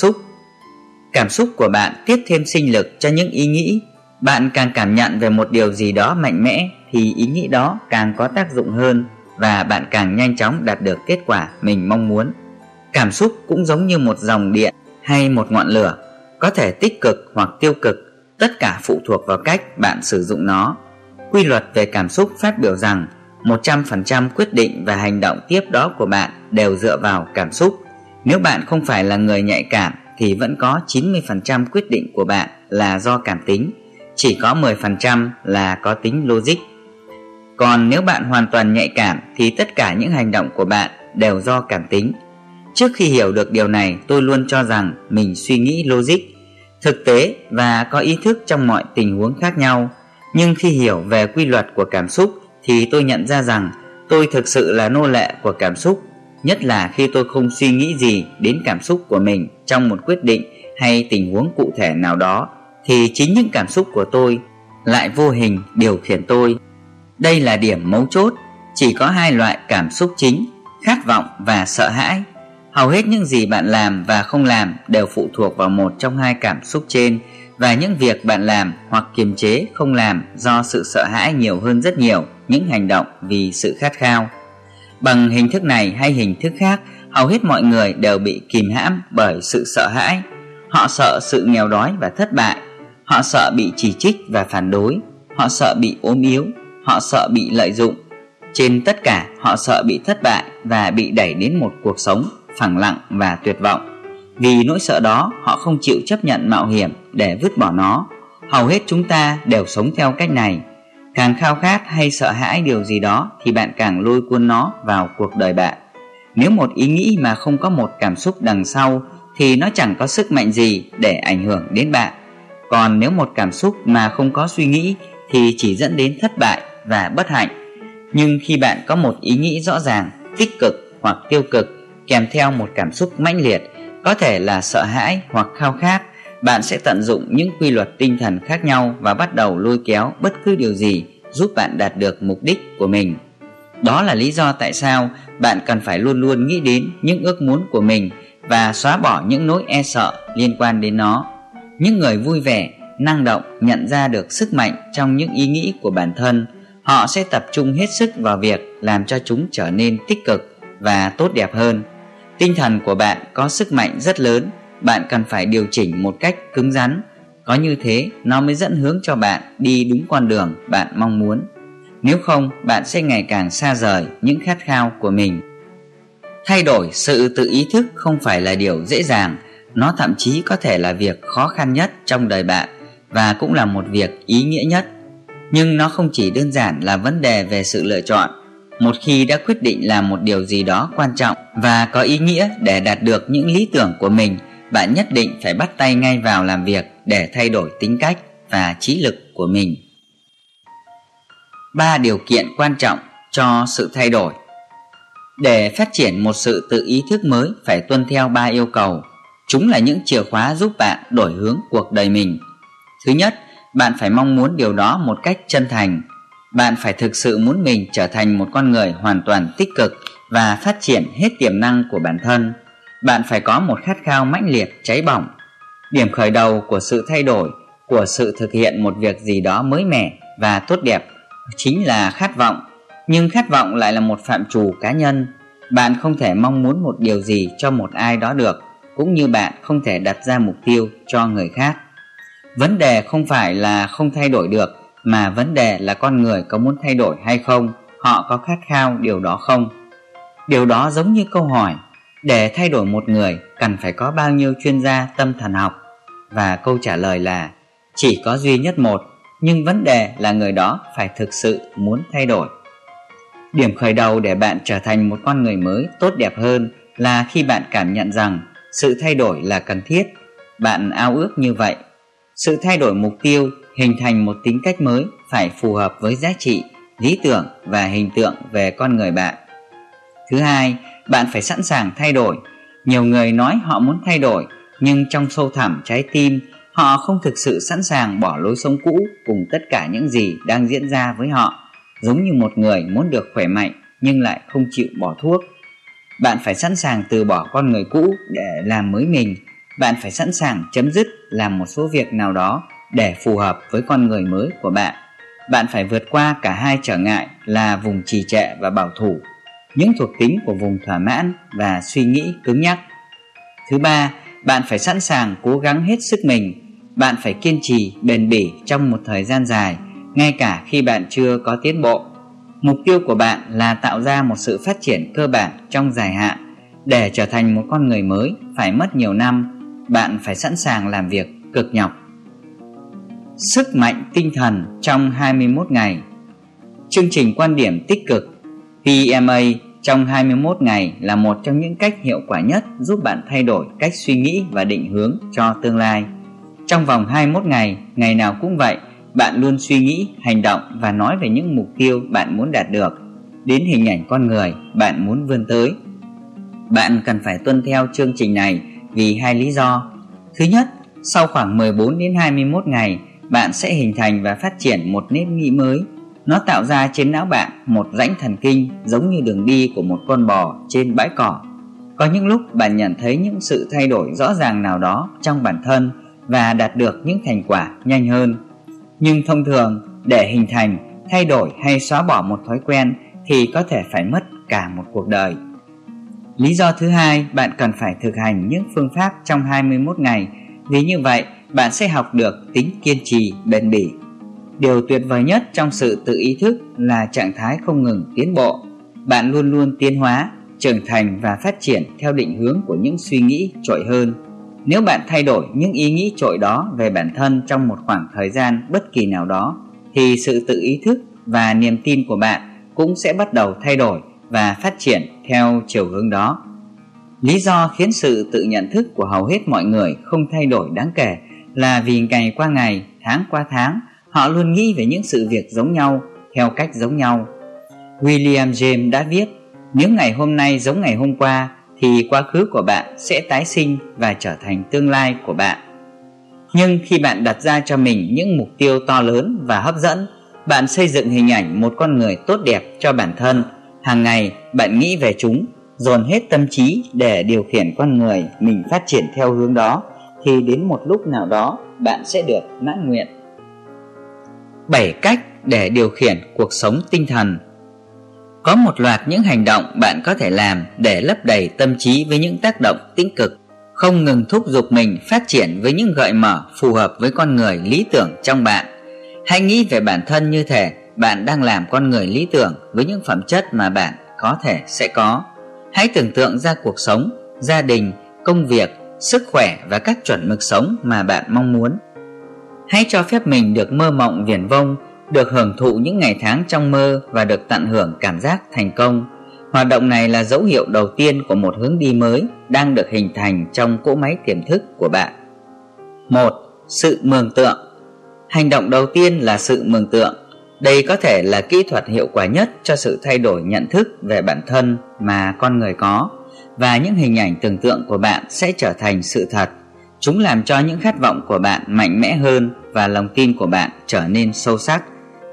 xúc. Cảm xúc của bạn tiếp thêm sinh lực cho những ý nghĩ. Bạn càng cảm nhận về một điều gì đó mạnh mẽ, thì ý nghĩ đó càng có tác dụng hơn và bạn càng nhanh chóng đạt được kết quả mình mong muốn. Cảm xúc cũng giống như một dòng điện hay một ngọn lửa, có thể tích cực hoặc tiêu cực, tất cả phụ thuộc vào cách bạn sử dụng nó. Quy luật về cảm xúc phát biểu rằng 100% quyết định và hành động tiếp đó của bạn đều dựa vào cảm xúc nếu bạn không phải là người nhạy cảm thì vẫn có 90% quyết định của bạn là do cảm tính, chỉ có 10% là có tính logic. Còn nếu bạn hoàn toàn nhạy cảm thì tất cả những hành động của bạn đều do cảm tính. Trước khi hiểu được điều này, tôi luôn cho rằng mình suy nghĩ logic, thực tế và có ý thức trong mọi tình huống khác nhau. Nhưng khi hiểu về quy luật của cảm xúc thì tôi nhận ra rằng tôi thực sự là nô lệ của cảm xúc nhất là khi tôi không suy nghĩ gì đến cảm xúc của mình trong một quyết định hay tình huống cụ thể nào đó, thì chính những cảm xúc của tôi lại vô hình điều khiển tôi. Đây là điểm mấu chốt, chỉ có hai loại cảm xúc chính, khát vọng và sợ hãi. Hầu hết những gì bạn làm và không làm đều phụ thuộc vào một trong hai cảm xúc trên, và những việc bạn làm hoặc kiềm chế không làm do sự sợ hãi nhiều hơn rất nhiều những hành động vì sự khát khao. Bằng hình thức này hay hình thức khác, hầu hết mọi người đều bị kìm hãm bởi sự sợ hãi. Họ sợ sự nghèo đói và thất bại, họ sợ bị chỉ trích và phản đối, họ sợ bị ốm yếu, họ sợ bị lợi dụng. Trên tất cả, họ sợ bị thất bại và bị đẩy đến một cuộc sống phẳng lặng và tuyệt vọng. Vì nỗi sợ đó, họ không chịu chấp nhận mạo hiểm để vứt bỏ nó. Hầu hết chúng ta đều sống theo cách này Càng khao khát hay sợ hãi điều gì đó thì bạn càng lôi cuốn nó vào cuộc đời bạn. Nếu một ý nghĩ mà không có một cảm xúc đằng sau thì nó chẳng có sức mạnh gì để ảnh hưởng đến bạn. Còn nếu một cảm xúc mà không có suy nghĩ thì chỉ dẫn đến thất bại và bất hạnh. Nhưng khi bạn có một ý nghĩ rõ ràng, tích cực hoặc tiêu cực kèm theo một cảm xúc mãnh liệt, có thể là sợ hãi hoặc khao khát bạn sẽ tận dụng những quy luật tinh thần khác nhau và bắt đầu lôi kéo bất cứ điều gì giúp bạn đạt được mục đích của mình. Đó là lý do tại sao bạn cần phải luôn luôn nghĩ đến những ước muốn của mình và xóa bỏ những nỗi e sợ liên quan đến nó. Những người vui vẻ, năng động nhận ra được sức mạnh trong những ý nghĩ của bản thân, họ sẽ tập trung hết sức vào việc làm cho chúng trở nên tích cực và tốt đẹp hơn. Tinh thần của bạn có sức mạnh rất lớn bạn cần phải điều chỉnh một cách cứng rắn có như thế, nó mới dẫn hướng cho bạn đi đúng con đường bạn mong muốn. Nếu không, bạn sẽ ngày càng xa rời những khát khao của mình. Thay đổi sự tự ý thức không phải là điều dễ dàng, nó thậm chí có thể là việc khó khăn nhất trong đời bạn và cũng là một việc ý nghĩa nhất. Nhưng nó không chỉ đơn giản là vấn đề về sự lựa chọn, một khi đã quyết định làm một điều gì đó quan trọng và có ý nghĩa để đạt được những lý tưởng của mình bạn nhất định phải bắt tay ngay vào làm việc để thay đổi tính cách và trí lực của mình. Ba điều kiện quan trọng cho sự thay đổi. Để phát triển một sự tự ý thức mới phải tuân theo ba yêu cầu. Chúng là những chìa khóa giúp bạn đổi hướng cuộc đời mình. Thứ nhất, bạn phải mong muốn điều đó một cách chân thành. Bạn phải thực sự muốn mình trở thành một con người hoàn toàn tích cực và phát triển hết tiềm năng của bản thân bạn phải có một khát khao mãnh liệt, cháy bỏng. Điểm khởi đầu của sự thay đổi, của sự thực hiện một việc gì đó mới mẻ và tốt đẹp chính là khát vọng. Nhưng khát vọng lại là một phạm trù cá nhân. Bạn không thể mong muốn một điều gì cho một ai đó được, cũng như bạn không thể đặt ra mục tiêu cho người khác. Vấn đề không phải là không thay đổi được, mà vấn đề là con người có muốn thay đổi hay không, họ có khát khao điều đó không? Điều đó giống như câu hỏi để thay đổi một người, cần phải có bao nhiêu chuyên gia tâm thần học? Và câu trả lời là, chỉ có duy nhất một, nhưng vấn đề là người đó phải thực sự muốn thay đổi. Điểm khởi đầu để bạn trở thành một con người mới tốt đẹp hơn là khi bạn cảm nhận rằng sự thay đổi là cần thiết. Bạn ao ước như vậy. Sự thay đổi mục tiêu hình thành một tính cách mới phải phù hợp với giá trị, lý tưởng và hình tượng về con người bạn. Thứ hai bạn phải sẵn sàng thay đổi. Nhiều người nói họ muốn thay đổi nhưng trong sâu thẳm trái tim họ không thực sự sẵn sàng bỏ lối sống cũ cùng tất cả những gì đang diễn ra với họ. Giống như một người muốn được khỏe mạnh nhưng lại không chịu bỏ thuốc. Bạn phải sẵn sàng từ bỏ con người cũ để làm mới mình. Bạn phải sẵn sàng chấm dứt làm một số việc nào đó để phù hợp với con người mới của bạn. Bạn phải vượt qua cả hai trở ngại là vùng trì trệ và bảo thủ, những thuộc tính của vùng thỏa mãn và suy nghĩ cứng nhắc. Thứ ba, bạn phải sẵn sàng cố gắng hết sức mình. Bạn phải kiên trì, bền bỉ trong một thời gian dài, ngay cả khi bạn chưa có tiến bộ. Mục tiêu của bạn là tạo ra một sự phát triển cơ bản trong dài hạn. Để trở thành một con người mới phải mất nhiều năm, bạn phải sẵn sàng làm việc cực nhọc. Sức mạnh tinh thần trong 21 ngày Chương trình quan điểm tích cực PMA trong 21 ngày là một trong những cách hiệu quả nhất giúp bạn thay đổi cách suy nghĩ và định hướng cho tương lai. Trong vòng 21 ngày, ngày nào cũng vậy, bạn luôn suy nghĩ, hành động và nói về những mục tiêu bạn muốn đạt được, đến hình ảnh con người bạn muốn vươn tới. Bạn cần phải tuân theo chương trình này vì hai lý do. Thứ nhất, sau khoảng 14 đến 21 ngày, bạn sẽ hình thành và phát triển một nếp nghĩ mới. Nó tạo ra trên não bạn một rãnh thần kinh giống như đường đi của một con bò trên bãi cỏ. Có những lúc bạn nhận thấy những sự thay đổi rõ ràng nào đó trong bản thân và đạt được những thành quả nhanh hơn. Nhưng thông thường, để hình thành, thay đổi hay xóa bỏ một thói quen thì có thể phải mất cả một cuộc đời. Lý do thứ hai, bạn cần phải thực hành những phương pháp trong 21 ngày vì như vậy bạn sẽ học được tính kiên trì, bền bỉ. Điều tuyệt vời nhất trong sự tự ý thức là trạng thái không ngừng tiến bộ. Bạn luôn luôn tiến hóa, trưởng thành và phát triển theo định hướng của những suy nghĩ trội hơn. Nếu bạn thay đổi những ý nghĩ trội đó về bản thân trong một khoảng thời gian bất kỳ nào đó, thì sự tự ý thức và niềm tin của bạn cũng sẽ bắt đầu thay đổi và phát triển theo chiều hướng đó. Lý do khiến sự tự nhận thức của hầu hết mọi người không thay đổi đáng kể là vì ngày qua ngày, tháng qua tháng, họ luôn nghĩ về những sự việc giống nhau, theo cách giống nhau. William James đã viết, nếu ngày hôm nay giống ngày hôm qua, thì quá khứ của bạn sẽ tái sinh và trở thành tương lai của bạn. Nhưng khi bạn đặt ra cho mình những mục tiêu to lớn và hấp dẫn, bạn xây dựng hình ảnh một con người tốt đẹp cho bản thân. Hàng ngày bạn nghĩ về chúng, dồn hết tâm trí để điều khiển con người mình phát triển theo hướng đó thì đến một lúc nào đó bạn sẽ được mãn nguyện. 7 cách để điều khiển cuộc sống tinh thần Có một loạt những hành động bạn có thể làm để lấp đầy tâm trí với những tác động tích cực, không ngừng thúc giục mình phát triển với những gợi mở phù hợp với con người lý tưởng trong bạn. Hãy nghĩ về bản thân như thể bạn đang làm con người lý tưởng với những phẩm chất mà bạn có thể sẽ có. Hãy tưởng tượng ra cuộc sống, gia đình, công việc sức khỏe và các chuẩn mực sống mà bạn mong muốn. Hãy cho phép mình được mơ mộng viển vông, được hưởng thụ những ngày tháng trong mơ và được tận hưởng cảm giác thành công. Hoạt động này là dấu hiệu đầu tiên của một hướng đi mới đang được hình thành trong cỗ máy tiềm thức của bạn. 1. Sự mường tượng Hành động đầu tiên là sự mường tượng. Đây có thể là kỹ thuật hiệu quả nhất cho sự thay đổi nhận thức về bản thân mà con người có và những hình ảnh tưởng tượng của bạn sẽ trở thành sự thật. Chúng làm cho những khát vọng của bạn mạnh mẽ hơn và lòng tin của bạn trở nên sâu sắc.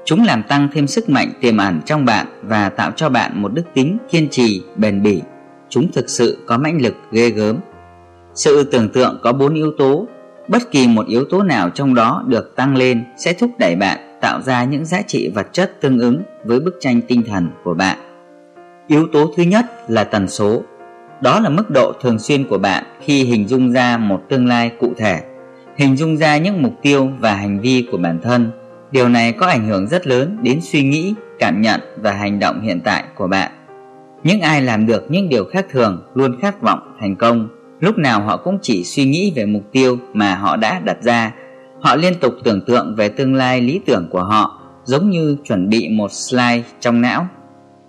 Chúng làm tăng thêm sức mạnh tiềm ẩn trong bạn và tạo cho bạn một đức tính kiên trì, bền bỉ. Chúng thực sự có mãnh lực ghê gớm. Sự tưởng tượng có bốn yếu tố. Bất kỳ một yếu tố nào trong đó được tăng lên sẽ thúc đẩy bạn tạo ra những giá trị vật chất tương ứng với bức tranh tinh thần của bạn. Yếu tố thứ nhất là tần số đó là mức độ thường xuyên của bạn khi hình dung ra một tương lai cụ thể, hình dung ra những mục tiêu và hành vi của bản thân. Điều này có ảnh hưởng rất lớn đến suy nghĩ, cảm nhận và hành động hiện tại của bạn. Những ai làm được những điều khác thường luôn khát vọng thành công, lúc nào họ cũng chỉ suy nghĩ về mục tiêu mà họ đã đặt ra. Họ liên tục tưởng tượng về tương lai lý tưởng của họ, giống như chuẩn bị một slide trong não.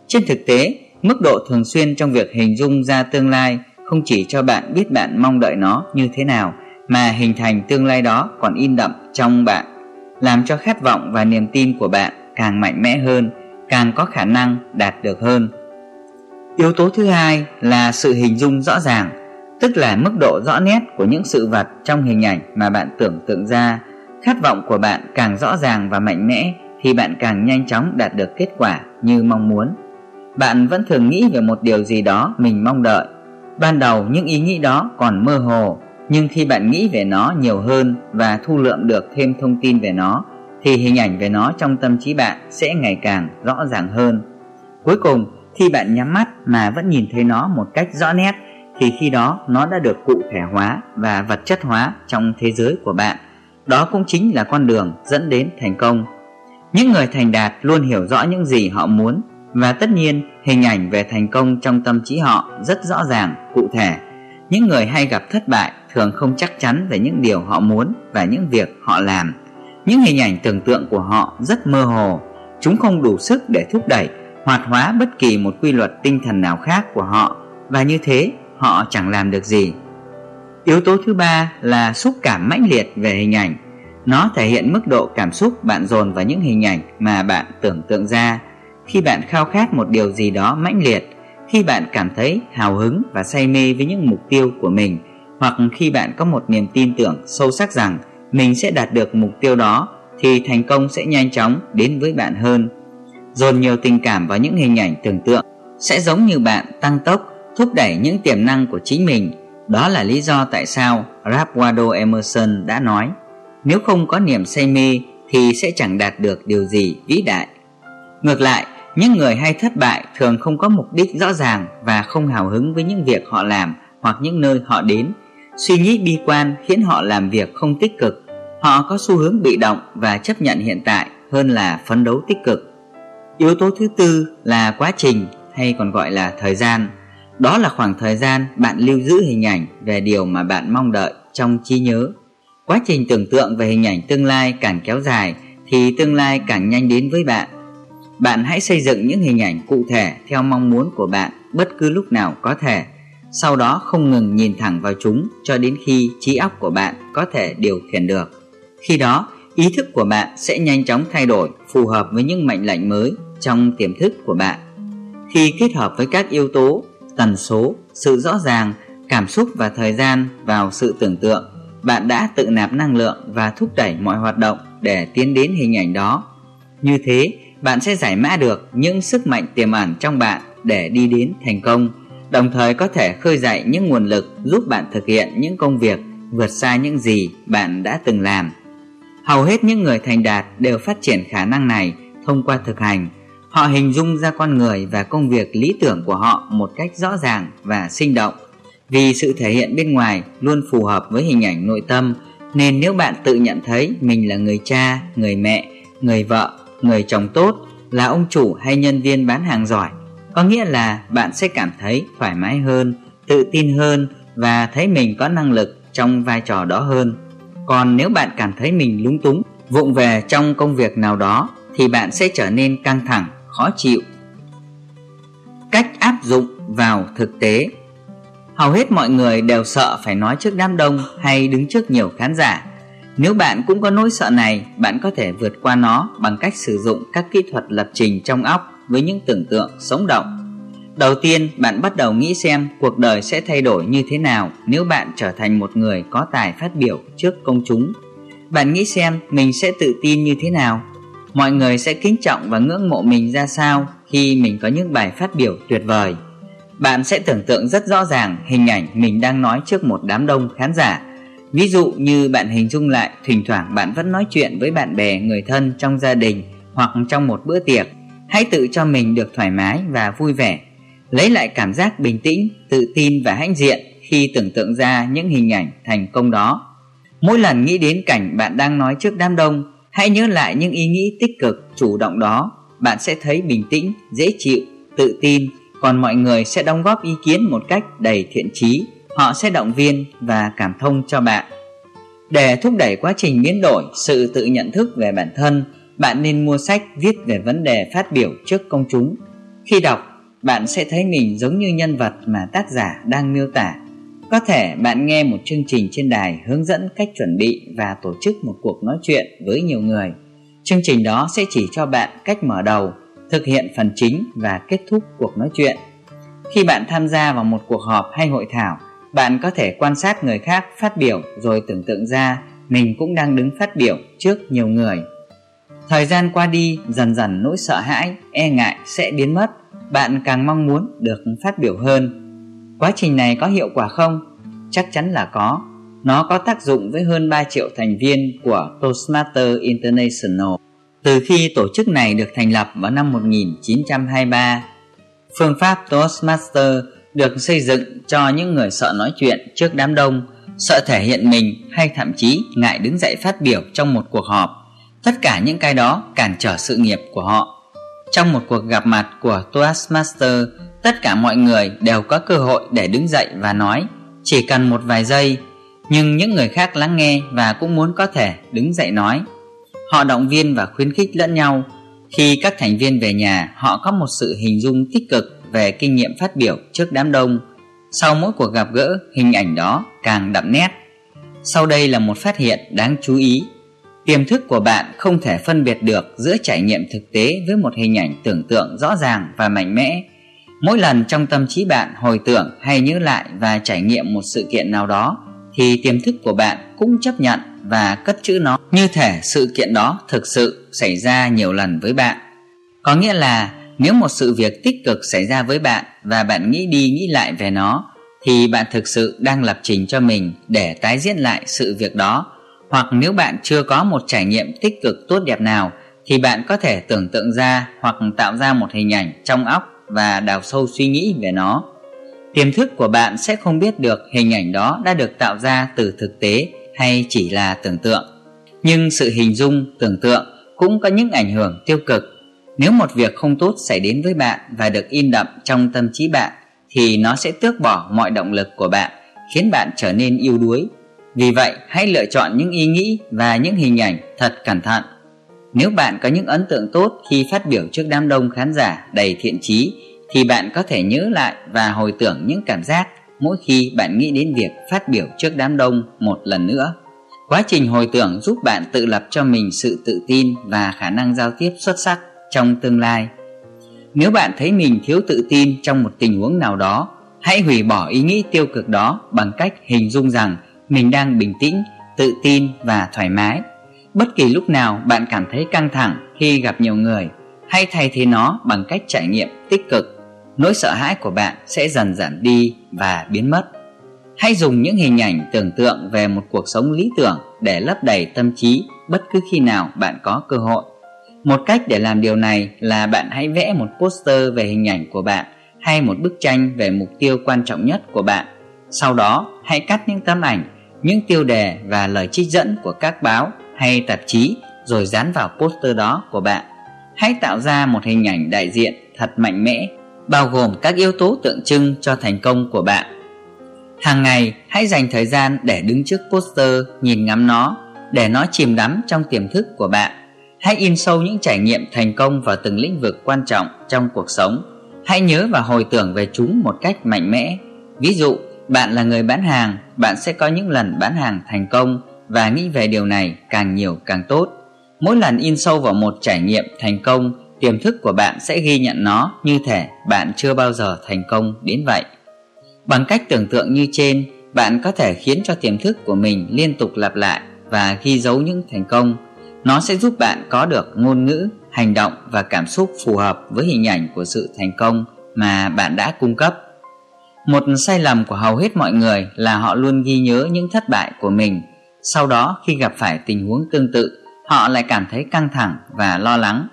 Trên thực tế, Mức độ thường xuyên trong việc hình dung ra tương lai không chỉ cho bạn biết bạn mong đợi nó như thế nào mà hình thành tương lai đó còn in đậm trong bạn, làm cho khát vọng và niềm tin của bạn càng mạnh mẽ hơn, càng có khả năng đạt được hơn. Yếu tố thứ hai là sự hình dung rõ ràng, tức là mức độ rõ nét của những sự vật trong hình ảnh mà bạn tưởng tượng ra. Khát vọng của bạn càng rõ ràng và mạnh mẽ thì bạn càng nhanh chóng đạt được kết quả như mong muốn bạn vẫn thường nghĩ về một điều gì đó mình mong đợi ban đầu những ý nghĩ đó còn mơ hồ Nhưng khi bạn nghĩ về nó nhiều hơn và thu lượm được thêm thông tin về nó thì hình ảnh về nó trong tâm trí bạn sẽ ngày càng rõ ràng hơn. Cuối cùng, khi bạn nhắm mắt mà vẫn nhìn thấy nó một cách rõ nét thì khi đó nó đã được cụ thể hóa và vật chất hóa trong thế giới của bạn. Đó cũng chính là con đường dẫn đến thành công. Những người thành đạt luôn hiểu rõ những gì họ muốn và tất nhiên hình ảnh về thành công trong tâm trí họ rất rõ ràng, cụ thể. Những người hay gặp thất bại thường không chắc chắn về những điều họ muốn và những việc họ làm. Những hình ảnh tưởng tượng của họ rất mơ hồ, chúng không đủ sức để thúc đẩy, hoạt hóa bất kỳ một quy luật tinh thần nào khác của họ và như thế họ chẳng làm được gì. Yếu tố thứ ba là xúc cảm mãnh liệt về hình ảnh. Nó thể hiện mức độ cảm xúc bạn dồn vào những hình ảnh mà bạn tưởng tượng ra. Khi bạn khao khát một điều gì đó mãnh liệt, khi bạn cảm thấy hào hứng và say mê với những mục tiêu của mình, hoặc khi bạn có một niềm tin tưởng sâu sắc rằng mình sẽ đạt được mục tiêu đó thì thành công sẽ nhanh chóng đến với bạn hơn. Dồn nhiều tình cảm vào những hình ảnh tưởng tượng sẽ giống như bạn tăng tốc thúc đẩy những tiềm năng của chính mình. Đó là lý do tại sao Ralph Waldo Emerson đã nói nếu không có niềm say mê thì sẽ chẳng đạt được điều gì vĩ đại. Ngược lại, những người hay thất bại thường không có mục đích rõ ràng và không hào hứng với những việc họ làm hoặc những nơi họ đến. Suy nghĩ bi quan khiến họ làm việc không tích cực. Họ có xu hướng bị động và chấp nhận hiện tại hơn là phấn đấu tích cực. Yếu tố thứ tư là quá trình hay còn gọi là thời gian. Đó là khoảng thời gian bạn lưu giữ hình ảnh về điều mà bạn mong đợi trong trí nhớ. Quá trình tưởng tượng về hình ảnh tương lai càng kéo dài thì tương lai càng nhanh đến với bạn. Bạn hãy xây dựng những hình ảnh cụ thể theo mong muốn của bạn bất cứ lúc nào có thể. Sau đó không ngừng nhìn thẳng vào chúng cho đến khi trí óc của bạn có thể điều khiển được. Khi đó, ý thức của bạn sẽ nhanh chóng thay đổi phù hợp với những mệnh lệnh mới trong tiềm thức của bạn. Khi kết hợp với các yếu tố tần số, sự rõ ràng, cảm xúc và thời gian vào sự tưởng tượng, bạn đã tự nạp năng lượng và thúc đẩy mọi hoạt động để tiến đến hình ảnh đó. Như thế, bạn sẽ giải mã được những sức mạnh tiềm ẩn trong bạn để đi đến thành công, đồng thời có thể khơi dậy những nguồn lực giúp bạn thực hiện những công việc vượt xa những gì bạn đã từng làm. Hầu hết những người thành đạt đều phát triển khả năng này thông qua thực hành Họ hình dung ra con người và công việc lý tưởng của họ một cách rõ ràng và sinh động. Vì sự thể hiện bên ngoài luôn phù hợp với hình ảnh nội tâm, nên nếu bạn tự nhận thấy mình là người cha, người mẹ, người vợ, người chồng tốt, là ông chủ hay nhân viên bán hàng giỏi, có nghĩa là bạn sẽ cảm thấy thoải mái hơn, tự tin hơn và thấy mình có năng lực trong vai trò đó hơn. Còn nếu bạn cảm thấy mình lúng túng, vụng về trong công việc nào đó thì bạn sẽ trở nên căng thẳng khó chịu. Cách áp dụng vào thực tế. Hầu hết mọi người đều sợ phải nói trước đám đông hay đứng trước nhiều khán giả nếu bạn cũng có nỗi sợ này, bạn có thể vượt qua nó bằng cách sử dụng các kỹ thuật lập trình trong óc với những tưởng tượng sống động đầu tiên, bạn bắt đầu nghĩ xem cuộc đời sẽ thay đổi như thế nào nếu bạn trở thành một người có tài phát biểu trước công chúng bạn nghĩ xem mình sẽ tự tin như thế nào mọi người sẽ kính trọng và ngưỡng mộ mình ra sao khi mình có những bài phát biểu tuyệt vời. Bạn sẽ tưởng tượng rất rõ ràng hình ảnh mình đang nói trước một đám đông khán giả. Ví dụ như bạn hình dung lại thỉnh thoảng bạn vẫn nói chuyện với bạn bè, người thân trong gia đình hoặc trong một bữa tiệc. Hãy tự cho mình được thoải mái và vui vẻ. Lấy lại cảm giác bình tĩnh, tự tin và hãnh diện khi tưởng tượng ra những hình ảnh thành công đó. Mỗi lần nghĩ đến cảnh bạn đang nói trước đám đông Hãy nhớ lại những ý nghĩ tích cực, chủ động đó, bạn sẽ thấy bình tĩnh, dễ chịu, tự tin, còn mọi người sẽ đóng góp ý kiến một cách đầy thiện trí họ sẽ động viên và cảm thông cho bạn. Để thúc đẩy quá trình biến đổi sự tự nhận thức về bản thân, bạn nên mua sách viết về vấn đề phát biểu trước công chúng. Khi đọc, bạn sẽ thấy mình giống như nhân vật mà tác giả đang miêu tả có thể bạn nghe một chương trình trên đài hướng dẫn cách chuẩn bị và tổ chức một cuộc nói chuyện với nhiều người. Chương trình đó sẽ chỉ cho bạn cách mở đầu, thực hiện phần chính và kết thúc cuộc nói chuyện. Khi bạn tham gia vào một cuộc họp hay hội thảo, bạn có thể quan sát người khác phát biểu rồi tưởng tượng ra mình cũng đang đứng phát biểu trước nhiều người. Thời gian qua đi, dần dần nỗi sợ hãi, e ngại sẽ biến mất, bạn càng mong muốn được phát biểu hơn Quá trình này có hiệu quả không? Chắc chắn là có. Nó có tác dụng với hơn 3 triệu thành viên của Toastmaster International từ khi tổ chức này được thành lập vào năm 1923. Phương pháp Toastmaster được xây dựng cho những người sợ nói chuyện trước đám đông, sợ thể hiện mình hay thậm chí ngại đứng dậy phát biểu trong một cuộc họp. Tất cả những cái đó cản trở sự nghiệp của họ. Trong một cuộc gặp mặt của Toastmaster, tất cả mọi người đều có cơ hội để đứng dậy và nói, chỉ cần một vài giây, nhưng những người khác lắng nghe và cũng muốn có thể đứng dậy nói. Họ động viên và khuyến khích lẫn nhau. Khi các thành viên về nhà, họ có một sự hình dung tích cực về kinh nghiệm phát biểu trước đám đông. Sau mỗi cuộc gặp gỡ, hình ảnh đó càng đậm nét. Sau đây là một phát hiện đáng chú ý. Tiềm thức của bạn không thể phân biệt được giữa trải nghiệm thực tế với một hình ảnh tưởng tượng rõ ràng và mạnh mẽ. Mỗi lần trong tâm trí bạn hồi tưởng hay nhớ lại và trải nghiệm một sự kiện nào đó thì tiềm thức của bạn cũng chấp nhận và cất chữ nó như thể sự kiện đó thực sự xảy ra nhiều lần với bạn. Có nghĩa là nếu một sự việc tích cực xảy ra với bạn và bạn nghĩ đi nghĩ lại về nó thì bạn thực sự đang lập trình cho mình để tái diễn lại sự việc đó. Hoặc nếu bạn chưa có một trải nghiệm tích cực tốt đẹp nào thì bạn có thể tưởng tượng ra hoặc tạo ra một hình ảnh trong óc và đào sâu suy nghĩ về nó. Tiềm thức của bạn sẽ không biết được hình ảnh đó đã được tạo ra từ thực tế hay chỉ là tưởng tượng. Nhưng sự hình dung, tưởng tượng cũng có những ảnh hưởng tiêu cực nếu một việc không tốt xảy đến với bạn và được in đậm trong tâm trí bạn thì nó sẽ tước bỏ mọi động lực của bạn, khiến bạn trở nên yếu đuối. Vì vậy, hãy lựa chọn những ý nghĩ và những hình ảnh thật cẩn thận. Nếu bạn có những ấn tượng tốt khi phát biểu trước đám đông khán giả đầy thiện trí thì bạn có thể nhớ lại và hồi tưởng những cảm giác mỗi khi bạn nghĩ đến việc phát biểu trước đám đông một lần nữa. Quá trình hồi tưởng giúp bạn tự lập cho mình sự tự tin và khả năng giao tiếp xuất sắc trong tương lai. Nếu bạn thấy mình thiếu tự tin trong một tình huống nào đó, hãy hủy bỏ ý nghĩ tiêu cực đó bằng cách hình dung rằng mình đang bình tĩnh, tự tin và thoải mái. Bất kỳ lúc nào bạn cảm thấy căng thẳng khi gặp nhiều người, hãy thay thế nó bằng cách trải nghiệm tích cực. Nỗi sợ hãi của bạn sẽ dần giảm đi và biến mất. Hãy dùng những hình ảnh tưởng tượng về một cuộc sống lý tưởng để lấp đầy tâm trí bất cứ khi nào bạn có cơ hội. Một cách để làm điều này là bạn hãy vẽ một poster về hình ảnh của bạn hay một bức tranh về mục tiêu quan trọng nhất của bạn. Sau đó, hãy cắt những tấm ảnh, những tiêu đề và lời trích dẫn của các báo hay tạp chí rồi dán vào poster đó của bạn. Hãy tạo ra một hình ảnh đại diện thật mạnh mẽ, bao gồm các yếu tố tượng trưng cho thành công của bạn. Hàng ngày, hãy dành thời gian để đứng trước poster, nhìn ngắm nó, để nó chìm đắm trong tiềm thức của bạn Hãy in sâu những trải nghiệm thành công vào từng lĩnh vực quan trọng trong cuộc sống. Hãy nhớ và hồi tưởng về chúng một cách mạnh mẽ. Ví dụ, bạn là người bán hàng, bạn sẽ có những lần bán hàng thành công và nghĩ về điều này càng nhiều càng tốt. Mỗi lần in sâu vào một trải nghiệm thành công, tiềm thức của bạn sẽ ghi nhận nó như thể bạn chưa bao giờ thành công đến vậy. Bằng cách tưởng tượng như trên, bạn có thể khiến cho tiềm thức của mình liên tục lặp lại và ghi dấu những thành công nó sẽ giúp bạn có được ngôn ngữ, hành động và cảm xúc phù hợp với hình ảnh của sự thành công mà bạn đã cung cấp. Một sai lầm của hầu hết mọi người là họ luôn ghi nhớ những thất bại của mình. Sau đó khi gặp phải tình huống tương tự, họ lại cảm thấy căng thẳng và lo lắng.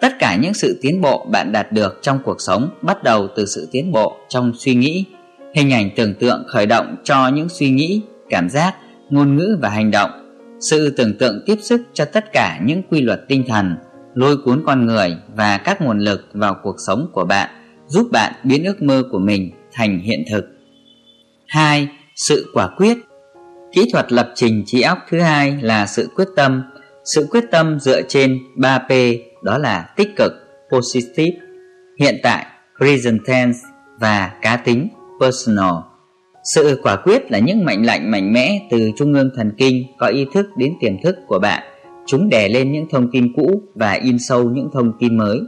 Tất cả những sự tiến bộ bạn đạt được trong cuộc sống bắt đầu từ sự tiến bộ trong suy nghĩ. Hình ảnh tưởng tượng khởi động cho những suy nghĩ, cảm giác, ngôn ngữ và hành động sự tưởng tượng tiếp sức cho tất cả những quy luật tinh thần, lôi cuốn con người và các nguồn lực vào cuộc sống của bạn, giúp bạn biến ước mơ của mình thành hiện thực. 2. Sự quả quyết Kỹ thuật lập trình trí óc thứ hai là sự quyết tâm. Sự quyết tâm dựa trên 3P đó là tích cực, positive, hiện tại, present tense và cá tính, personal. Sự quả quyết là những mệnh lệnh mạnh mẽ từ trung ương thần kinh có ý thức đến tiềm thức của bạn. Chúng đè lên những thông tin cũ và in sâu những thông tin mới.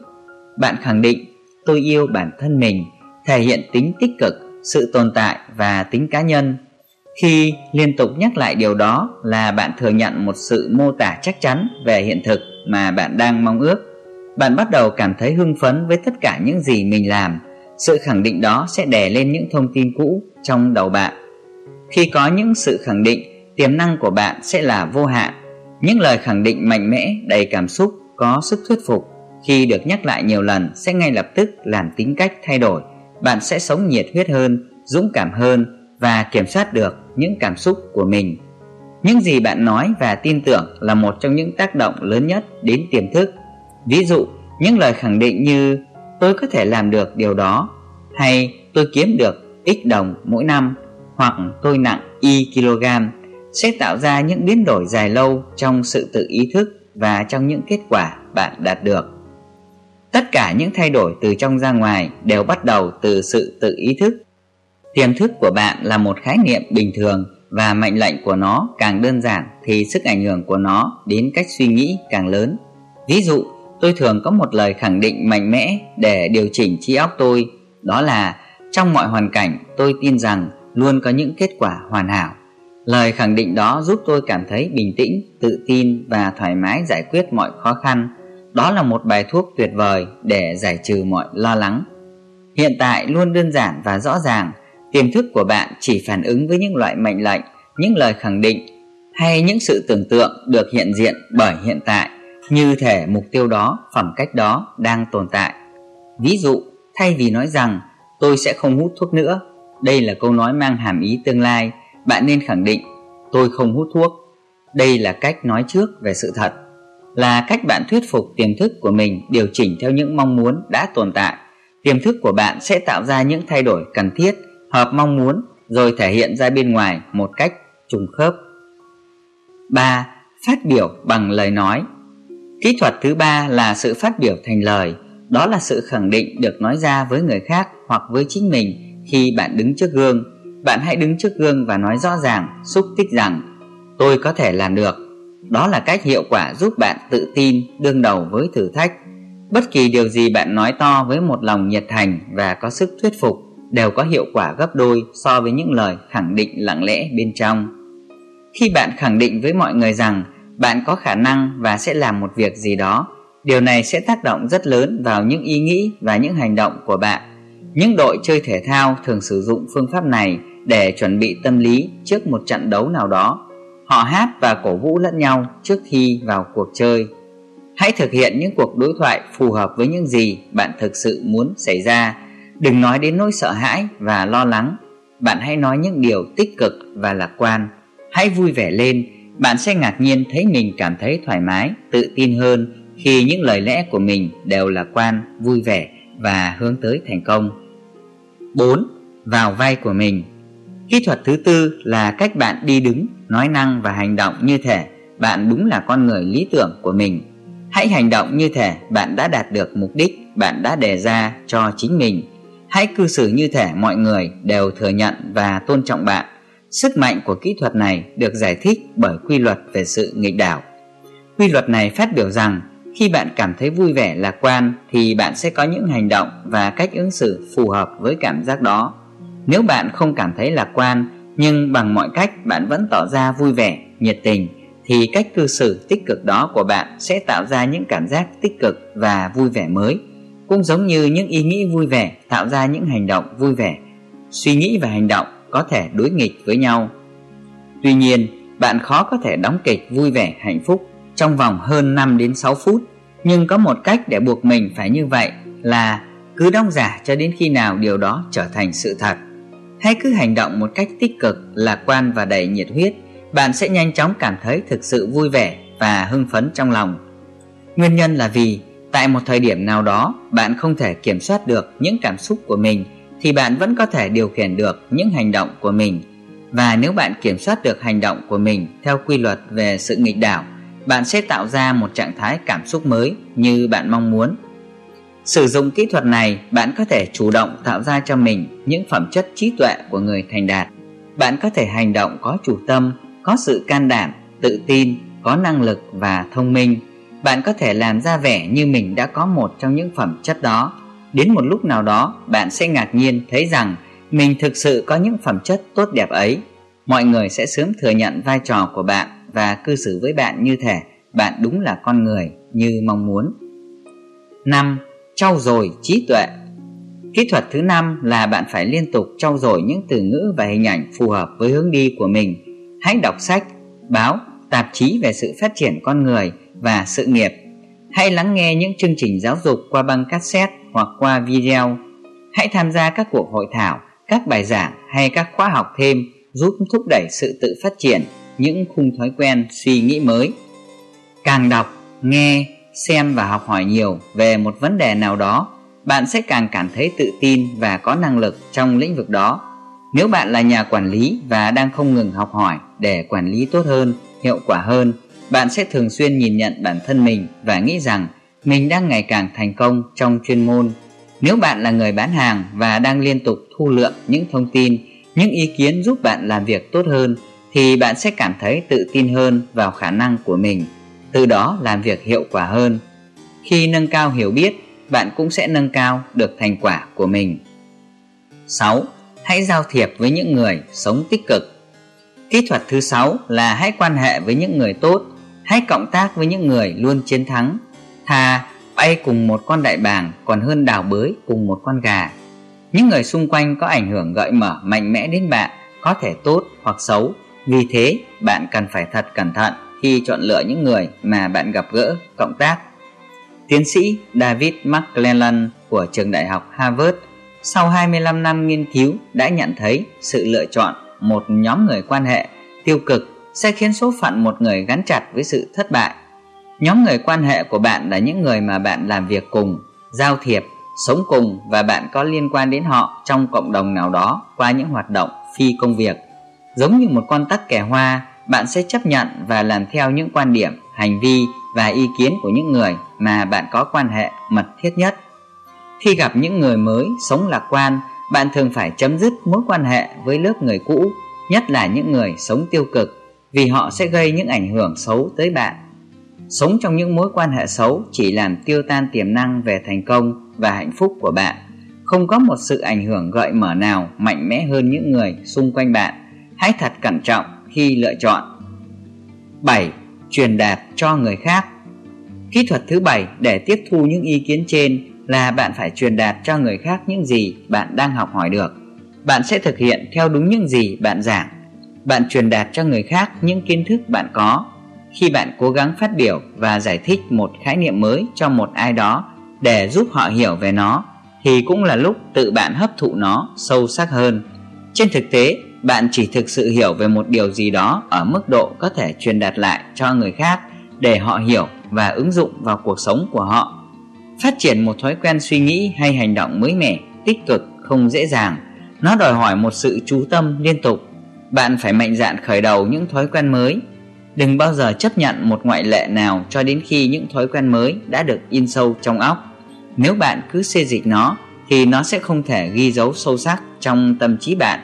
Bạn khẳng định tôi yêu bản thân mình, thể hiện tính tích cực, sự tồn tại và tính cá nhân. Khi liên tục nhắc lại điều đó là bạn thừa nhận một sự mô tả chắc chắn về hiện thực mà bạn đang mong ước. Bạn bắt đầu cảm thấy hưng phấn với tất cả những gì mình làm. Sự khẳng định đó sẽ đè lên những thông tin cũ trong đầu bạn. Khi có những sự khẳng định, tiềm năng của bạn sẽ là vô hạn. Những lời khẳng định mạnh mẽ, đầy cảm xúc, có sức thuyết phục khi được nhắc lại nhiều lần sẽ ngay lập tức làm tính cách thay đổi. Bạn sẽ sống nhiệt huyết hơn, dũng cảm hơn và kiểm soát được những cảm xúc của mình. Những gì bạn nói và tin tưởng là một trong những tác động lớn nhất đến tiềm thức. Ví dụ, những lời khẳng định như tôi có thể làm được điều đó hay tôi kiếm được x đồng mỗi năm hoặc tôi nặng y kg sẽ tạo ra những biến đổi dài lâu trong sự tự ý thức và trong những kết quả bạn đạt được. Tất cả những thay đổi từ trong ra ngoài đều bắt đầu từ sự tự ý thức. Tiềm thức của bạn là một khái niệm bình thường và mệnh lệnh của nó càng đơn giản thì sức ảnh hưởng của nó đến cách suy nghĩ càng lớn. Ví dụ, tôi thường có một lời khẳng định mạnh mẽ để điều chỉnh trí óc tôi, đó là trong mọi hoàn cảnh tôi tin rằng luôn có những kết quả hoàn hảo. Lời khẳng định đó giúp tôi cảm thấy bình tĩnh, tự tin và thoải mái giải quyết mọi khó khăn. Đó là một bài thuốc tuyệt vời để giải trừ mọi lo lắng. Hiện tại luôn đơn giản và rõ ràng, tiềm thức của bạn chỉ phản ứng với những loại mệnh lệnh, những lời khẳng định hay những sự tưởng tượng được hiện diện bởi hiện tại như thể mục tiêu đó, phẩm cách đó đang tồn tại. Ví dụ, thay vì nói rằng tôi sẽ không hút thuốc nữa, đây là câu nói mang hàm ý tương lai, bạn nên khẳng định tôi không hút thuốc. Đây là cách nói trước về sự thật, là cách bạn thuyết phục tiềm thức của mình điều chỉnh theo những mong muốn đã tồn tại. Tiềm thức của bạn sẽ tạo ra những thay đổi cần thiết, hợp mong muốn rồi thể hiện ra bên ngoài một cách trùng khớp. 3. Phát biểu bằng lời nói Kỹ thuật thứ ba là sự phát biểu thành lời, đó là sự khẳng định được nói ra với người khác hoặc với chính mình khi bạn đứng trước gương. Bạn hãy đứng trước gương và nói rõ ràng, xúc tích rằng tôi có thể làm được. Đó là cách hiệu quả giúp bạn tự tin đương đầu với thử thách. Bất kỳ điều gì bạn nói to với một lòng nhiệt thành và có sức thuyết phục đều có hiệu quả gấp đôi so với những lời khẳng định lặng lẽ bên trong. Khi bạn khẳng định với mọi người rằng bạn có khả năng và sẽ làm một việc gì đó điều này sẽ tác động rất lớn vào những ý nghĩ và những hành động của bạn những đội chơi thể thao thường sử dụng phương pháp này để chuẩn bị tâm lý trước một trận đấu nào đó. Họ hát và cổ vũ lẫn nhau trước khi vào cuộc chơi. Hãy thực hiện những cuộc đối thoại phù hợp với những gì bạn thực sự muốn xảy ra. Đừng nói đến nỗi sợ hãi và lo lắng. Bạn hãy nói những điều tích cực và lạc quan. Hãy vui vẻ lên. Bạn sẽ ngạc nhiên thấy mình cảm thấy thoải mái, tự tin hơn khi những lời lẽ của mình đều lạc quan, vui vẻ và hướng tới thành công. 4. Vào vai của mình Kỹ thuật thứ tư là cách bạn đi đứng, nói năng và hành động như thể bạn đúng là con người lý tưởng của mình. Hãy hành động như thể bạn đã đạt được mục đích bạn đã đề ra cho chính mình. Hãy cư xử như thể mọi người đều thừa nhận và tôn trọng bạn Sức mạnh của kỹ thuật này được giải thích bởi quy luật về sự nghịch đảo. Quy luật này phát biểu rằng khi bạn cảm thấy vui vẻ lạc quan thì bạn sẽ có những hành động và cách ứng xử phù hợp với cảm giác đó. Nếu bạn không cảm thấy lạc quan nhưng bằng mọi cách bạn vẫn tỏ ra vui vẻ, nhiệt tình thì cách cư xử tích cực đó của bạn sẽ tạo ra những cảm giác tích cực và vui vẻ mới. Cũng giống như những ý nghĩ vui vẻ tạo ra những hành động vui vẻ. Suy nghĩ và hành động có thể đối nghịch với nhau. Tuy nhiên, bạn khó có thể đóng kịch vui vẻ hạnh phúc trong vòng hơn 5 đến 6 phút, nhưng có một cách để buộc mình phải như vậy là cứ đóng giả cho đến khi nào điều đó trở thành sự thật. Hãy cứ hành động một cách tích cực, lạc quan và đầy nhiệt huyết, bạn sẽ nhanh chóng cảm thấy thực sự vui vẻ và hưng phấn trong lòng. Nguyên nhân là vì tại một thời điểm nào đó bạn không thể kiểm soát được những cảm xúc của mình thì bạn vẫn có thể điều khiển được những hành động của mình và nếu bạn kiểm soát được hành động của mình theo quy luật về sự nghịch đảo bạn sẽ tạo ra một trạng thái cảm xúc mới như bạn mong muốn. Sử dụng kỹ thuật này, bạn có thể chủ động tạo ra cho mình những phẩm chất trí tuệ của người thành đạt. Bạn có thể hành động có chủ tâm, có sự can đảm, tự tin, có năng lực và thông minh. Bạn có thể làm ra vẻ như mình đã có một trong những phẩm chất đó. Đến một lúc nào đó, bạn sẽ ngạc nhiên thấy rằng mình thực sự có những phẩm chất tốt đẹp ấy. Mọi người sẽ sớm thừa nhận vai trò của bạn và cư xử với bạn như thể bạn đúng là con người như mong muốn. 5. Trau dồi trí tuệ Kỹ thuật thứ năm là bạn phải liên tục trau dồi những từ ngữ và hình ảnh phù hợp với hướng đi của mình. Hãy đọc sách, báo, tạp chí về sự phát triển con người và sự nghiệp. Hãy lắng nghe những chương trình giáo dục qua băng cassette hoặc qua video. Hãy tham gia các cuộc hội thảo, các bài giảng hay các khóa học thêm giúp thúc đẩy sự tự phát triển những khung thói quen suy nghĩ mới. Càng đọc, nghe, xem và học hỏi nhiều về một vấn đề nào đó bạn sẽ càng cảm thấy tự tin và có năng lực trong lĩnh vực đó. Nếu bạn là nhà quản lý và đang không ngừng học hỏi để quản lý tốt hơn, hiệu quả hơn, bạn sẽ thường xuyên nhìn nhận bản thân mình và nghĩ rằng mình đang ngày càng thành công trong chuyên môn. Nếu bạn là người bán hàng và đang liên tục thu lượm những thông tin, những ý kiến giúp bạn làm việc tốt hơn thì bạn sẽ cảm thấy tự tin hơn vào khả năng của mình, từ đó làm việc hiệu quả hơn. Khi nâng cao hiểu biết bạn cũng sẽ nâng cao được thành quả của mình. 6. Hãy giao thiệp với những người sống tích cực. Kỹ thuật thứ 6 là hãy quan hệ với những người tốt, hãy cộng tác với những người luôn chiến thắng. Thà bay cùng một con đại bàng còn hơn đào bới cùng một con gà. Những người xung quanh có ảnh hưởng gợi mở mạnh mẽ đến bạn, có thể tốt hoặc xấu. Vì thế, bạn cần phải thật cẩn thận khi chọn lựa những người mà bạn gặp gỡ, cộng tác Tiến sĩ David McClellan của trường đại học Harvard sau 25 năm nghiên cứu đã nhận thấy sự lựa chọn một nhóm người quan hệ tiêu cực sẽ khiến số phận một người gắn chặt với sự thất bại. Nhóm người quan hệ của bạn là những người mà bạn làm việc cùng, giao thiệp, sống cùng và bạn có liên quan đến họ trong cộng đồng nào đó qua những hoạt động phi công việc. Giống như một con tắc kè hoa, bạn sẽ chấp nhận và làm theo những quan điểm, hành vi và ý kiến của những người mà bạn có quan hệ mật thiết nhất. Khi gặp những người mới sống lạc quan, bạn thường phải chấm dứt mối quan hệ với lớp người cũ, nhất là những người sống tiêu cực, vì họ sẽ gây những ảnh hưởng xấu tới bạn. Sống trong những mối quan hệ xấu chỉ làm tiêu tan tiềm năng về thành công và hạnh phúc của bạn. Không có một sự ảnh hưởng gợi mở nào mạnh mẽ hơn những người xung quanh bạn. Hãy thật cẩn trọng khi lựa chọn. 7 truyền đạt cho người khác. Kỹ thuật thứ bảy để tiếp thu những ý kiến trên là bạn phải truyền đạt cho người khác những gì bạn đang học hỏi được. Bạn sẽ thực hiện theo đúng những gì bạn giảng. Bạn truyền đạt cho người khác những kiến thức bạn có. Khi bạn cố gắng phát biểu và giải thích một khái niệm mới cho một ai đó để giúp họ hiểu về nó thì cũng là lúc tự bạn hấp thụ nó sâu sắc hơn. Trên thực tế, bạn chỉ thực sự hiểu về một điều gì đó ở mức độ có thể truyền đạt lại cho người khác để họ hiểu và ứng dụng vào cuộc sống của họ. Phát triển một thói quen suy nghĩ hay hành động mới mẻ, tích cực, không dễ dàng. Nó đòi hỏi một sự chú tâm liên tục. Bạn phải mạnh dạn khởi đầu những thói quen mới. Đừng bao giờ chấp nhận một ngoại lệ nào cho đến khi những thói quen mới đã được in sâu trong óc. Nếu bạn cứ xê dịch nó, thì nó sẽ không thể ghi dấu sâu sắc trong tâm trí bạn.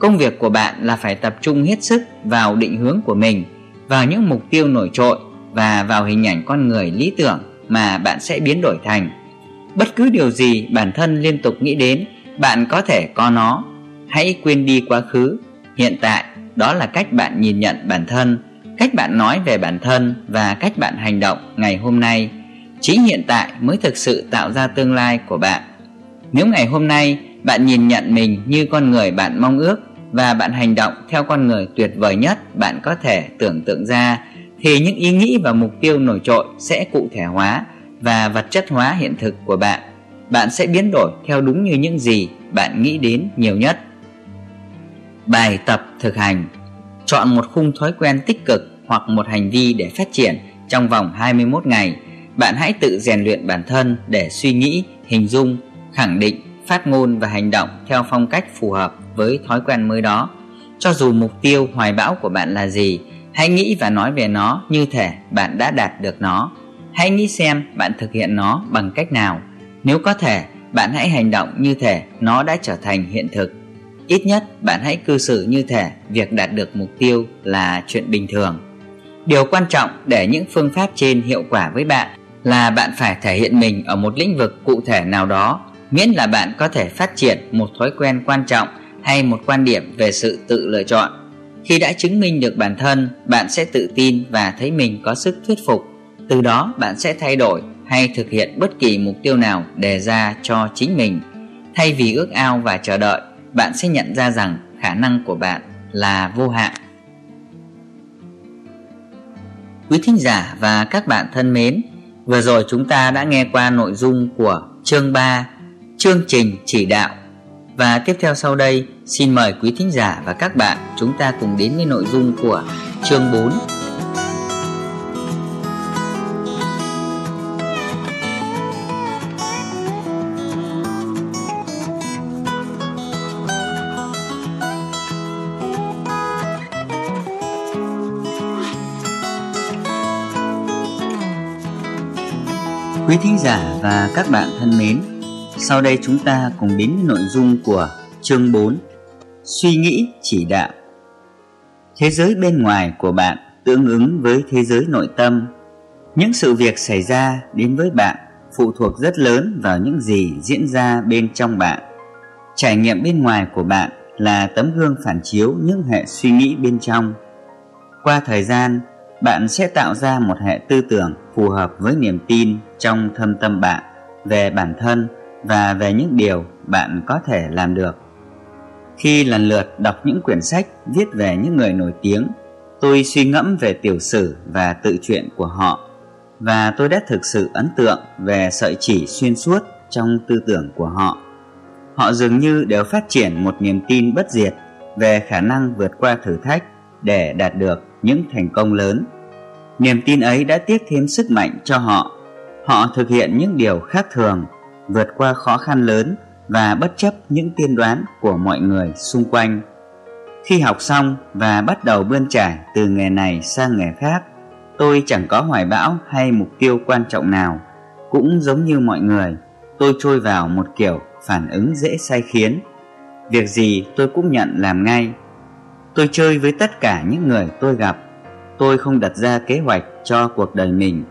Công việc của bạn là phải tập trung hết sức vào định hướng của mình, vào những mục tiêu nổi trội và vào hình ảnh con người lý tưởng mà bạn sẽ biến đổi thành. Bất cứ điều gì bản thân liên tục nghĩ đến, bạn có thể có nó. Hãy quên đi quá khứ, hiện tại đó là cách bạn nhìn nhận bản thân, cách bạn nói về bản thân và cách bạn hành động ngày hôm nay. Chỉ hiện tại mới thực sự tạo ra tương lai của bạn. Nếu ngày hôm nay bạn nhìn nhận mình như con người bạn mong ước và bạn hành động theo con người tuyệt vời nhất bạn có thể tưởng tượng ra, thì những ý nghĩ và mục tiêu nổi trội sẽ cụ thể hóa và vật chất hóa hiện thực của bạn. Bạn sẽ biến đổi theo đúng như những gì bạn nghĩ đến nhiều nhất. Bài tập thực hành. Chọn một khung thói quen tích cực hoặc một hành vi để phát triển trong vòng 21 ngày. Bạn hãy tự rèn luyện bản thân để suy nghĩ, hình dung, khẳng định, phát ngôn và hành động theo phong cách phù hợp với thói quen mới đó. Cho dù mục tiêu hoài bão của bạn là gì, hãy nghĩ và nói về nó như thể bạn đã đạt được nó. Hãy nghĩ xem bạn thực hiện nó bằng cách nào. Nếu có thể, bạn hãy hành động như thể nó đã trở thành hiện thực. Ít nhất, bạn hãy cư xử như thể việc đạt được mục tiêu là chuyện bình thường. Điều quan trọng để những phương pháp trên hiệu quả với bạn là bạn phải thể hiện mình ở một lĩnh vực cụ thể nào đó, miễn là bạn có thể phát triển một thói quen quan trọng hay một quan điểm về sự tự lựa chọn khi đã chứng minh được bản thân bạn sẽ tự tin và thấy mình có sức thuyết phục từ đó bạn sẽ thay đổi hay thực hiện bất kỳ mục tiêu nào đề ra cho chính mình Thay vì ước ao và chờ đợi, bạn sẽ nhận ra rằng khả năng của bạn là vô hạn. Quý thính giả và các bạn thân mến, vừa rồi chúng ta đã nghe qua nội dung của chương 3, chương trình chỉ đạo. Và tiếp theo sau đây, xin mời quý thính giả và các bạn chúng ta cùng đến với nội dung của chương 4 Quý thính giả và các bạn thân mến, sau đây chúng ta cùng đến với nội dung của chương 4 Suy nghĩ chỉ đạo. Thế giới bên ngoài của bạn tương ứng với thế giới nội tâm. Những sự việc xảy ra đến với bạn phụ thuộc rất lớn vào những gì diễn ra bên trong bạn. Trải nghiệm bên ngoài của bạn là tấm gương phản chiếu những hệ suy nghĩ bên trong. Qua thời gian, bạn sẽ tạo ra một hệ tư tưởng phù hợp với niềm tin trong thâm tâm bạn về bản thân và về những điều bạn có thể làm được. Khi lần lượt đọc những quyển sách viết về những người nổi tiếng, tôi suy ngẫm về tiểu sử và tự truyện của họ và tôi đã thực sự ấn tượng về sợi chỉ xuyên suốt trong tư tưởng của họ. Họ dường như đều phát triển một niềm tin bất diệt về khả năng vượt qua thử thách để đạt được những thành công lớn. Niềm tin ấy đã tiếp thêm sức mạnh cho họ. Họ thực hiện những điều khác thường, vượt qua khó khăn lớn và bất chấp những tiên đoán của mọi người xung quanh. Khi học xong và bắt đầu bươn trải từ nghề này sang nghề khác, tôi chẳng có hoài bão hay mục tiêu quan trọng nào. Cũng giống như mọi người, tôi trôi vào một kiểu phản ứng dễ sai khiến. Việc gì tôi cũng nhận làm ngay Tôi chơi với tất cả những người tôi gặp Tôi không đặt ra kế hoạch cho cuộc đời mình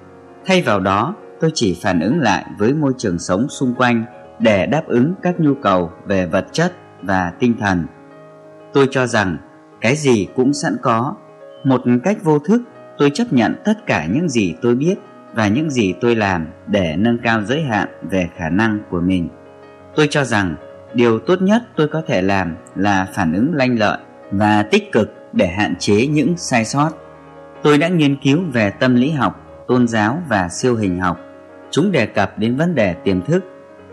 Thay vào đó tôi chỉ phản ứng lại với môi trường sống xung quanh Để đáp ứng các nhu cầu về vật chất và tinh thần Tôi cho rằng cái gì cũng sẵn có Một cách vô thức tôi chấp nhận tất cả những gì tôi biết Và những gì tôi làm để nâng cao giới hạn về khả năng của mình Tôi cho rằng điều tốt nhất tôi có thể làm là phản ứng lanh lợi và tích cực để hạn chế những sai sót. Tôi đã nghiên cứu về tâm lý học, tôn giáo và siêu hình học. Chúng đề cập đến vấn đề tiềm thức,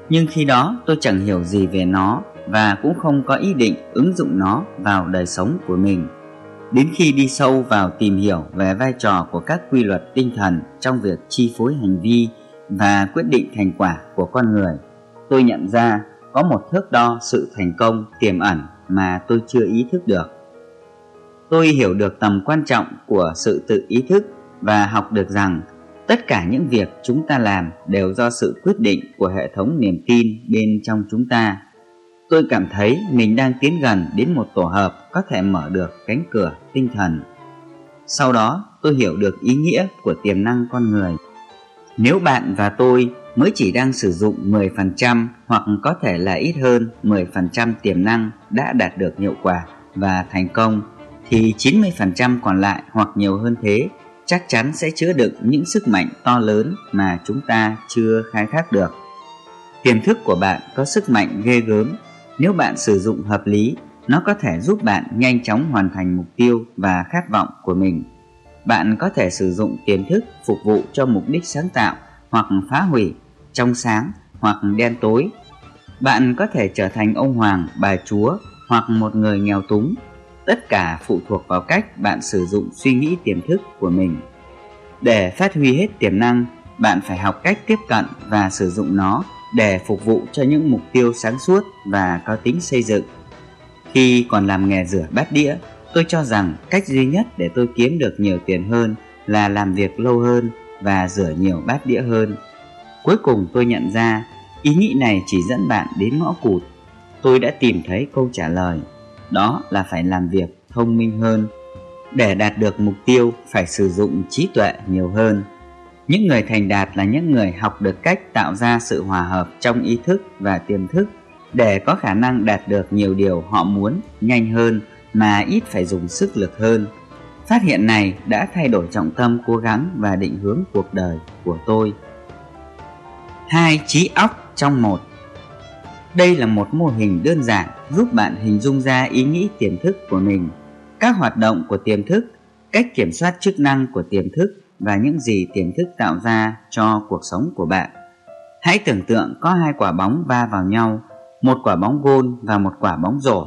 nhưng khi đó tôi chẳng hiểu gì về nó và cũng không có ý định ứng dụng nó vào đời sống của mình. Đến khi đi sâu vào tìm hiểu về vai trò của các quy luật tinh thần trong việc chi phối hành vi và quyết định thành quả của con người, tôi nhận ra có một thước đo sự thành công tiềm ẩn mà tôi chưa ý thức được. Tôi hiểu được tầm quan trọng của sự tự ý thức và học được rằng tất cả những việc chúng ta làm đều do sự quyết định của hệ thống niềm tin bên trong chúng ta. Tôi cảm thấy mình đang tiến gần đến một tổ hợp có thể mở được cánh cửa tinh thần. Sau đó, tôi hiểu được ý nghĩa của tiềm năng con người. Nếu bạn và tôi mới chỉ đang sử dụng 10% hoặc có thể là ít hơn 10% tiềm năng đã đạt được hiệu quả và thành công thì 90% còn lại hoặc nhiều hơn thế chắc chắn sẽ chứa đựng những sức mạnh to lớn mà chúng ta chưa khai thác được. Tiềm thức của bạn có sức mạnh ghê gớm, nếu bạn sử dụng hợp lý, nó có thể giúp bạn nhanh chóng hoàn thành mục tiêu và khát vọng của mình. Bạn có thể sử dụng tiềm thức phục vụ cho mục đích sáng tạo hoặc phá hủy trong sáng hoặc đen tối. Bạn có thể trở thành ông hoàng, bà chúa hoặc một người nghèo túng. Tất cả phụ thuộc vào cách bạn sử dụng suy nghĩ tiềm thức của mình. Để phát huy hết tiềm năng, bạn phải học cách tiếp cận và sử dụng nó để phục vụ cho những mục tiêu sáng suốt và có tính xây dựng. Khi còn làm nghề rửa bát đĩa, tôi cho rằng cách duy nhất để tôi kiếm được nhiều tiền hơn là làm việc lâu hơn và rửa nhiều bát đĩa hơn. Cuối cùng tôi nhận ra ý nghĩ này chỉ dẫn bạn đến ngõ cụt. Tôi đã tìm thấy câu trả lời, đó là phải làm việc thông minh hơn. Để đạt được mục tiêu, phải sử dụng trí tuệ nhiều hơn. Những người thành đạt là những người học được cách tạo ra sự hòa hợp trong ý thức và tiềm thức để có khả năng đạt được nhiều điều họ muốn nhanh hơn mà ít phải dùng sức lực hơn. Phát hiện này đã thay đổi trọng tâm, cố gắng và định hướng cuộc đời của tôi hai, trí óc trong một đây là một mô hình đơn giản giúp bạn hình dung ra ý nghĩ tiềm thức của mình, các hoạt động của tiềm thức, cách kiểm soát chức năng của tiềm thức và những gì tiềm thức tạo ra cho cuộc sống của bạn. Hãy tưởng tượng có hai quả bóng va vào nhau, một quả bóng gôn và một quả bóng rổ.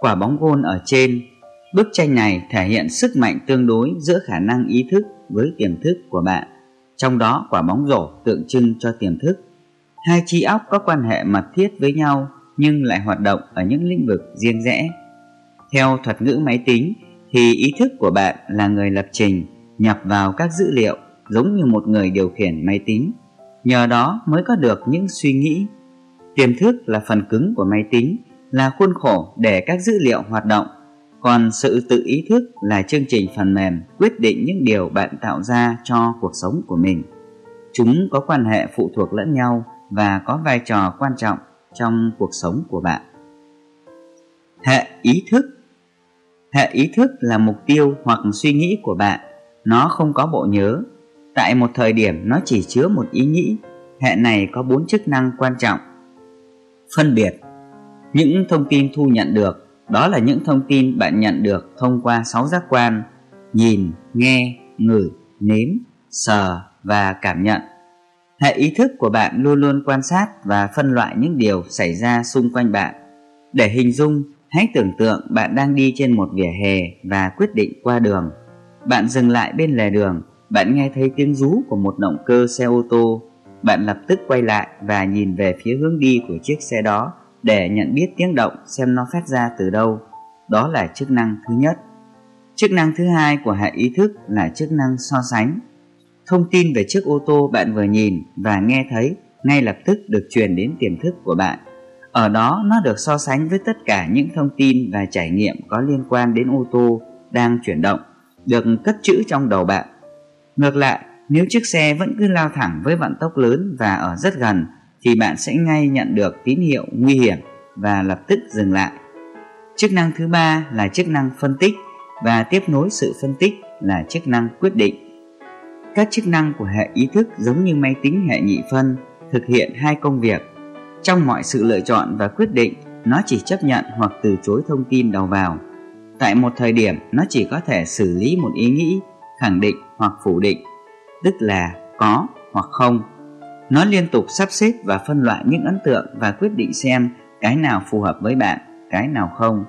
Quả bóng gôn ở trên. Bức tranh này thể hiện sức mạnh tương đối giữa khả năng ý thức với tiềm thức của bạn. Trong đó quả bóng rổ tượng trưng cho tiềm thức. Hai trí óc có quan hệ mật thiết với nhau nhưng lại hoạt động ở những lĩnh vực riêng rẽ. Theo thuật ngữ máy tính thì ý thức của bạn là người lập trình, nhập vào các dữ liệu giống như một người điều khiển máy tính. Nhờ đó mới có được những suy nghĩ. Tiềm thức là phần cứng của máy tính, là khuôn khổ để các dữ liệu hoạt động còn sự tự ý thức là chương trình phần mềm quyết định những điều bạn tạo ra cho cuộc sống của mình. Chúng có quan hệ phụ thuộc lẫn nhau và có vai trò quan trọng trong cuộc sống của bạn. Hệ ý thức Hệ ý thức là mục tiêu hoặc suy nghĩ của bạn. Nó không có bộ nhớ. Tại một thời điểm nó chỉ chứa một ý nghĩ. Hệ này có bốn chức năng quan trọng. Phân biệt Những thông tin thu nhận được đó là những thông tin bạn nhận được thông qua sáu giác quan nhìn, nghe, ngửi, nếm, sờ và cảm nhận. Hệ ý thức của bạn luôn luôn quan sát và phân loại những điều xảy ra xung quanh bạn. Để hình dung, hãy tưởng tượng bạn đang đi trên một vỉa hè và quyết định qua đường. Bạn dừng lại bên lề đường, bạn nghe thấy tiếng rú của một động cơ xe ô tô. Bạn lập tức quay lại và nhìn về phía hướng đi của chiếc xe đó để nhận biết tiếng động xem nó phát ra từ đâu. Đó là chức năng thứ nhất. Chức năng thứ hai của hệ ý thức là chức năng so sánh. Thông tin về chiếc ô tô bạn vừa nhìn và nghe thấy ngay lập tức được truyền đến tiềm thức của bạn. Ở đó nó được so sánh với tất cả những thông tin và trải nghiệm có liên quan đến ô tô đang chuyển động, được cất trữ trong đầu bạn. Ngược lại, nếu chiếc xe vẫn cứ lao thẳng với vận tốc lớn và ở rất gần thì bạn sẽ ngay nhận được tín hiệu nguy hiểm và lập tức dừng lại. Chức năng thứ ba là chức năng phân tích và tiếp nối sự phân tích là chức năng quyết định. Các chức năng của hệ ý thức giống như máy tính hệ nhị phân thực hiện hai công việc. Trong mọi sự lựa chọn và quyết định, nó chỉ chấp nhận hoặc từ chối thông tin đầu vào. Tại một thời điểm, nó chỉ có thể xử lý một ý nghĩ, khẳng định hoặc phủ định, tức là có hoặc không nó liên tục sắp xếp và phân loại những ấn tượng và quyết định xem cái nào phù hợp với bạn, cái nào không.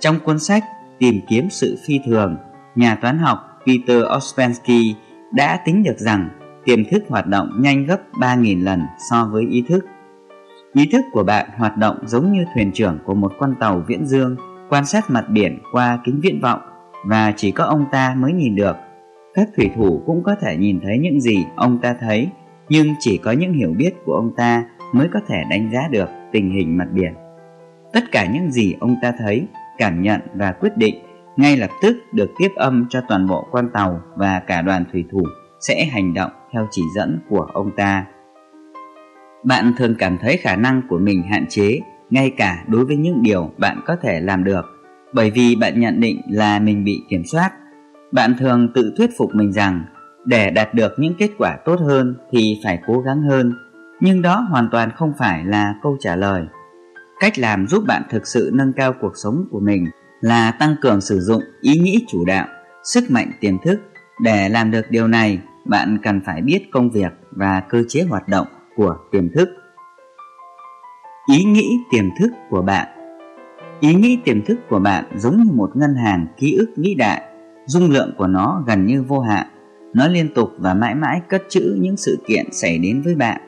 Trong cuốn sách Tìm kiếm sự phi thường, nhà toán học Peter Ospensky đã tính được rằng tiềm thức hoạt động nhanh gấp 3.000 lần so với ý thức. Ý thức của bạn hoạt động giống như thuyền trưởng của một con tàu viễn dương quan sát mặt biển qua kính viễn vọng và chỉ có ông ta mới nhìn được. Các thủy thủ cũng có thể nhìn thấy những gì ông ta thấy nhưng chỉ có những hiểu biết của ông ta mới có thể đánh giá được tình hình mặt biển. Tất cả những gì ông ta thấy, cảm nhận và quyết định ngay lập tức được tiếp âm cho toàn bộ quan tàu và cả đoàn thủy thủ sẽ hành động theo chỉ dẫn của ông ta. Bạn thường cảm thấy khả năng của mình hạn chế, ngay cả đối với những điều bạn có thể làm được, bởi vì bạn nhận định là mình bị kiểm soát. Bạn thường tự thuyết phục mình rằng, để đạt được những kết quả tốt hơn thì phải cố gắng hơn, nhưng đó hoàn toàn không phải là câu trả lời cách làm giúp bạn thực sự nâng cao cuộc sống của mình là tăng cường sử dụng ý nghĩ chủ đạo, sức mạnh tiềm thức. Để làm được điều này, bạn cần phải biết công việc và cơ chế hoạt động của tiềm thức. Ý nghĩ tiềm thức của bạn. Ý nghĩ tiềm thức của bạn giống như một ngân hàng ký ức vĩ đại. Dung lượng của nó gần như vô hạn. Nó liên tục và mãi mãi cất trữ những sự kiện xảy đến với bạn.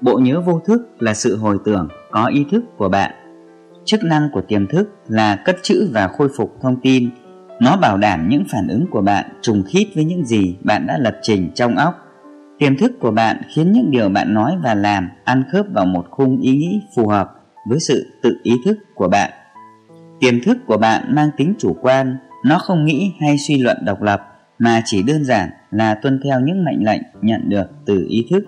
Bộ nhớ vô thức là sự hồi tưởng có ý thức của bạn. Chức năng của tiềm thức là cất trữ và khôi phục thông tin. Nó bảo đảm những phản ứng của bạn trùng khít với những gì bạn đã lập trình trong óc. Tiềm thức của bạn khiến những điều bạn nói và làm ăn khớp vào một khung ý nghĩ phù hợp với sự tự ý thức của bạn. Tiềm thức của bạn mang tính chủ quan, nó không nghĩ hay suy luận độc lập mà chỉ đơn giản là tuân theo những mệnh lệnh nhận được từ ý thức.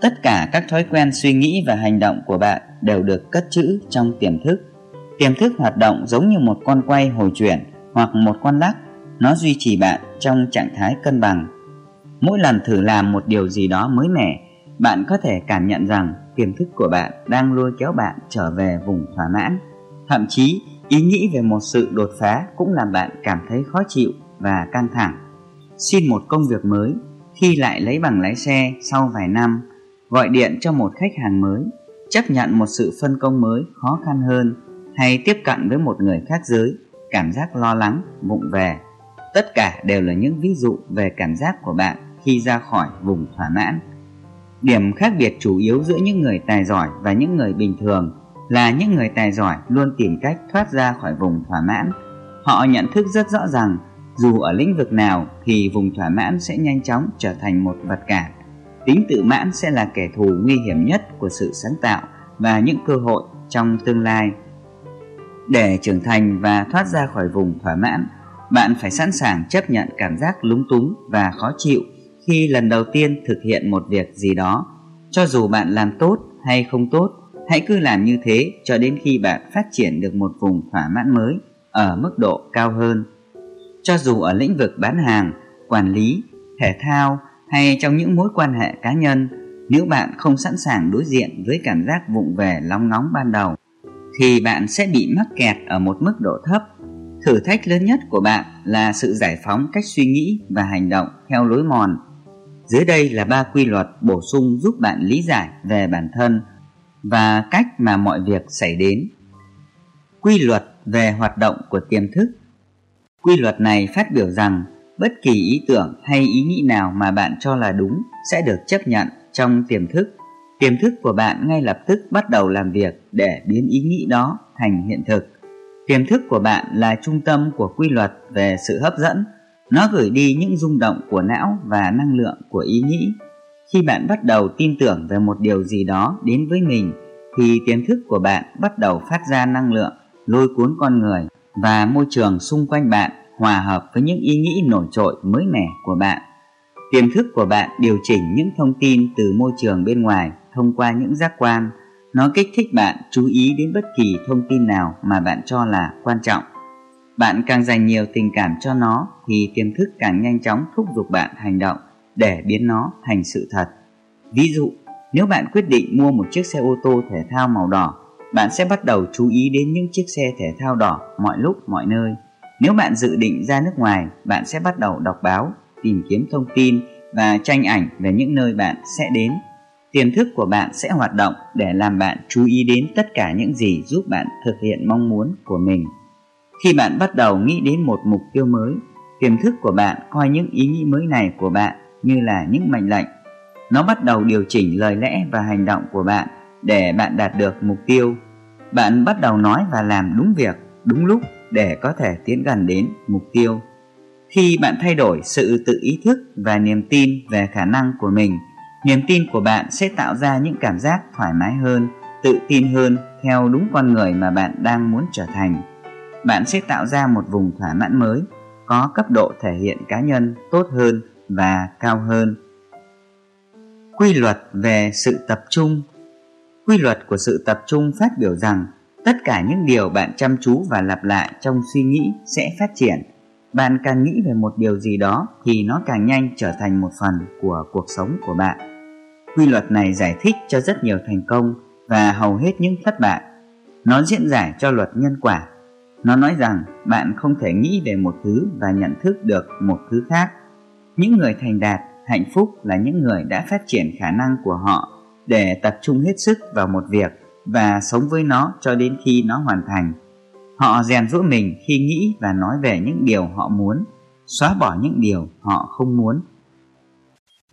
Tất cả các thói quen suy nghĩ và hành động của bạn đều được cất trữ trong tiềm thức. Tiềm thức hoạt động giống như một con quay hồi chuyển hoặc một con lắc, nó duy trì bạn trong trạng thái cân bằng. Mỗi lần thử làm một điều gì đó mới mẻ, bạn có thể cảm nhận rằng tiềm thức của bạn đang lôi kéo bạn trở về vùng thỏa mãn. Thậm chí, ý nghĩ về một sự đột phá cũng làm bạn cảm thấy khó chịu và căng thẳng. Xin một công việc mới, khi lại lấy bằng lái xe sau vài năm, gọi điện cho một khách hàng mới, chấp nhận một sự phân công mới khó khăn hơn hay tiếp cận với một người khác giới, cảm giác lo lắng, vụng về. Tất cả đều là những ví dụ về cảm giác của bạn khi ra khỏi vùng thỏa mãn. Điểm khác biệt chủ yếu giữa những người tài giỏi và những người bình thường là những người tài giỏi luôn tìm cách thoát ra khỏi vùng thỏa mãn. Họ nhận thức rất rõ rằng dù ở lĩnh vực nào thì vùng thỏa mãn sẽ nhanh chóng trở thành một vật cản. Tính tự mãn sẽ là kẻ thù nguy hiểm nhất của sự sáng tạo và những cơ hội trong tương lai. Để trưởng thành và thoát ra khỏi vùng thỏa mãn, bạn phải sẵn sàng chấp nhận cảm giác lúng túng và khó chịu khi lần đầu tiên thực hiện một việc gì đó. Cho dù bạn làm tốt hay không tốt, hãy cứ làm như thế cho đến khi bạn phát triển được một vùng thỏa mãn mới ở mức độ cao hơn. Cho dù ở lĩnh vực bán hàng, quản lý, thể thao hay trong những mối quan hệ cá nhân, nếu bạn không sẵn sàng đối diện với cảm giác vụng về long ngóng ban đầu, thì bạn sẽ bị mắc kẹt ở một mức độ thấp. Thử thách lớn nhất của bạn là sự giải phóng cách suy nghĩ và hành động theo lối mòn. Dưới đây là ba quy luật bổ sung giúp bạn lý giải về bản thân và cách mà mọi việc xảy đến. Quy luật về hoạt động của tiềm thức Quy luật này phát biểu rằng bất kỳ ý tưởng hay ý nghĩ nào mà bạn cho là đúng sẽ được chấp nhận trong tiềm thức. Tiềm thức của bạn ngay lập tức bắt đầu làm việc để biến ý nghĩ đó thành hiện thực. Tiềm thức của bạn là trung tâm của quy luật về sự hấp dẫn. Nó gửi đi những rung động của não và năng lượng của ý nghĩ. Khi bạn bắt đầu tin tưởng về một điều gì đó đến với mình, thì tiềm thức của bạn bắt đầu phát ra năng lượng lôi cuốn con người và môi trường xung quanh bạn hòa hợp với những ý nghĩ nổi trội mới mẻ của bạn. Tiềm thức của bạn điều chỉnh những thông tin từ môi trường bên ngoài thông qua những giác quan. Nó kích thích bạn chú ý đến bất kỳ thông tin nào mà bạn cho là quan trọng. Bạn càng dành nhiều tình cảm cho nó thì tiềm thức càng nhanh chóng thúc giục bạn hành động để biến nó thành sự thật. Ví dụ, nếu bạn quyết định mua một chiếc xe ô tô thể thao màu đỏ, bạn sẽ bắt đầu chú ý đến những chiếc xe thể thao đỏ mọi lúc mọi nơi. Nếu bạn dự định ra nước ngoài, bạn sẽ bắt đầu đọc báo, tìm kiếm thông tin và tranh ảnh về những nơi bạn sẽ đến. Tiềm thức của bạn sẽ hoạt động để làm bạn chú ý đến tất cả những gì giúp bạn thực hiện mong muốn của mình. Khi bạn bắt đầu nghĩ đến một mục tiêu mới, tiềm thức của bạn coi những ý nghĩ mới này của bạn như là những mệnh lệnh. Nó bắt đầu điều chỉnh lời lẽ và hành động của bạn để bạn đạt được mục tiêu. Bạn bắt đầu nói và làm đúng việc, đúng lúc để có thể tiến gần đến mục tiêu. Khi bạn thay đổi sự tự ý thức và niềm tin về khả năng của mình, niềm tin của bạn sẽ tạo ra những cảm giác thoải mái hơn, tự tin hơn theo đúng con người mà bạn đang muốn trở thành. Bạn sẽ tạo ra một vùng thỏa mãn mới, có cấp độ thể hiện cá nhân tốt hơn và cao hơn. Quy luật về sự tập trung Quy luật của sự tập trung phát biểu rằng tất cả những điều bạn chăm chú và lặp lại trong suy nghĩ sẽ phát triển. Bạn càng nghĩ về một điều gì đó thì nó càng nhanh trở thành một phần của cuộc sống của bạn. Quy luật này giải thích cho rất nhiều thành công và hầu hết những thất bại. Nó diễn giải cho luật nhân quả. Nó nói rằng bạn không thể nghĩ về một thứ và nhận thức được một thứ khác. Những người thành đạt, hạnh phúc là những người đã phát triển khả năng của họ để tập trung hết sức vào một việc và sống với nó cho đến khi nó hoàn thành. Họ rèn rũa mình khi nghĩ và nói về những điều họ muốn, xóa bỏ những điều họ không muốn.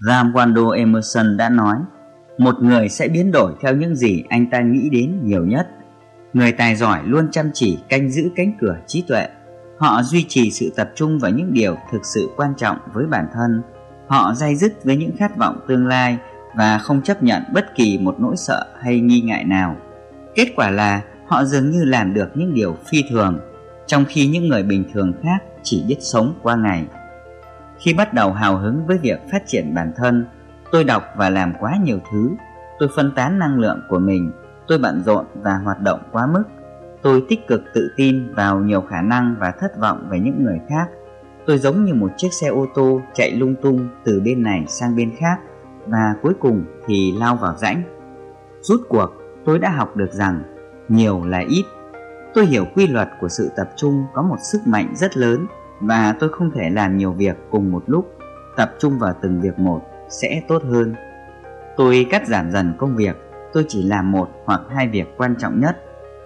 Ram Wando Emerson đã nói, một người sẽ biến đổi theo những gì anh ta nghĩ đến nhiều nhất. Người tài giỏi luôn chăm chỉ canh giữ cánh cửa trí tuệ. Họ duy trì sự tập trung vào những điều thực sự quan trọng với bản thân. Họ day dứt với những khát vọng tương lai và không chấp nhận bất kỳ một nỗi sợ hay nghi ngại nào. Kết quả là họ dường như làm được những điều phi thường, trong khi những người bình thường khác chỉ biết sống qua ngày. Khi bắt đầu hào hứng với việc phát triển bản thân, tôi đọc và làm quá nhiều thứ, tôi phân tán năng lượng của mình, tôi bận rộn và hoạt động quá mức. Tôi tích cực tự tin vào nhiều khả năng và thất vọng về những người khác. Tôi giống như một chiếc xe ô tô chạy lung tung từ bên này sang bên khác và cuối cùng thì lao vào rãnh. Rút cuộc, tôi đã học được rằng nhiều là ít. Tôi hiểu quy luật của sự tập trung có một sức mạnh rất lớn và tôi không thể làm nhiều việc cùng một lúc. Tập trung vào từng việc một sẽ tốt hơn. Tôi cắt giảm dần công việc, tôi chỉ làm một hoặc hai việc quan trọng nhất.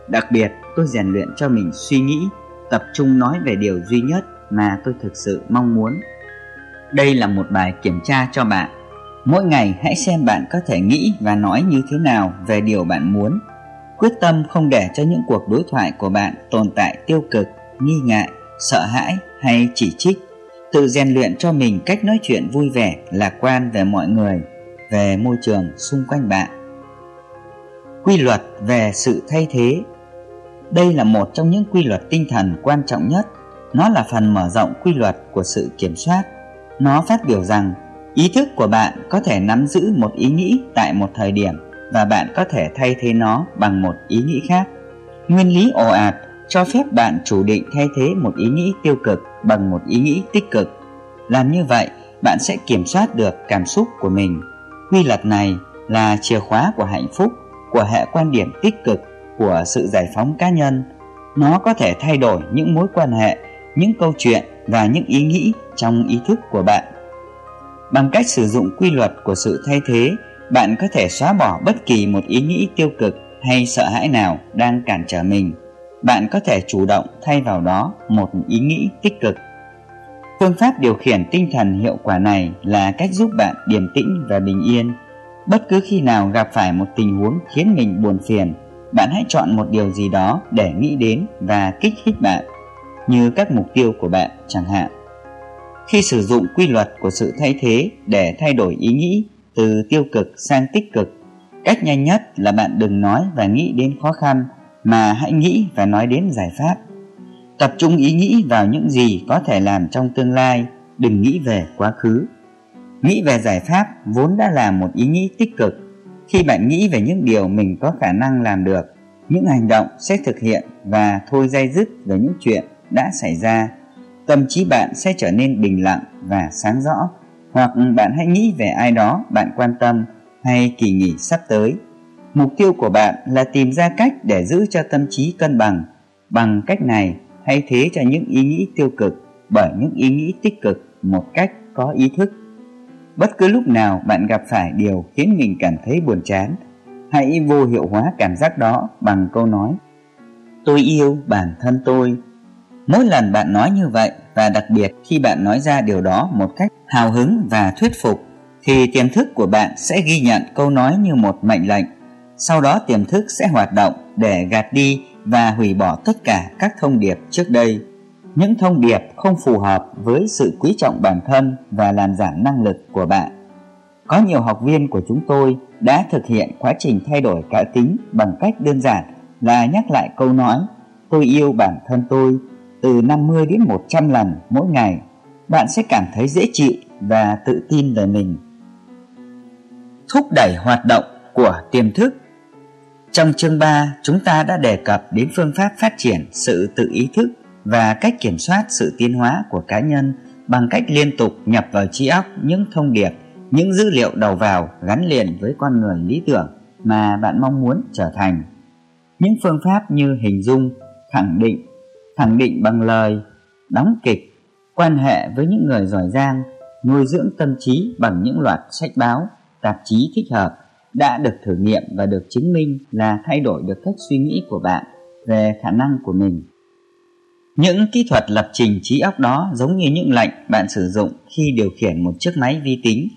Đặc biệt, tôi rèn luyện cho mình suy nghĩ, tập trung nói về điều duy nhất mà tôi thực sự mong muốn. Đây là một bài kiểm tra cho bạn. Mỗi ngày hãy xem bạn có thể nghĩ và nói như thế nào về điều bạn muốn. Quyết tâm không để cho những cuộc đối thoại của bạn tồn tại tiêu cực, nghi ngại, sợ hãi hay chỉ trích. Tự rèn luyện cho mình cách nói chuyện vui vẻ, lạc quan về mọi người, về môi trường xung quanh bạn. Quy luật về sự thay thế Đây là một trong những quy luật tinh thần quan trọng nhất. Nó là phần mở rộng quy luật của sự kiểm soát nó phát biểu rằng ý thức của bạn có thể nắm giữ một ý nghĩ tại một thời điểm và bạn có thể thay thế nó bằng một ý nghĩ khác. Nguyên lý ồ ạt cho phép bạn chủ định thay thế một ý nghĩ tiêu cực bằng một ý nghĩ tích cực. Làm như vậy, bạn sẽ kiểm soát được cảm xúc của mình. Quy luật này là chìa khóa của hạnh phúc, của hệ quan điểm tích cực, của sự giải phóng cá nhân. Nó có thể thay đổi những mối quan hệ, những câu chuyện và những ý nghĩ trong ý thức của bạn. Bằng cách sử dụng quy luật của sự thay thế, bạn có thể xóa bỏ bất kỳ một ý nghĩ tiêu cực hay sợ hãi nào đang cản trở mình. Bạn có thể chủ động thay vào đó một ý nghĩ tích cực. Phương pháp điều khiển tinh thần hiệu quả này là cách giúp bạn điềm tĩnh và bình yên. Bất cứ khi nào gặp phải một tình huống khiến mình buồn phiền, bạn hãy chọn một điều gì đó để nghĩ đến và kích thích bạn như các mục tiêu của bạn chẳng hạn. Khi sử dụng quy luật của sự thay thế để thay đổi ý nghĩ từ tiêu cực sang tích cực, cách nhanh nhất là bạn đừng nói và nghĩ đến khó khăn mà hãy nghĩ và nói đến giải pháp. Tập trung ý nghĩ vào những gì có thể làm trong tương lai, đừng nghĩ về quá khứ. Nghĩ về giải pháp vốn đã là một ý nghĩ tích cực. Khi bạn nghĩ về những điều mình có khả năng làm được, những hành động sẽ thực hiện và thôi dây dứt về những chuyện đã xảy ra tâm trí bạn sẽ trở nên bình lặng và sáng rõ. Hoặc bạn hãy nghĩ về ai đó bạn quan tâm hay kỳ nghỉ sắp tới. Mục tiêu của bạn là tìm ra cách để giữ cho tâm trí cân bằng. Bằng cách này thay thế cho những ý nghĩ tiêu cực bởi những ý nghĩ tích cực một cách có ý thức. Bất cứ lúc nào bạn gặp phải điều khiến mình cảm thấy buồn chán, hãy vô hiệu hóa cảm giác đó bằng câu nói, tôi yêu bản thân tôi. Mỗi lần bạn nói như vậy, và đặc biệt khi bạn nói ra điều đó một cách hào hứng và thuyết phục, thì tiềm thức của bạn sẽ ghi nhận câu nói như một mệnh lệnh. Sau đó tiềm thức sẽ hoạt động để gạt đi và hủy bỏ tất cả các thông điệp trước đây. Những thông điệp không phù hợp với sự quý trọng bản thân và làm giảm năng lực của bạn. Có nhiều học viên của chúng tôi đã thực hiện quá trình thay đổi cá tính bằng cách đơn giản là nhắc lại câu nói, tôi yêu bản thân tôi từ 50 đến 100 lần mỗi ngày, bạn sẽ cảm thấy dễ chịu và tự tin về mình. Thúc đẩy hoạt động của tiềm thức Trong chương 3, chúng ta đã đề cập đến phương pháp phát triển sự tự ý thức và cách kiểm soát sự tiến hóa của cá nhân bằng cách liên tục nhập vào trí óc những thông điệp, những dữ liệu đầu vào gắn liền với con người lý tưởng mà bạn mong muốn trở thành. Những phương pháp như hình dung, khẳng định khẳng định bằng lời, đóng kịch, quan hệ với những người giỏi giang, nuôi dưỡng tâm trí bằng những loạt sách báo, tạp chí thích hợp đã được thử nghiệm và được chứng minh là thay đổi được cách suy nghĩ của bạn về khả năng của mình. Những kỹ thuật lập trình trí óc đó giống như những lệnh bạn sử dụng khi điều khiển một chiếc máy vi tính.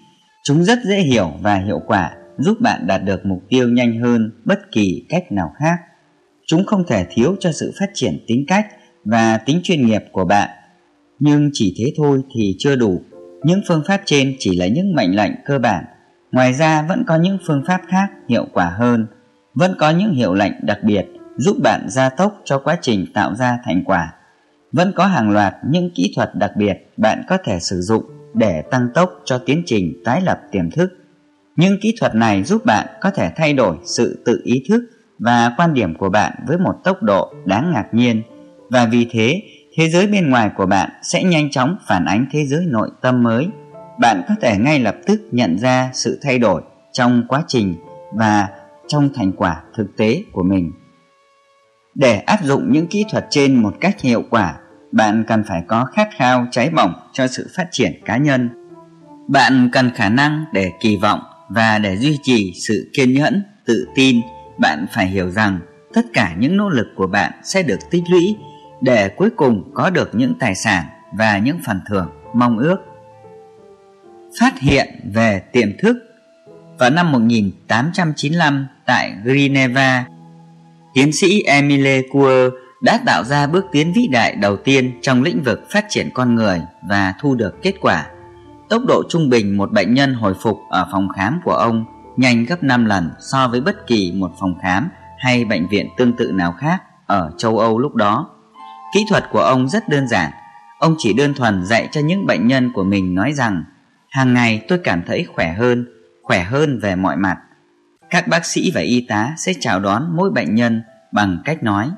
Chúng rất dễ hiểu và hiệu quả, giúp bạn đạt được mục tiêu nhanh hơn bất kỳ cách nào khác. Chúng không thể thiếu cho sự phát triển tính cách và tính chuyên nghiệp của bạn. Nhưng chỉ thế thôi thì chưa đủ. Những phương pháp trên chỉ là những mệnh lệnh cơ bản. Ngoài ra, vẫn có những phương pháp khác hiệu quả hơn. Vẫn có những hiệu lệnh đặc biệt giúp bạn gia tốc cho quá trình tạo ra thành quả. Vẫn có hàng loạt những kỹ thuật đặc biệt bạn có thể sử dụng để tăng tốc cho tiến trình tái lập tiềm thức. Những kỹ thuật này giúp bạn có thể thay đổi sự tự ý thức và quan điểm của bạn với một tốc độ đáng ngạc nhiên và vì thế thế giới bên ngoài của bạn sẽ nhanh chóng phản ánh thế giới nội tâm mới. Bạn có thể ngay lập tức nhận ra sự thay đổi trong quá trình và trong thành quả thực tế của mình. Để áp dụng những kỹ thuật trên một cách hiệu quả, bạn cần phải có khát khao cháy bỏng cho sự phát triển cá nhân. Bạn cần khả năng để kỳ vọng và để duy trì sự kiên nhẫn, tự tin. Bạn phải hiểu rằng tất cả những nỗ lực của bạn sẽ được tích lũy để cuối cùng có được những tài sản và những phần thưởng mong ước phát hiện về tiềm thức vào năm 1895 tại Geneva, tiến sĩ Emile Coeur đã tạo ra bước tiến vĩ đại đầu tiên trong lĩnh vực phát triển con người và thu được kết quả. Tốc độ trung bình một bệnh nhân hồi phục ở phòng khám của ông nhanh gấp 5 lần so với bất kỳ một phòng khám hay bệnh viện tương tự nào khác ở châu Âu lúc đó. Kỹ thuật của ông rất đơn giản. Ông chỉ đơn thuần dạy cho những bệnh nhân của mình nói rằng hàng ngày tôi cảm thấy khỏe hơn, khỏe hơn về mọi mặt. Các bác sĩ và y tá sẽ chào đón mỗi bệnh nhân bằng cách nói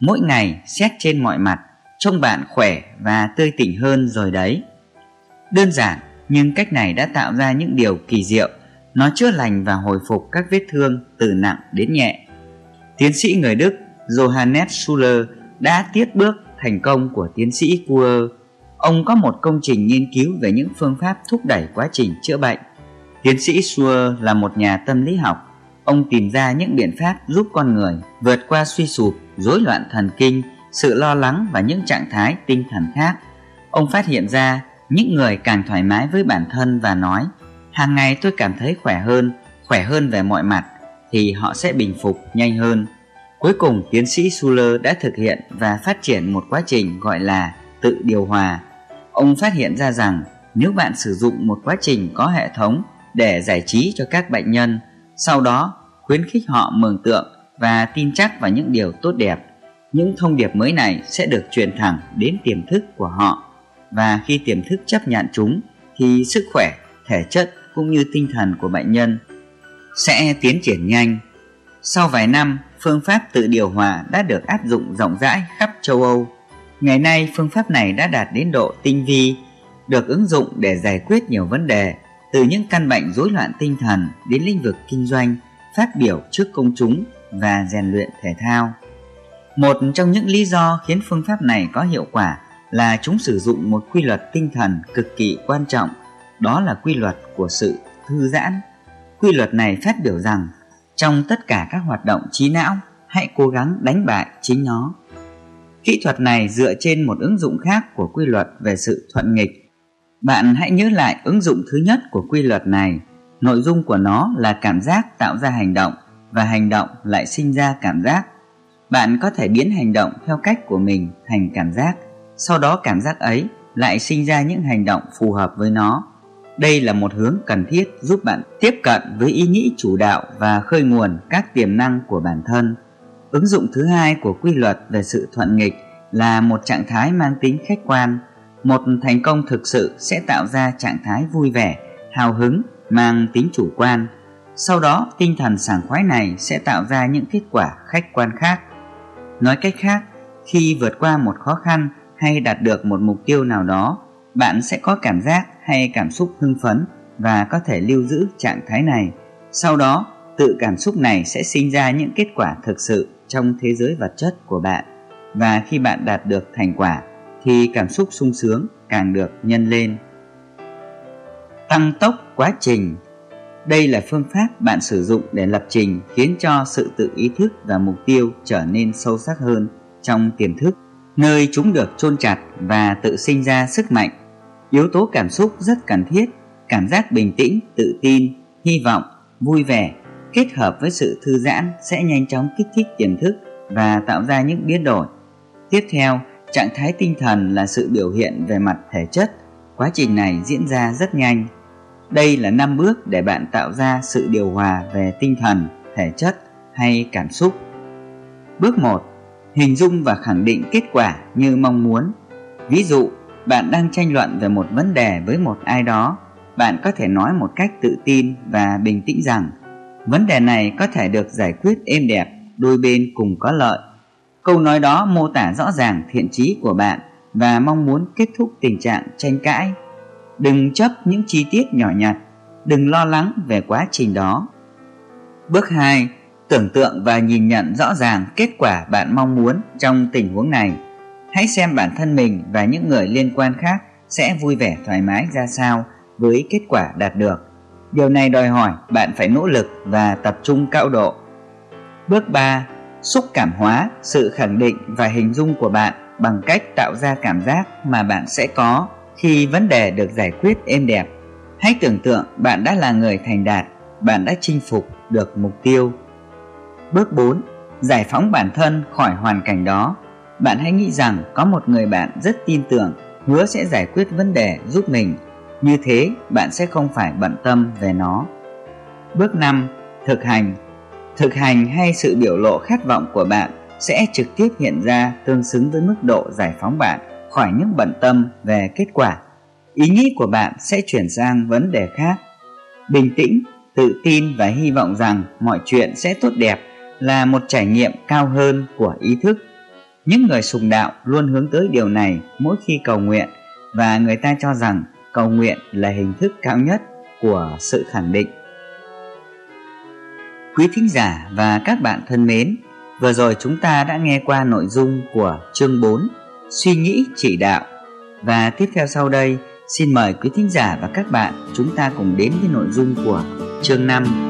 mỗi ngày xét trên mọi mặt trông bạn khỏe và tươi tỉnh hơn rồi đấy đơn giản nhưng cách này đã tạo ra những điều kỳ diệu nó chữa lành và hồi phục các vết thương từ nặng đến nhẹ tiến sĩ người đức johannes schuller đã tiếp bước thành công của tiến sĩ Kuer. Ông có một công trình nghiên cứu về những phương pháp thúc đẩy quá trình chữa bệnh. Tiến sĩ Schuer là một nhà tâm lý học ông tìm ra những biện pháp giúp con người vượt qua suy sụp, rối loạn thần kinh, sự lo lắng và những trạng thái tinh thần khác. Ông phát hiện ra những người càng thoải mái với bản thân và nói hàng ngày tôi cảm thấy khỏe hơn, khỏe hơn về mọi mặt thì họ sẽ bình phục nhanh hơn. Cuối cùng, tiến sĩ Suller đã thực hiện và phát triển một quá trình gọi là tự điều hòa. Ông phát hiện ra rằng nếu bạn sử dụng một quá trình có hệ thống để giải trí cho các bệnh nhân, sau đó khuyến khích họ mường tượng và tin chắc vào những điều tốt đẹp. Những thông điệp mới này sẽ được truyền thẳng đến tiềm thức của họ và khi tiềm thức chấp nhận chúng thì sức khỏe, thể chất cũng như tinh thần của bệnh nhân sẽ tiến triển nhanh. Sau vài năm, phương pháp tự điều hòa đã được áp dụng rộng rãi khắp châu Âu. Ngày nay, phương pháp này đã đạt đến độ tinh vi, được ứng dụng để giải quyết nhiều vấn đề, từ những căn bệnh rối loạn tinh thần đến lĩnh vực kinh doanh, phát biểu trước công chúng và rèn luyện thể thao. Một trong những lý do khiến phương pháp này có hiệu quả là chúng sử dụng một quy luật tinh thần cực kỳ quan trọng, đó là quy luật của sự thư giãn. Quy luật này phát biểu rằng trong tất cả các hoạt động trí não, hãy cố gắng đánh bại chính nó. Kỹ thuật này dựa trên một ứng dụng khác của quy luật về sự thuận nghịch. Bạn hãy nhớ lại ứng dụng thứ nhất của quy luật này Nội dung của nó là cảm giác tạo ra hành động và hành động lại sinh ra cảm giác. Bạn có thể biến hành động theo cách của mình thành cảm giác, sau đó cảm giác ấy lại sinh ra những hành động phù hợp với nó. Đây là một hướng cần thiết giúp bạn tiếp cận với ý nghĩ chủ đạo và khơi nguồn các tiềm năng của bản thân. Ứng dụng thứ hai của quy luật về sự thuận nghịch là một trạng thái mang tính khách quan. Một thành công thực sự sẽ tạo ra trạng thái vui vẻ, hào hứng mang tính chủ quan sau đó tinh thần sảng khoái này sẽ tạo ra những kết quả khách quan khác nói cách khác khi vượt qua một khó khăn hay đạt được một mục tiêu nào đó bạn sẽ có cảm giác hay cảm xúc hưng phấn và có thể lưu giữ trạng thái này. Sau đó, tự cảm xúc này sẽ sinh ra những kết quả thực sự trong thế giới vật chất của bạn. Và khi bạn đạt được thành quả, thì cảm xúc sung sướng càng được nhân lên. Tăng tốc quá trình. Đây là phương pháp bạn sử dụng để lập trình khiến cho sự tự ý thức và mục tiêu trở nên sâu sắc hơn trong tiềm thức, nơi chúng được chôn chặt và tự sinh ra sức mạnh yếu tố cảm xúc rất cần thiết cảm giác bình tĩnh tự tin hy vọng vui vẻ kết hợp với sự thư giãn sẽ nhanh chóng kích thích tiềm thức và tạo ra những biến đổi tiếp theo trạng thái tinh thần là sự biểu hiện về mặt thể chất quá trình này diễn ra rất nhanh đây là năm bước để bạn tạo ra sự điều hòa về tinh thần, thể chất hay cảm xúc. Bước 1. Hình dung và khẳng định kết quả như mong muốn. Ví dụ, bạn đang tranh luận về một vấn đề với một ai đó, bạn có thể nói một cách tự tin và bình tĩnh rằng vấn đề này có thể được giải quyết êm đẹp, đôi bên cùng có lợi. Câu nói đó mô tả rõ ràng thiện trí của bạn và mong muốn kết thúc tình trạng tranh cãi đừng chấp những chi tiết nhỏ nhặt, đừng lo lắng về quá trình đó. Bước 2. Tưởng tượng và nhìn nhận rõ ràng kết quả bạn mong muốn trong tình huống này. Hãy xem bản thân mình và những người liên quan khác sẽ vui vẻ thoải mái ra sao với kết quả đạt được. Điều này đòi hỏi bạn phải nỗ lực và tập trung cao độ. Bước 3. Xúc cảm hóa sự khẳng định và hình dung của bạn bằng cách tạo ra cảm giác mà bạn sẽ có khi vấn đề được giải quyết êm đẹp. Hãy tưởng tượng bạn đã là người thành đạt, bạn đã chinh phục được mục tiêu. Bước 4. Giải phóng bản thân khỏi hoàn cảnh đó. Bạn hãy nghĩ rằng có một người bạn rất tin tưởng, hứa sẽ giải quyết vấn đề giúp mình. Như thế, bạn sẽ không phải bận tâm về nó. Bước 5. Thực hành. Thực hành hay sự biểu lộ khát vọng của bạn sẽ trực tiếp hiện ra tương xứng với mức độ giải phóng bạn khỏi những bận tâm về kết quả. Ý nghĩ của bạn sẽ chuyển sang vấn đề khác. Bình tĩnh, tự tin và hy vọng rằng mọi chuyện sẽ tốt đẹp là một trải nghiệm cao hơn của ý thức. Những người sùng đạo luôn hướng tới điều này mỗi khi cầu nguyện và người ta cho rằng cầu nguyện là hình thức cao nhất của sự khẳng định. Quý thính giả và các bạn thân mến, vừa rồi chúng ta đã nghe qua nội dung của chương 4 Suy nghĩ chỉ đạo và tiếp theo sau đây xin mời quý thính giả và các bạn chúng ta cùng đến với nội dung của chương 5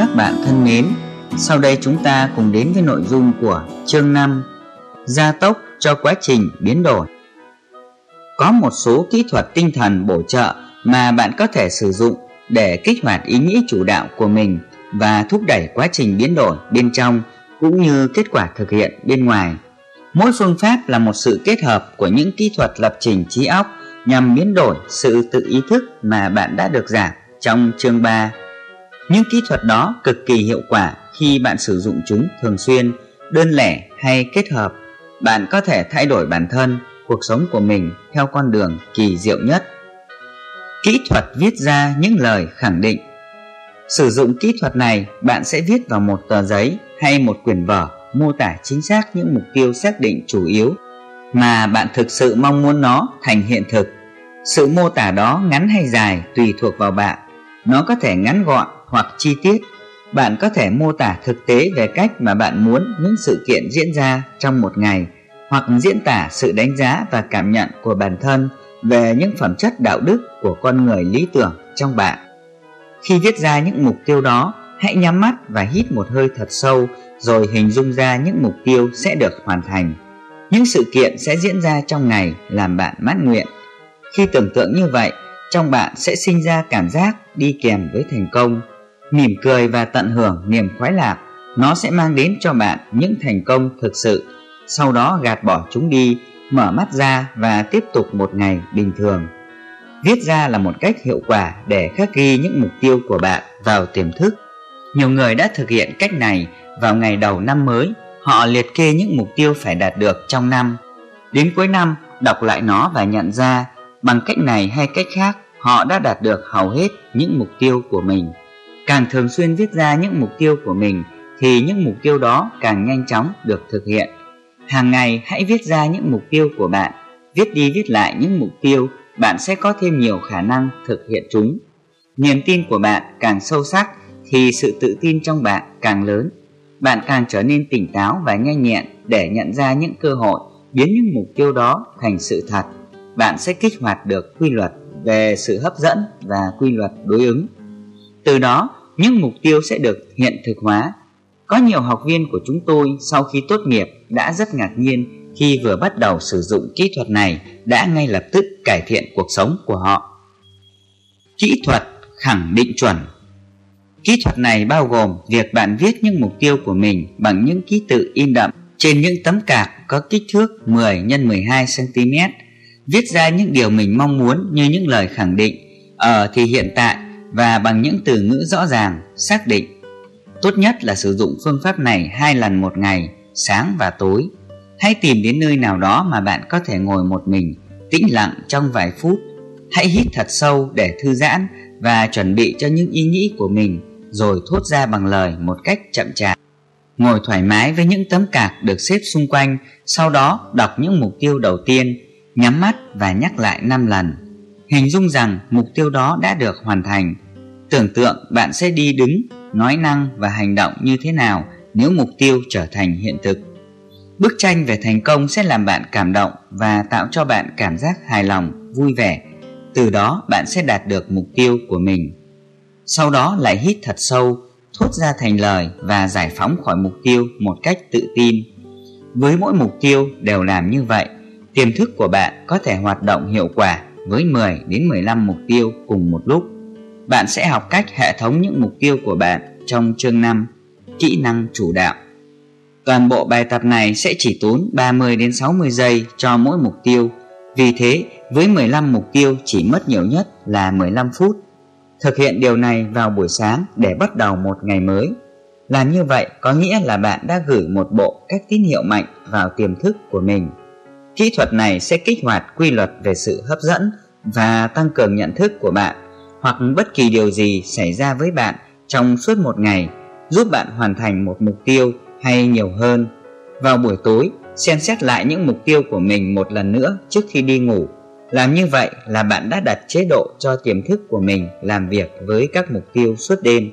các bạn thân mến, sau đây chúng ta cùng đến với nội dung của chương 5 Gia tốc cho quá trình biến đổi. Có một số kỹ thuật tinh thần bổ trợ mà bạn có thể sử dụng để kích hoạt ý nghĩ chủ đạo của mình và thúc đẩy quá trình biến đổi bên trong cũng như kết quả thực hiện bên ngoài. Mỗi phương pháp là một sự kết hợp của những kỹ thuật lập trình trí óc nhằm biến đổi sự tự ý thức mà bạn đã được giảng trong chương 3 những kỹ thuật đó cực kỳ hiệu quả khi bạn sử dụng chúng thường xuyên, đơn lẻ hay kết hợp. Bạn có thể thay đổi bản thân, cuộc sống của mình theo con đường kỳ diệu nhất. Kỹ thuật viết ra những lời khẳng định Sử dụng kỹ thuật này, bạn sẽ viết vào một tờ giấy hay một quyển vở mô tả chính xác những mục tiêu xác định chủ yếu mà bạn thực sự mong muốn nó thành hiện thực. Sự mô tả đó ngắn hay dài tùy thuộc vào bạn. Nó có thể ngắn gọn hoặc chi tiết, bạn có thể mô tả thực tế về cách mà bạn muốn những sự kiện diễn ra trong một ngày, hoặc diễn tả sự đánh giá và cảm nhận của bản thân về những phẩm chất đạo đức của con người lý tưởng trong bạn. Khi viết ra những mục tiêu đó, hãy nhắm mắt và hít một hơi thật sâu rồi hình dung ra những mục tiêu sẽ được hoàn thành. Những sự kiện sẽ diễn ra trong ngày làm bạn mãn nguyện. Khi tưởng tượng như vậy, trong bạn sẽ sinh ra cảm giác đi kèm với thành công mỉm cười và tận hưởng niềm khoái lạc, nó sẽ mang đến cho bạn những thành công thực sự. Sau đó gạt bỏ chúng đi, mở mắt ra và tiếp tục một ngày bình thường. Viết ra là một cách hiệu quả để khắc ghi những mục tiêu của bạn vào tiềm thức. Nhiều người đã thực hiện cách này vào ngày đầu năm mới, họ liệt kê những mục tiêu phải đạt được trong năm. Đến cuối năm, đọc lại nó và nhận ra, bằng cách này hay cách khác, họ đã đạt được hầu hết những mục tiêu của mình càng thường xuyên viết ra những mục tiêu của mình, thì những mục tiêu đó càng nhanh chóng được thực hiện. Hàng ngày, hãy viết ra những mục tiêu của bạn. Viết đi viết lại những mục tiêu, bạn sẽ có thêm nhiều khả năng thực hiện chúng. Niềm tin của bạn càng sâu sắc, thì sự tự tin trong bạn càng lớn. Bạn càng trở nên tỉnh táo và nhanh nhẹn để nhận ra những cơ hội, biến những mục tiêu đó thành sự thật. Bạn sẽ kích hoạt được quy luật về sự hấp dẫn và quy luật đối ứng. Từ đó những mục tiêu sẽ được hiện thực hóa. Có nhiều học viên của chúng tôi sau khi tốt nghiệp đã rất ngạc nhiên khi vừa bắt đầu sử dụng kỹ thuật này đã ngay lập tức cải thiện cuộc sống của họ. Kỹ thuật khẳng định chuẩn Kỹ thuật này bao gồm việc bạn viết những mục tiêu của mình bằng những ký tự in đậm trên những tấm cạc có kích thước 10 x 12 cm, viết ra những điều mình mong muốn như những lời khẳng định ở thì hiện tại và bằng những từ ngữ rõ ràng, xác định. Tốt nhất là sử dụng phương pháp này hai lần một ngày, sáng và tối. Hãy tìm đến nơi nào đó mà bạn có thể ngồi một mình, tĩnh lặng trong vài phút. Hãy hít thật sâu để thư giãn và chuẩn bị cho những ý nghĩ của mình rồi thốt ra bằng lời một cách chậm chạp. Ngồi thoải mái với những tấm cạc được xếp xung quanh, sau đó đọc những mục tiêu đầu tiên, nhắm mắt và nhắc lại 5 lần. Hình dung rằng mục tiêu đó đã được hoàn thành. Tưởng tượng bạn sẽ đi đứng, nói năng và hành động như thế nào nếu mục tiêu trở thành hiện thực. Bức tranh về thành công sẽ làm bạn cảm động và tạo cho bạn cảm giác hài lòng, vui vẻ. Từ đó bạn sẽ đạt được mục tiêu của mình. Sau đó lại hít thật sâu, thốt ra thành lời và giải phóng khỏi mục tiêu một cách tự tin. Với mỗi mục tiêu đều làm như vậy, tiềm thức của bạn có thể hoạt động hiệu quả với 10 đến 15 mục tiêu cùng một lúc. Bạn sẽ học cách hệ thống những mục tiêu của bạn trong chương 5 Kỹ năng chủ đạo. Toàn bộ bài tập này sẽ chỉ tốn 30 đến 60 giây cho mỗi mục tiêu. Vì thế, với 15 mục tiêu chỉ mất nhiều nhất là 15 phút. Thực hiện điều này vào buổi sáng để bắt đầu một ngày mới. Làm như vậy có nghĩa là bạn đã gửi một bộ các tín hiệu mạnh vào tiềm thức của mình. Kỹ thuật này sẽ kích hoạt quy luật về sự hấp dẫn và tăng cường nhận thức của bạn hoặc bất kỳ điều gì xảy ra với bạn trong suốt một ngày giúp bạn hoàn thành một mục tiêu hay nhiều hơn. Vào buổi tối, xem xét lại những mục tiêu của mình một lần nữa trước khi đi ngủ. Làm như vậy là bạn đã đặt chế độ cho tiềm thức của mình làm việc với các mục tiêu suốt đêm.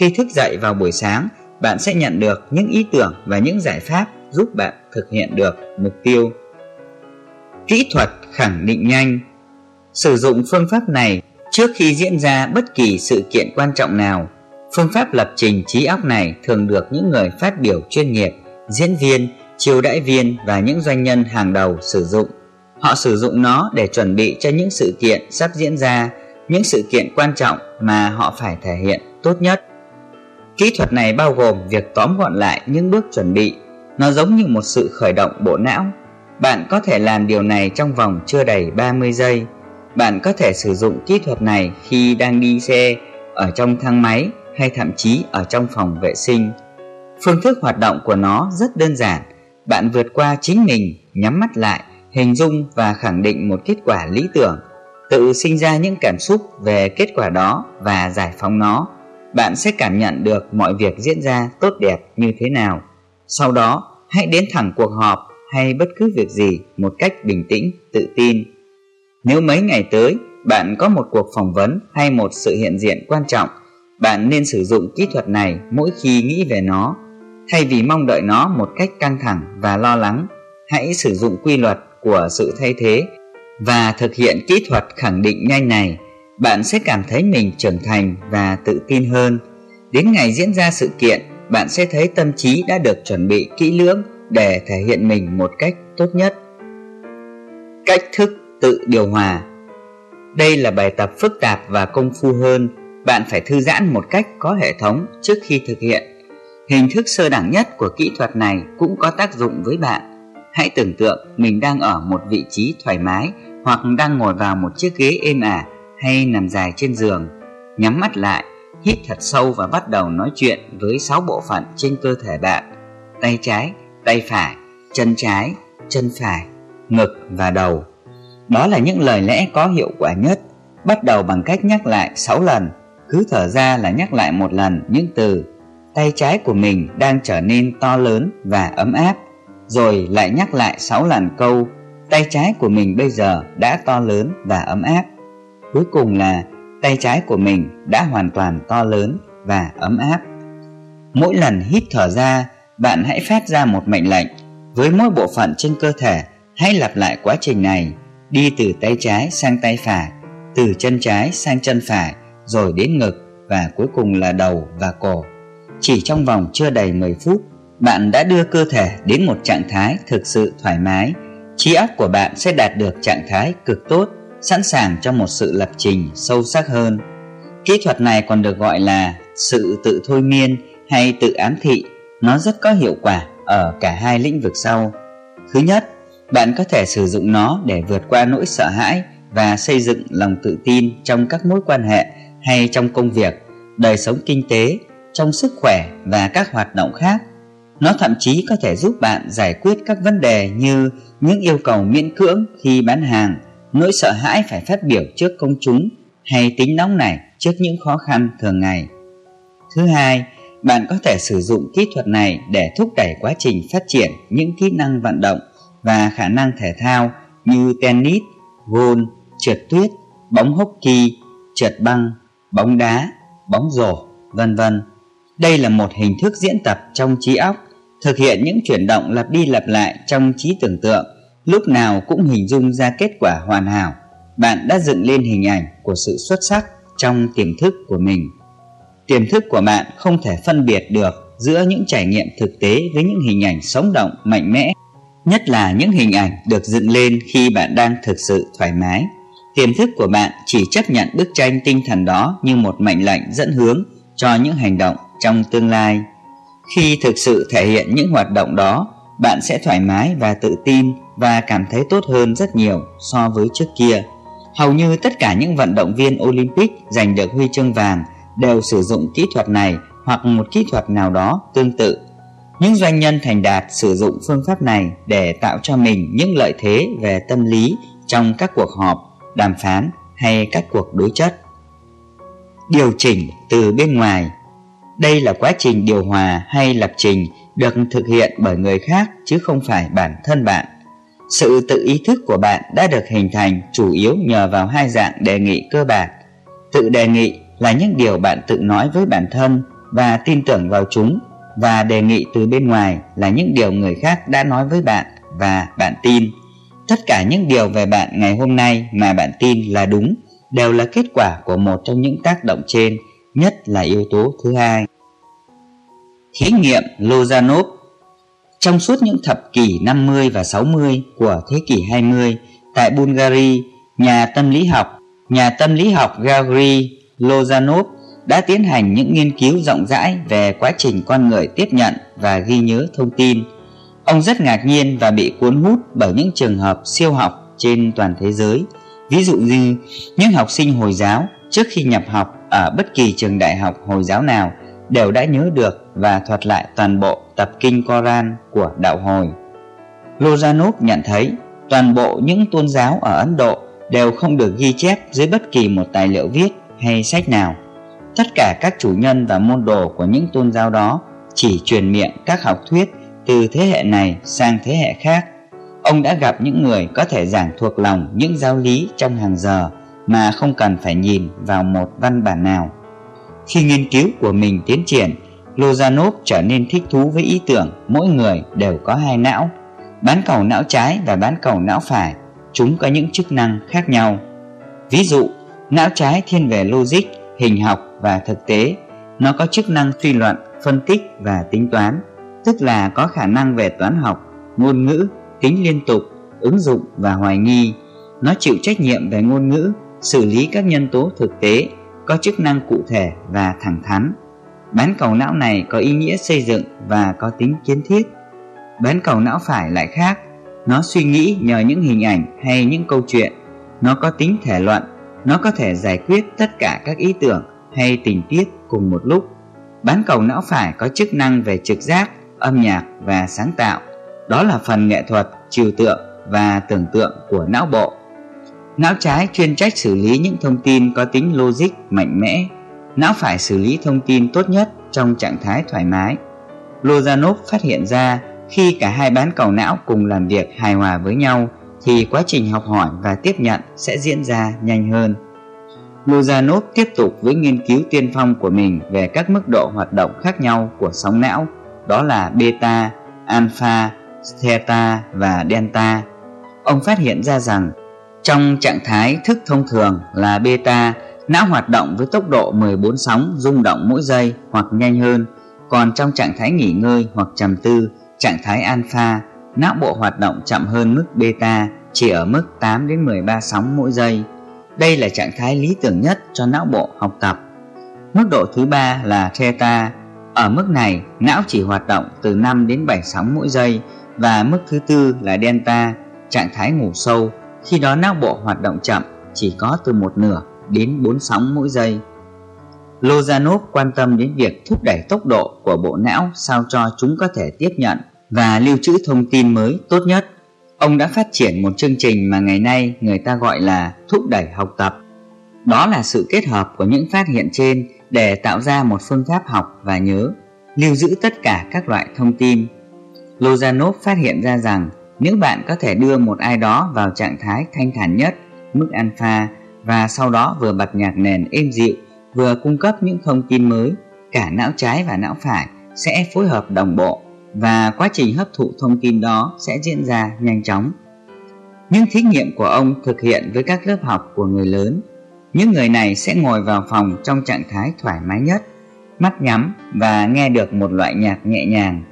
Khi thức dậy vào buổi sáng, bạn sẽ nhận được những ý tưởng và những giải pháp giúp bạn thực hiện được mục tiêu. Kỹ thuật khẳng định nhanh Sử dụng phương pháp này trước khi diễn ra bất kỳ sự kiện quan trọng nào Phương pháp lập trình trí óc này thường được những người phát biểu chuyên nghiệp, diễn viên, chiêu đãi viên và những doanh nhân hàng đầu sử dụng. Họ sử dụng nó để chuẩn bị cho những sự kiện sắp diễn ra, những sự kiện quan trọng mà họ phải thể hiện tốt nhất. Kỹ thuật này bao gồm việc tóm gọn lại những bước chuẩn bị. Nó giống như một sự khởi động bộ não. Bạn có thể làm điều này trong vòng chưa đầy 30 giây. Bạn có thể sử dụng kỹ thuật này khi đang đi xe, ở trong thang máy hay thậm chí ở trong phòng vệ sinh. Phương thức hoạt động của nó rất đơn giản. Bạn vượt qua chính mình, nhắm mắt lại, hình dung và khẳng định một kết quả lý tưởng, tự sinh ra những cảm xúc về kết quả đó và giải phóng nó. Bạn sẽ cảm nhận được mọi việc diễn ra tốt đẹp như thế nào. Sau đó, hãy đến thẳng cuộc họp hay bất cứ việc gì một cách bình tĩnh, tự tin. Nếu mấy ngày tới, bạn có một cuộc phỏng vấn hay một sự hiện diện quan trọng bạn nên sử dụng kỹ thuật này mỗi khi nghĩ về nó. Thay vì mong đợi nó một cách căng thẳng và lo lắng hãy sử dụng quy luật của sự thay thế và thực hiện kỹ thuật khẳng định nhanh này. Bạn sẽ cảm thấy mình trưởng thành và tự tin hơn. Đến ngày diễn ra sự kiện bạn sẽ thấy tâm trí đã được chuẩn bị kỹ lưỡng để thể hiện mình một cách tốt nhất cách thức tự điều hòa đây là bài tập phức tạp và công phu hơn bạn phải thư giãn một cách có hệ thống trước khi thực hiện. Hình thức sơ đẳng nhất của kỹ thuật này cũng có tác dụng với bạn. Hãy tưởng tượng mình đang ở một vị trí thoải mái hoặc đang ngồi vào một chiếc ghế êm ả hay nằm dài trên giường. Nhắm mắt lại, hít thật sâu và bắt đầu nói chuyện với sáu bộ phận trên cơ thể bạn. Tay trái, tay phải, chân trái, chân phải, ngực và đầu. Đó là những lời lẽ có hiệu quả nhất. Bắt đầu bằng cách nhắc lại 6 lần. Cứ thở ra là nhắc lại một lần những từ. Tay trái của mình đang trở nên to lớn và ấm áp. Rồi lại nhắc lại sáu lần câu tay trái của mình bây giờ đã to lớn và ấm áp. Cuối cùng là tay trái của mình đã hoàn toàn to lớn và ấm áp. Mỗi lần hít thở ra bạn hãy phát ra một mệnh lệnh với mỗi bộ phận trên cơ thể hãy lặp lại quá trình này đi từ tay trái sang tay phải từ chân trái sang chân phải rồi đến ngực và cuối cùng là đầu và cổ. Chỉ trong vòng chưa đầy 10 phút, bạn đã đưa cơ thể đến một trạng thái thực sự thoải mái. Trí óc của bạn sẽ đạt được trạng thái cực tốt, sẵn sàng cho một sự lập trình sâu sắc hơn. Kỹ thuật này còn được gọi là sự tự thôi miên hay tự ám thị. Nó rất có hiệu quả ở cả hai lĩnh vực sau. Thứ nhất, bạn có thể sử dụng nó để vượt qua nỗi sợ hãi và xây dựng lòng tự tin trong các mối quan hệ hay trong công việc, đời sống kinh tế, trong sức khỏe và các hoạt động khác. Nó thậm chí có thể giúp bạn giải quyết các vấn đề như những yêu cầu miễn cưỡng khi bán hàng, nỗi sợ hãi phải phát biểu trước công chúng hay tính nóng nảy trước những khó khăn thường ngày. Thứ hai, bạn có thể sử dụng kỹ thuật này để thúc đẩy quá trình phát triển những kỹ năng vận động và khả năng thể thao như tennis, golf, trượt tuyết, bóng hockey, trượt băng, bóng đá, bóng rổ, vân vân. Đây là một hình thức diễn tập trong trí óc, thực hiện những chuyển động lặp đi lặp lại trong trí tưởng tượng, lúc nào cũng hình dung ra kết quả hoàn hảo. Bạn đã dựng lên hình ảnh của sự xuất sắc trong tiềm thức của mình. Tiềm thức của bạn không thể phân biệt được giữa những trải nghiệm thực tế với những hình ảnh sống động, mạnh mẽ, nhất là những hình ảnh được dựng lên khi bạn đang thực sự thoải mái. Tiềm thức của bạn chỉ chấp nhận bức tranh tinh thần đó như một mệnh lệnh dẫn hướng cho những hành động trong tương lai. Khi thực sự thể hiện những hoạt động đó, bạn sẽ thoải mái và tự tin và cảm thấy tốt hơn rất nhiều so với trước kia. Hầu như tất cả những vận động viên Olympic giành được huy chương vàng đều sử dụng kỹ thuật này hoặc một kỹ thuật nào đó tương tự. Những doanh nhân thành đạt sử dụng phương pháp này để tạo cho mình những lợi thế về tâm lý trong các cuộc họp, đàm phán hay các cuộc đối chất. Điều chỉnh từ bên ngoài Đây là quá trình điều hòa hay lập trình được thực hiện bởi người khác chứ không phải bản thân bạn. Sự tự ý thức của bạn đã được hình thành chủ yếu nhờ vào hai dạng đề nghị cơ bản. Tự đề nghị là những điều bạn tự nói với bản thân và tin tưởng vào chúng và đề nghị từ bên ngoài là những điều người khác đã nói với bạn và bạn tin. Tất cả những điều về bạn ngày hôm nay mà bạn tin là đúng đều là kết quả của một trong những tác động trên, nhất là yếu tố thứ hai. Thí nghiệm Lozanov Trong suốt những thập kỷ 50 và 60 của thế kỷ 20, tại Bulgaria, nhà tâm lý học, nhà tâm lý học Gagri Lozanov đã tiến hành những nghiên cứu rộng rãi về quá trình con người tiếp nhận và ghi nhớ thông tin. Ông rất ngạc nhiên và bị cuốn hút bởi những trường hợp siêu học trên toàn thế giới. Ví dụ như những học sinh Hồi giáo trước khi nhập học ở bất kỳ trường đại học Hồi giáo nào đều đã nhớ được và thuật lại toàn bộ tập kinh Koran của đạo Hồi. Lozanov nhận thấy toàn bộ những tôn giáo ở Ấn Độ đều không được ghi chép dưới bất kỳ một tài liệu viết hay sách nào. Tất cả các chủ nhân và môn đồ của những tôn giáo đó chỉ truyền miệng các học thuyết từ thế hệ này sang thế hệ khác. Ông đã gặp những người có thể giảng thuộc lòng những giáo lý trong hàng giờ mà không cần phải nhìn vào một văn bản nào. Khi nghiên cứu của mình tiến triển, Lozanov trở nên thích thú với ý tưởng mỗi người đều có hai não, bán cầu não trái và bán cầu não phải. Chúng có những chức năng khác nhau. Ví dụ, não trái thiên về logic, hình học và thực tế. Nó có chức năng suy luận, phân tích và tính toán, tức là có khả năng về toán học, ngôn ngữ, tính liên tục, ứng dụng và hoài nghi. Nó chịu trách nhiệm về ngôn ngữ, xử lý các nhân tố thực tế, có chức năng cụ thể và thẳng thắn. Bán cầu não này có ý nghĩa xây dựng và có tính kiến thiết. Bán cầu não phải lại khác, nó suy nghĩ nhờ những hình ảnh hay những câu chuyện. Nó có tính thể luận, nó có thể giải quyết tất cả các ý tưởng hay tình tiết cùng một lúc. Bán cầu não phải có chức năng về trực giác, âm nhạc và sáng tạo. Đó là phần nghệ thuật, trừu tượng và tưởng tượng của não bộ. Não trái chuyên trách xử lý những thông tin có tính logic mạnh mẽ. Não phải xử lý thông tin tốt nhất trong trạng thái thoải mái. Lozanov phát hiện ra khi cả hai bán cầu não cùng làm việc hài hòa với nhau thì quá trình học hỏi và tiếp nhận sẽ diễn ra nhanh hơn. Lozanov tiếp tục với nghiên cứu tiên phong của mình về các mức độ hoạt động khác nhau của sóng não, đó là beta, alpha, theta và delta. Ông phát hiện ra rằng trong trạng thái thức thông thường là beta, não hoạt động với tốc độ 14 sóng rung động mỗi giây hoặc nhanh hơn, còn trong trạng thái nghỉ ngơi hoặc trầm tư, trạng thái alpha, não bộ hoạt động chậm hơn mức beta, chỉ ở mức 8 đến 13 sóng mỗi giây. Đây là trạng thái lý tưởng nhất cho não bộ học tập. Mức độ thứ ba là theta. Ở mức này, não chỉ hoạt động từ 5 đến 7 sóng mỗi giây và mức thứ tư là delta, trạng thái ngủ sâu. Khi đó não bộ hoạt động chậm, chỉ có từ một nửa đến 4 sóng mỗi giây. Lozanov quan tâm đến việc thúc đẩy tốc độ của bộ não sao cho chúng có thể tiếp nhận và lưu trữ thông tin mới tốt nhất. Ông đã phát triển một chương trình mà ngày nay người ta gọi là thúc đẩy học tập. Đó là sự kết hợp của những phát hiện trên để tạo ra một phương pháp học và nhớ, lưu giữ tất cả các loại thông tin. Lozanov phát hiện ra rằng nếu bạn có thể đưa một ai đó vào trạng thái thanh thản nhất, mức alpha và sau đó vừa bật nhạc nền êm dịu, vừa cung cấp những thông tin mới, cả não trái và não phải sẽ phối hợp đồng bộ và quá trình hấp thụ thông tin đó sẽ diễn ra nhanh chóng. Những thí nghiệm của ông thực hiện với các lớp học của người lớn. Những người này sẽ ngồi vào phòng trong trạng thái thoải mái nhất, mắt nhắm và nghe được một loại nhạc nhẹ nhàng.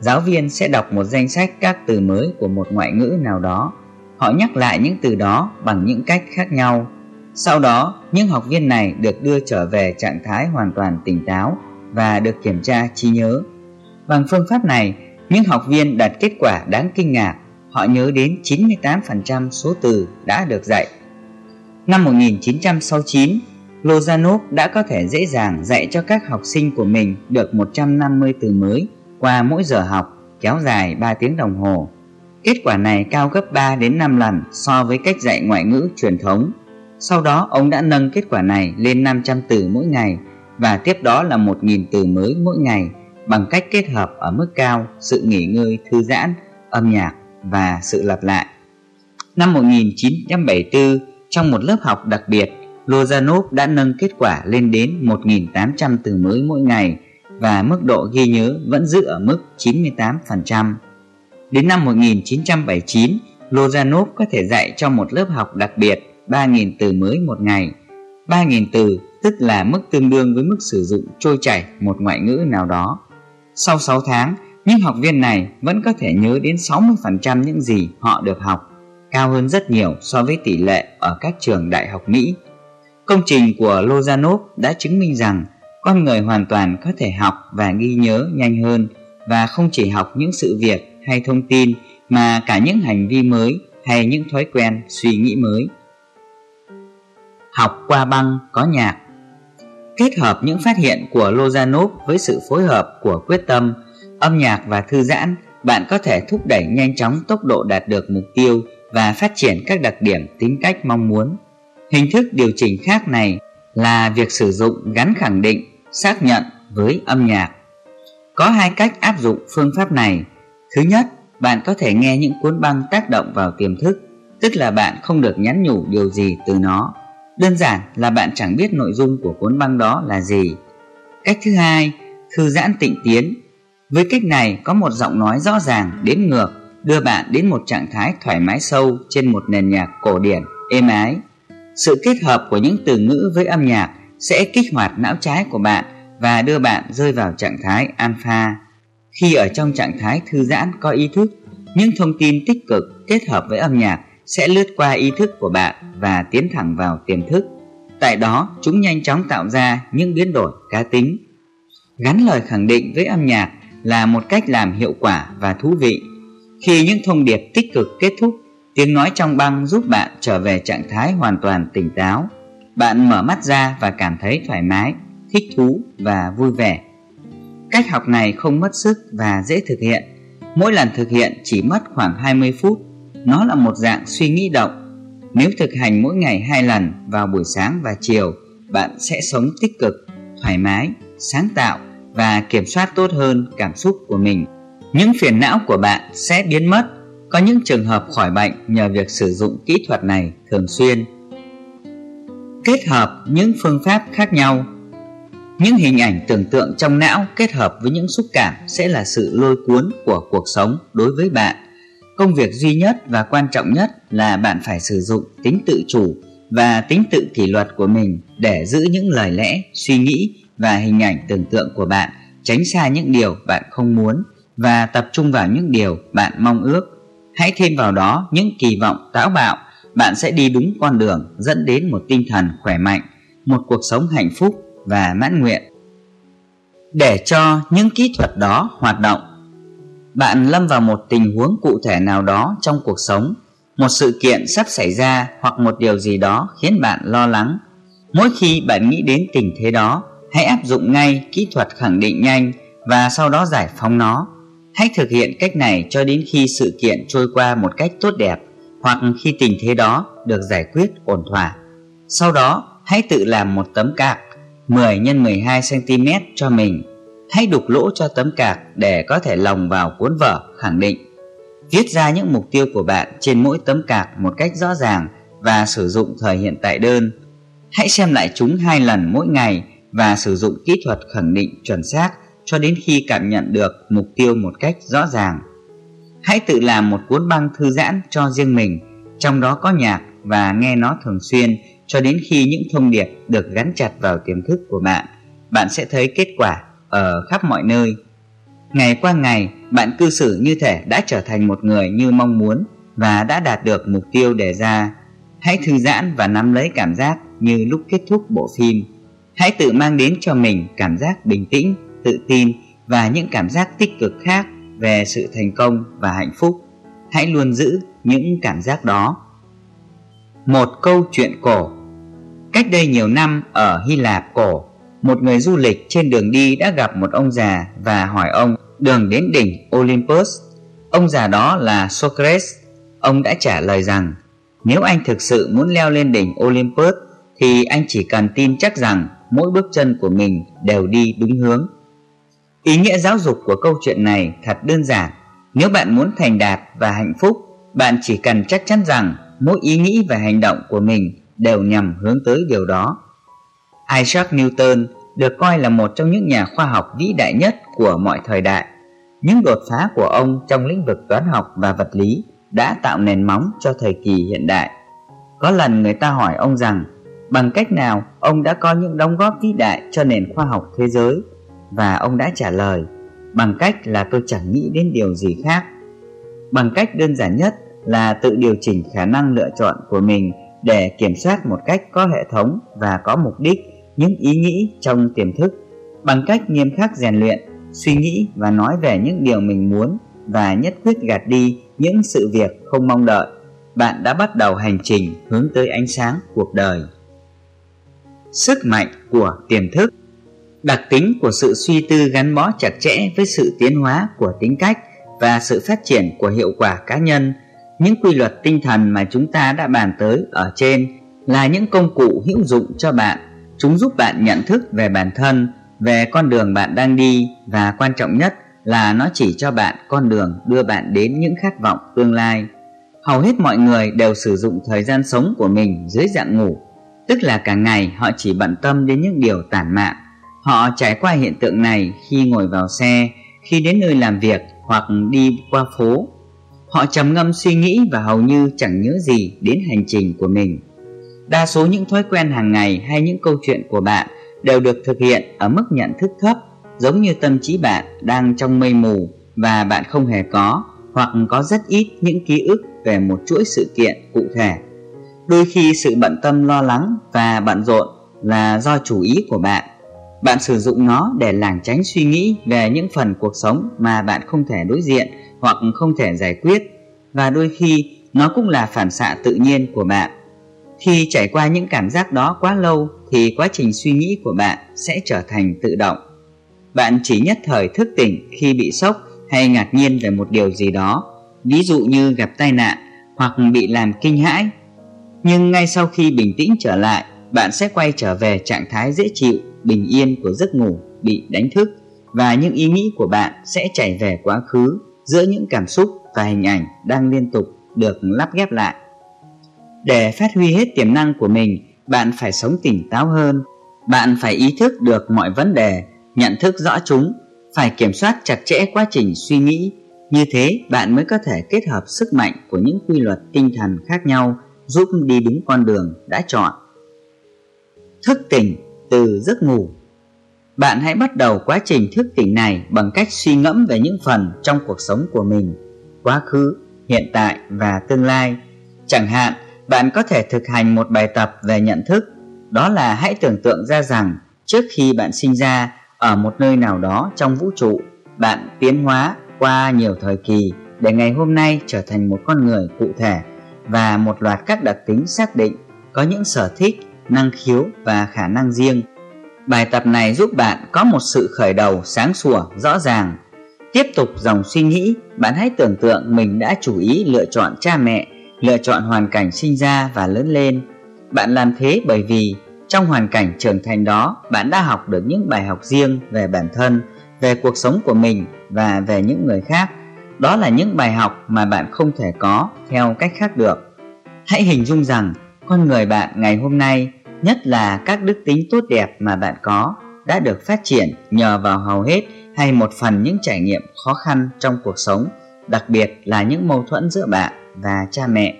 Giáo viên sẽ đọc một danh sách các từ mới của một ngoại ngữ nào đó. Họ nhắc lại những từ đó bằng những cách khác nhau. Sau đó, những học viên này được đưa trở về trạng thái hoàn toàn tỉnh táo và được kiểm tra trí nhớ Bằng phương pháp này, những học viên đạt kết quả đáng kinh ngạc, họ nhớ đến 98% số từ đã được dạy. Năm 1969, Lozanov đã có thể dễ dàng dạy cho các học sinh của mình được 150 từ mới qua mỗi giờ học kéo dài 3 tiếng đồng hồ. Kết quả này cao gấp 3 đến 5 lần so với cách dạy ngoại ngữ truyền thống. Sau đó ông đã nâng kết quả này lên 500 từ mỗi ngày và tiếp đó là 1.000 từ mới mỗi ngày bằng cách kết hợp ở mức cao sự nghỉ ngơi thư giãn, âm nhạc và sự lặp lại. Năm 1974, trong một lớp học đặc biệt, Lozanov đã nâng kết quả lên đến 1.800 từ mới mỗi ngày và mức độ ghi nhớ vẫn giữ ở mức 98%. Đến năm 1979, Lozanov có thể dạy cho một lớp học đặc biệt 3.000 từ mới một ngày. 3.000 từ tức là mức tương đương với mức sử dụng trôi chảy một ngoại ngữ nào đó. Sau 6 tháng, những học viên này vẫn có thể nhớ đến 60% những gì họ được học, cao hơn rất nhiều so với tỷ lệ ở các trường đại học Mỹ. Công trình của Lozanov đã chứng minh rằng con người hoàn toàn có thể học và ghi nhớ nhanh hơn và không chỉ học những sự việc hay thông tin mà cả những hành vi mới hay những thói quen suy nghĩ mới. Học qua băng có nhạc Kết hợp những phát hiện của Lozanov với sự phối hợp của quyết tâm, âm nhạc và thư giãn, bạn có thể thúc đẩy nhanh chóng tốc độ đạt được mục tiêu và phát triển các đặc điểm tính cách mong muốn. Hình thức điều chỉnh khác này là việc sử dụng gắn khẳng định, xác nhận với âm nhạc. Có hai cách áp dụng phương pháp này. Thứ nhất, bạn có thể nghe những cuốn băng tác động vào tiềm thức, tức là bạn không được nhắn nhủ điều gì từ nó Đơn giản là bạn chẳng biết nội dung của cuốn băng đó là gì. Cách thứ hai, thư giãn tịnh tiến. Với cách này có một giọng nói rõ ràng đến ngược đưa bạn đến một trạng thái thoải mái sâu trên một nền nhạc cổ điển, êm ái. Sự kết hợp của những từ ngữ với âm nhạc sẽ kích hoạt não trái của bạn và đưa bạn rơi vào trạng thái alpha. Khi ở trong trạng thái thư giãn có ý thức, những thông tin tích cực kết hợp với âm nhạc sẽ lướt qua ý thức của bạn và tiến thẳng vào tiềm thức. Tại đó, chúng nhanh chóng tạo ra những biến đổi cá tính. Gắn lời khẳng định với âm nhạc là một cách làm hiệu quả và thú vị. Khi những thông điệp tích cực kết thúc, tiếng nói trong băng giúp bạn trở về trạng thái hoàn toàn tỉnh táo. Bạn mở mắt ra và cảm thấy thoải mái, thích thú và vui vẻ. Cách học này không mất sức và dễ thực hiện. Mỗi lần thực hiện chỉ mất khoảng 20 phút nó là một dạng suy nghĩ động. Nếu thực hành mỗi ngày hai lần vào buổi sáng và chiều, bạn sẽ sống tích cực, thoải mái, sáng tạo và kiểm soát tốt hơn cảm xúc của mình. Những phiền não của bạn sẽ biến mất. Có những trường hợp khỏi bệnh nhờ việc sử dụng kỹ thuật này thường xuyên. Kết hợp những phương pháp khác nhau những hình ảnh tưởng tượng trong não kết hợp với những xúc cảm sẽ là sự lôi cuốn của cuộc sống đối với bạn Công việc duy nhất và quan trọng nhất là bạn phải sử dụng tính tự chủ và tính tự kỷ luật của mình để giữ những lời lẽ, suy nghĩ và hình ảnh tưởng tượng của bạn tránh xa những điều bạn không muốn và tập trung vào những điều bạn mong ước. Hãy thêm vào đó những kỳ vọng táo bạo, bạn sẽ đi đúng con đường dẫn đến một tinh thần khỏe mạnh, một cuộc sống hạnh phúc và mãn nguyện. Để cho những kỹ thuật đó hoạt động bạn lâm vào một tình huống cụ thể nào đó trong cuộc sống một sự kiện sắp xảy ra hoặc một điều gì đó khiến bạn lo lắng mỗi khi bạn nghĩ đến tình thế đó hãy áp dụng ngay kỹ thuật khẳng định nhanh và sau đó giải phóng nó. Hãy thực hiện cách này cho đến khi sự kiện trôi qua một cách tốt đẹp hoặc khi tình thế đó được giải quyết ổn thỏa. Sau đó, hãy tự làm một tấm cạc 10 x 12 cm cho mình. Hãy đục lỗ cho tấm cạc để có thể lồng vào cuốn vở khẳng định. Viết ra những mục tiêu của bạn trên mỗi tấm cạc một cách rõ ràng và sử dụng thời hiện tại đơn. Hãy xem lại chúng hai lần mỗi ngày và sử dụng kỹ thuật khẳng định chuẩn xác cho đến khi cảm nhận được mục tiêu một cách rõ ràng. Hãy tự làm một cuốn băng thư giãn cho riêng mình, trong đó có nhạc và nghe nó thường xuyên cho đến khi những thông điệp được gắn chặt vào tiềm thức của bạn. Bạn sẽ thấy kết quả ở khắp mọi nơi. Ngày qua ngày, bạn cư xử như thể đã trở thành một người như mong muốn và đã đạt được mục tiêu đề ra. Hãy thư giãn và nắm lấy cảm giác như lúc kết thúc bộ phim. Hãy tự mang đến cho mình cảm giác bình tĩnh, tự tin và những cảm giác tích cực khác về sự thành công và hạnh phúc. Hãy luôn giữ những cảm giác đó. Một câu chuyện cổ Cách đây nhiều năm ở Hy Lạp cổ, một người du lịch trên đường đi đã gặp một ông già và hỏi ông đường đến đỉnh Olympus. Ông già đó là Socrates. Ông đã trả lời rằng nếu anh thực sự muốn leo lên đỉnh Olympus thì anh chỉ cần tin chắc rằng mỗi bước chân của mình đều đi đúng hướng. Ý nghĩa giáo dục của câu chuyện này thật đơn giản. Nếu bạn muốn thành đạt và hạnh phúc, bạn chỉ cần chắc chắn rằng mỗi ý nghĩ và hành động của mình đều nhằm hướng tới điều đó. Isaac Newton được coi là một trong những nhà khoa học vĩ đại nhất của mọi thời đại. Những đột phá của ông trong lĩnh vực toán học và vật lý đã tạo nền móng cho thời kỳ hiện đại. Có lần người ta hỏi ông rằng, bằng cách nào ông đã có những đóng góp vĩ đại cho nền khoa học thế giới và ông đã trả lời, bằng cách là tôi chẳng nghĩ đến điều gì khác. Bằng cách đơn giản nhất là tự điều chỉnh khả năng lựa chọn của mình để kiểm soát một cách có hệ thống và có mục đích những ý nghĩ trong tiềm thức bằng cách nghiêm khắc rèn luyện, suy nghĩ và nói về những điều mình muốn và nhất quyết gạt đi những sự việc không mong đợi. Bạn đã bắt đầu hành trình hướng tới ánh sáng cuộc đời. Sức mạnh của tiềm thức, đặc tính của sự suy tư gắn bó chặt chẽ với sự tiến hóa của tính cách và sự phát triển của hiệu quả cá nhân, những quy luật tinh thần mà chúng ta đã bàn tới ở trên là những công cụ hữu dụng cho bạn chúng giúp bạn nhận thức về bản thân, về con đường bạn đang đi, và quan trọng nhất là nó chỉ cho bạn con đường đưa bạn đến những khát vọng tương lai. Hầu hết mọi người đều sử dụng thời gian sống của mình dưới dạng ngủ, tức là cả ngày họ chỉ bận tâm đến những điều tản mạn. Họ trải qua hiện tượng này khi ngồi vào xe, khi đến nơi làm việc hoặc đi qua phố. Họ trầm ngâm suy nghĩ và hầu như chẳng nhớ gì đến hành trình của mình. Đa số những thói quen hàng ngày hay những câu chuyện của bạn đều được thực hiện ở mức nhận thức thấp, giống như tâm trí bạn đang trong mây mù và bạn không hề có hoặc có rất ít những ký ức về một chuỗi sự kiện cụ thể. Đôi khi sự bận tâm lo lắng và bận rộn là do chủ ý của bạn. Bạn sử dụng nó để lảng tránh suy nghĩ về những phần cuộc sống mà bạn không thể đối diện hoặc không thể giải quyết và đôi khi nó cũng là phản xạ tự nhiên của bạn. Khi trải qua những cảm giác đó quá lâu thì quá trình suy nghĩ của bạn sẽ trở thành tự động. Bạn chỉ nhất thời thức tỉnh khi bị sốc hay ngạc nhiên về một điều gì đó, ví dụ như gặp tai nạn hoặc bị làm kinh hãi. Nhưng ngay sau khi bình tĩnh trở lại, bạn sẽ quay trở về trạng thái dễ chịu, bình yên của giấc ngủ bị đánh thức và những ý nghĩ của bạn sẽ chảy về quá khứ giữa những cảm xúc và hình ảnh đang liên tục được lắp ghép lại. Để phát huy hết tiềm năng của mình, bạn phải sống tỉnh táo hơn. Bạn phải ý thức được mọi vấn đề, nhận thức rõ chúng, phải kiểm soát chặt chẽ quá trình suy nghĩ. Như thế, bạn mới có thể kết hợp sức mạnh của những quy luật tinh thần khác nhau giúp đi đúng con đường đã chọn. Thức tỉnh từ giấc ngủ bạn hãy bắt đầu quá trình thức tỉnh này bằng cách suy ngẫm về những phần trong cuộc sống của mình, quá khứ, hiện tại và tương lai. Chẳng hạn, bạn có thể thực hành một bài tập về nhận thức, đó là hãy tưởng tượng ra rằng trước khi bạn sinh ra ở một nơi nào đó trong vũ trụ, bạn tiến hóa qua nhiều thời kỳ để ngày hôm nay trở thành một con người cụ thể và một loạt các đặc tính xác định có những sở thích, năng khiếu và khả năng riêng Bài tập này giúp bạn có một sự khởi đầu sáng sủa, rõ ràng. Tiếp tục dòng suy nghĩ, bạn hãy tưởng tượng mình đã chủ ý lựa chọn cha mẹ, lựa chọn hoàn cảnh sinh ra và lớn lên. Bạn làm thế bởi vì trong hoàn cảnh trưởng thành đó, bạn đã học được những bài học riêng về bản thân, về cuộc sống của mình và về những người khác. Đó là những bài học mà bạn không thể có theo cách khác được. Hãy hình dung rằng con người bạn ngày hôm nay nhất là các đức tính tốt đẹp mà bạn có đã được phát triển nhờ vào hầu hết hay một phần những trải nghiệm khó khăn trong cuộc sống đặc biệt là những mâu thuẫn giữa bạn và cha mẹ.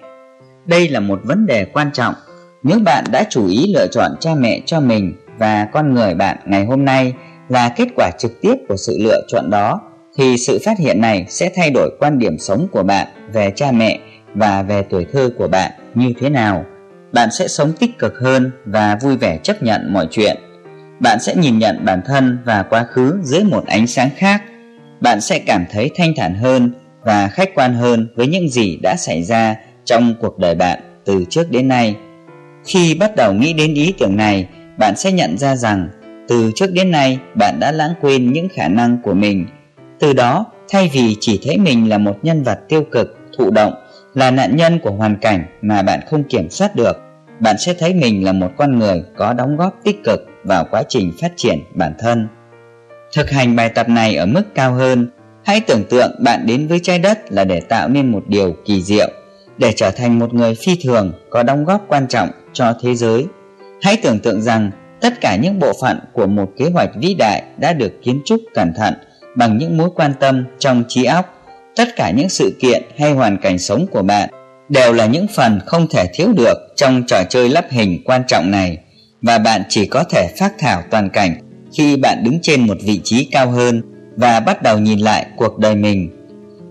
Đây là một vấn đề quan trọng. Nếu bạn đã chủ ý lựa chọn cha mẹ cho mình và con người bạn ngày hôm nay là kết quả trực tiếp của sự lựa chọn đó, thì sự phát hiện này sẽ thay đổi quan điểm sống của bạn về cha mẹ và về tuổi thơ của bạn như thế nào. Bạn sẽ sống tích cực hơn và vui vẻ chấp nhận mọi chuyện. Bạn sẽ nhìn nhận bản thân và quá khứ dưới một ánh sáng khác. Bạn sẽ cảm thấy thanh thản hơn và khách quan hơn với những gì đã xảy ra trong cuộc đời bạn từ trước đến nay. Khi bắt đầu nghĩ đến ý tưởng này, bạn sẽ nhận ra rằng từ trước đến nay bạn đã lãng quên những khả năng của mình. Từ đó, thay vì chỉ thấy mình là một nhân vật tiêu cực, thụ động, là nạn nhân của hoàn cảnh mà bạn không kiểm soát được, bạn sẽ thấy mình là một con người có đóng góp tích cực vào quá trình phát triển bản thân. Thực hành bài tập này ở mức cao hơn hãy tưởng tượng bạn đến với trái đất là để tạo nên một điều kỳ diệu, để trở thành một người phi thường có đóng góp quan trọng cho thế giới. Hãy tưởng tượng rằng tất cả những bộ phận của một kế hoạch vĩ đại đã được kiến trúc cẩn thận bằng những mối quan tâm trong trí óc. Tất cả những sự kiện hay hoàn cảnh sống của bạn đều là những phần không thể thiếu được trong trò chơi lắp hình quan trọng này, và bạn chỉ có thể phát thảo toàn cảnh khi bạn đứng trên một vị trí cao hơn và bắt đầu nhìn lại cuộc đời mình.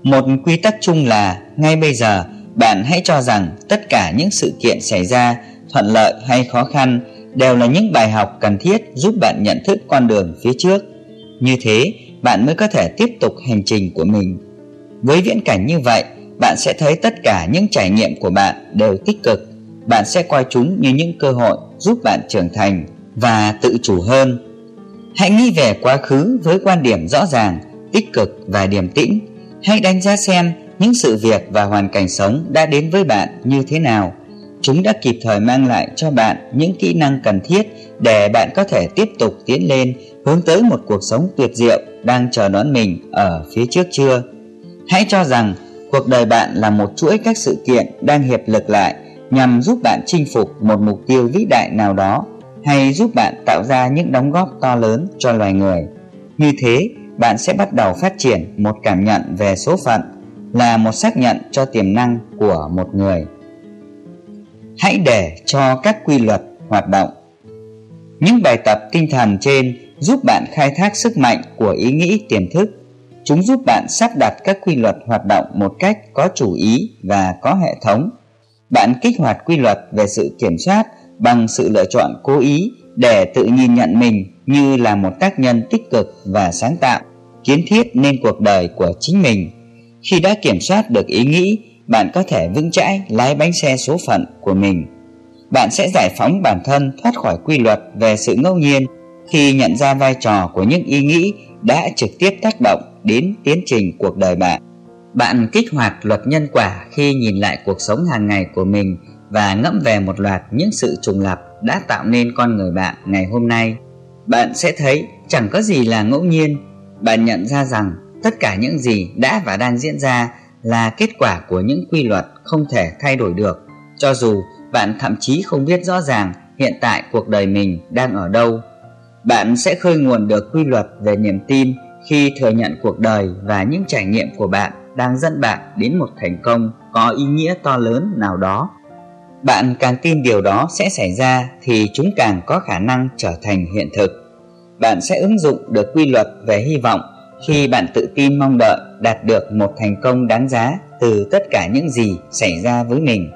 Một quy tắc chung là, ngay bây giờ, bạn hãy cho rằng tất cả những sự kiện xảy ra, thuận lợi hay khó khăn, đều là những bài học cần thiết giúp bạn nhận thức con đường phía trước. Như thế, bạn mới có thể tiếp tục hành trình của mình. Với viễn cảnh như vậy, bạn sẽ thấy tất cả những trải nghiệm của bạn đều tích cực. Bạn sẽ coi chúng như những cơ hội giúp bạn trưởng thành và tự chủ hơn hãy nghĩ về quá khứ với quan điểm rõ ràng, tích cực và điềm tĩnh. Hãy đánh giá xem những sự việc và hoàn cảnh sống đã đến với bạn như thế nào. Chúng đã kịp thời mang lại cho bạn những kỹ năng cần thiết để bạn có thể tiếp tục tiến lên, hướng tới một cuộc sống tuyệt diệu đang chờ đón mình ở phía trước chưa? Hãy cho rằng cuộc đời bạn là một chuỗi các sự kiện đang hiệp lực lại nhằm giúp bạn chinh phục một mục tiêu vĩ đại nào đó hay giúp bạn tạo ra những đóng góp to lớn cho loài người. Như thế, bạn sẽ bắt đầu phát triển một cảm nhận về số phận là một xác nhận cho tiềm năng của một người. Hãy để cho các quy luật hoạt động. Những bài tập tinh thần trên giúp bạn khai thác sức mạnh của ý nghĩ tiềm thức. Chúng giúp bạn sắp đặt các quy luật hoạt động một cách có chủ ý và có hệ thống. Bạn kích hoạt quy luật về sự kiểm soát bằng sự lựa chọn cố ý để tự nhìn nhận mình như là một tác nhân tích cực và sáng tạo, kiến thiết nên cuộc đời của chính mình. Khi đã kiểm soát được ý nghĩ, bạn có thể vững chãi lái bánh xe số phận của mình. Bạn sẽ giải phóng bản thân thoát khỏi quy luật về sự ngẫu nhiên khi nhận ra vai trò của những ý nghĩ đã trực tiếp tác động đến tiến trình cuộc đời bạn. Bạn kích hoạt luật nhân quả khi nhìn lại cuộc sống hàng ngày của mình và ngẫm về một loạt những sự trùng lập đã tạo nên con người bạn ngày hôm nay. Bạn sẽ thấy chẳng có gì là ngẫu nhiên. Bạn nhận ra rằng tất cả những gì đã và đang diễn ra là kết quả của những quy luật không thể thay đổi được. Cho dù bạn thậm chí không biết rõ ràng hiện tại cuộc đời mình đang ở đâu, bạn sẽ khơi nguồn được quy luật về niềm tin khi thừa nhận cuộc đời và những trải nghiệm của bạn đang dẫn bạn đến một thành công có ý nghĩa to lớn nào đó bạn càng tin điều đó sẽ xảy ra thì chúng càng có khả năng trở thành hiện thực. Bạn sẽ ứng dụng được quy luật về hy vọng khi bạn tự tin mong đợi đạt được một thành công đáng giá từ tất cả những gì xảy ra với mình.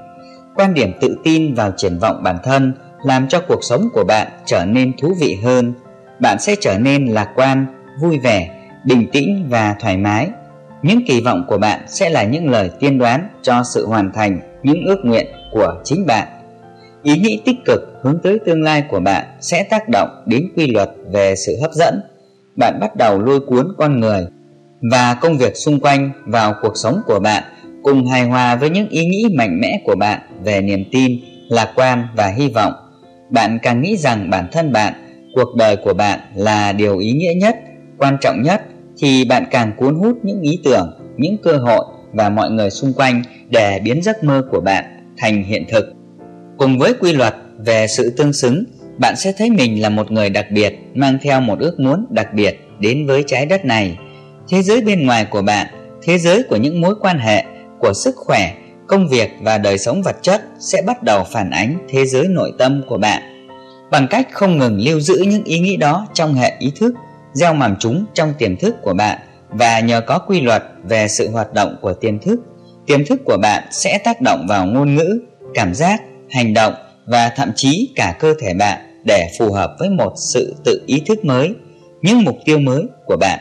Quan điểm tự tin vào triển vọng bản thân làm cho cuộc sống của bạn trở nên thú vị hơn. Bạn sẽ trở nên lạc quan, vui vẻ, bình tĩnh và thoải mái. Những kỳ vọng của bạn sẽ là những lời tiên đoán cho sự hoàn thành những ước nguyện của chính bạn. Ý nghĩ tích cực hướng tới tương lai của bạn sẽ tác động đến quy luật về sự hấp dẫn. Bạn bắt đầu lôi cuốn con người và công việc xung quanh vào cuộc sống của bạn, cùng hài hòa với những ý nghĩ mạnh mẽ của bạn về niềm tin, lạc quan và hy vọng. Bạn càng nghĩ rằng bản thân bạn, cuộc đời của bạn là điều ý nghĩa nhất, quan trọng nhất, thì bạn càng cuốn hút những ý tưởng, những cơ hội và mọi người xung quanh để biến giấc mơ của bạn thành hiện thực. Cùng với quy luật về sự tương xứng, bạn sẽ thấy mình là một người đặc biệt, mang theo một ước muốn đặc biệt đến với trái đất này. Thế giới bên ngoài của bạn, thế giới của những mối quan hệ, của sức khỏe, công việc và đời sống vật chất sẽ bắt đầu phản ánh thế giới nội tâm của bạn. Bằng cách không ngừng lưu giữ những ý nghĩ đó trong hệ ý thức, gieo mầm chúng trong tiềm thức của bạn và nhờ có quy luật về sự hoạt động của tiềm thức tiềm thức của bạn sẽ tác động vào ngôn ngữ, cảm giác, hành động và thậm chí cả cơ thể bạn để phù hợp với một sự tự ý thức mới. Những mục tiêu mới của bạn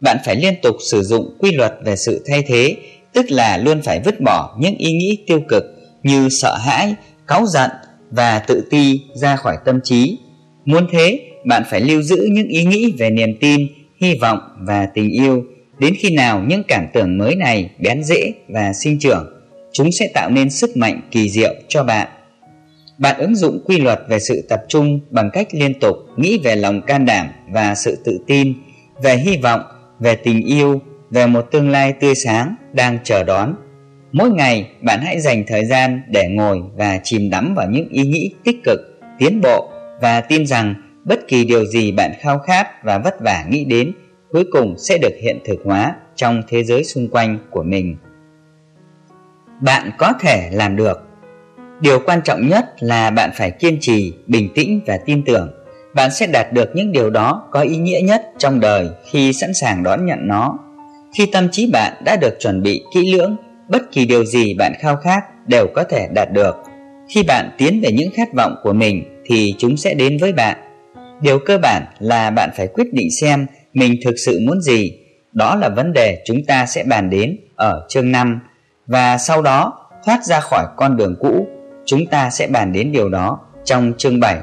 bạn phải liên tục sử dụng quy luật về sự thay thế, tức là luôn phải vứt bỏ những ý nghĩ tiêu cực như sợ hãi, cáu giận và tự ti ra khỏi tâm trí. Muốn thế, bạn phải lưu giữ những ý nghĩ về niềm tin, hy vọng và tình yêu đến khi nào những cảm tưởng mới này bén rễ và sinh trưởng, chúng sẽ tạo nên sức mạnh kỳ diệu cho bạn. Bạn ứng dụng quy luật về sự tập trung bằng cách liên tục nghĩ về lòng can đảm và sự tự tin, về hy vọng, về tình yêu, về một tương lai tươi sáng đang chờ đón. Mỗi ngày, bạn hãy dành thời gian để ngồi và chìm đắm vào những ý nghĩ tích cực, tiến bộ và tin rằng bất kỳ điều gì bạn khao khát và vất vả nghĩ đến cuối cùng sẽ được hiện thực hóa trong thế giới xung quanh của mình. Bạn có thể làm được. Điều quan trọng nhất là bạn phải kiên trì, bình tĩnh và tin tưởng. Bạn sẽ đạt được những điều đó có ý nghĩa nhất trong đời khi sẵn sàng đón nhận nó. Khi tâm trí bạn đã được chuẩn bị kỹ lưỡng, bất kỳ điều gì bạn khao khát đều có thể đạt được. Khi bạn tiến về những khát vọng của mình thì chúng sẽ đến với bạn. Điều cơ bản là bạn phải quyết định xem mình thực sự muốn gì? Đó là vấn đề chúng ta sẽ bàn đến ở chương 5 và sau đó, thoát ra khỏi con đường cũ, chúng ta sẽ bàn đến điều đó trong chương 7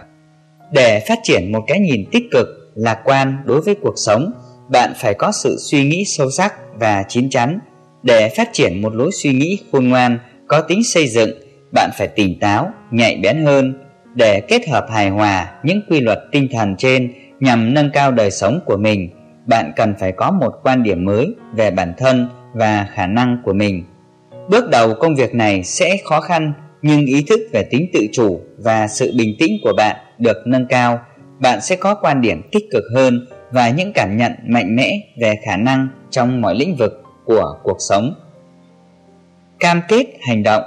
để phát triển một cái nhìn tích cực, lạc quan đối với cuộc sống, bạn phải có sự suy nghĩ sâu sắc và chín chắn. Để phát triển một lối suy nghĩ khôn ngoan, có tính xây dựng, bạn phải tỉnh táo, nhạy bén hơn. Để kết hợp hài hòa những quy luật tinh thần trên nhằm nâng cao đời sống của mình bạn cần phải có một quan điểm mới về bản thân và khả năng của mình. Bước đầu, công việc này sẽ khó khăn, nhưng ý thức về tính tự chủ và sự bình tĩnh của bạn được nâng cao. Bạn sẽ có quan điểm tích cực hơn và những cảm nhận mạnh mẽ về khả năng trong mọi lĩnh vực của cuộc sống. Cam kết hành động.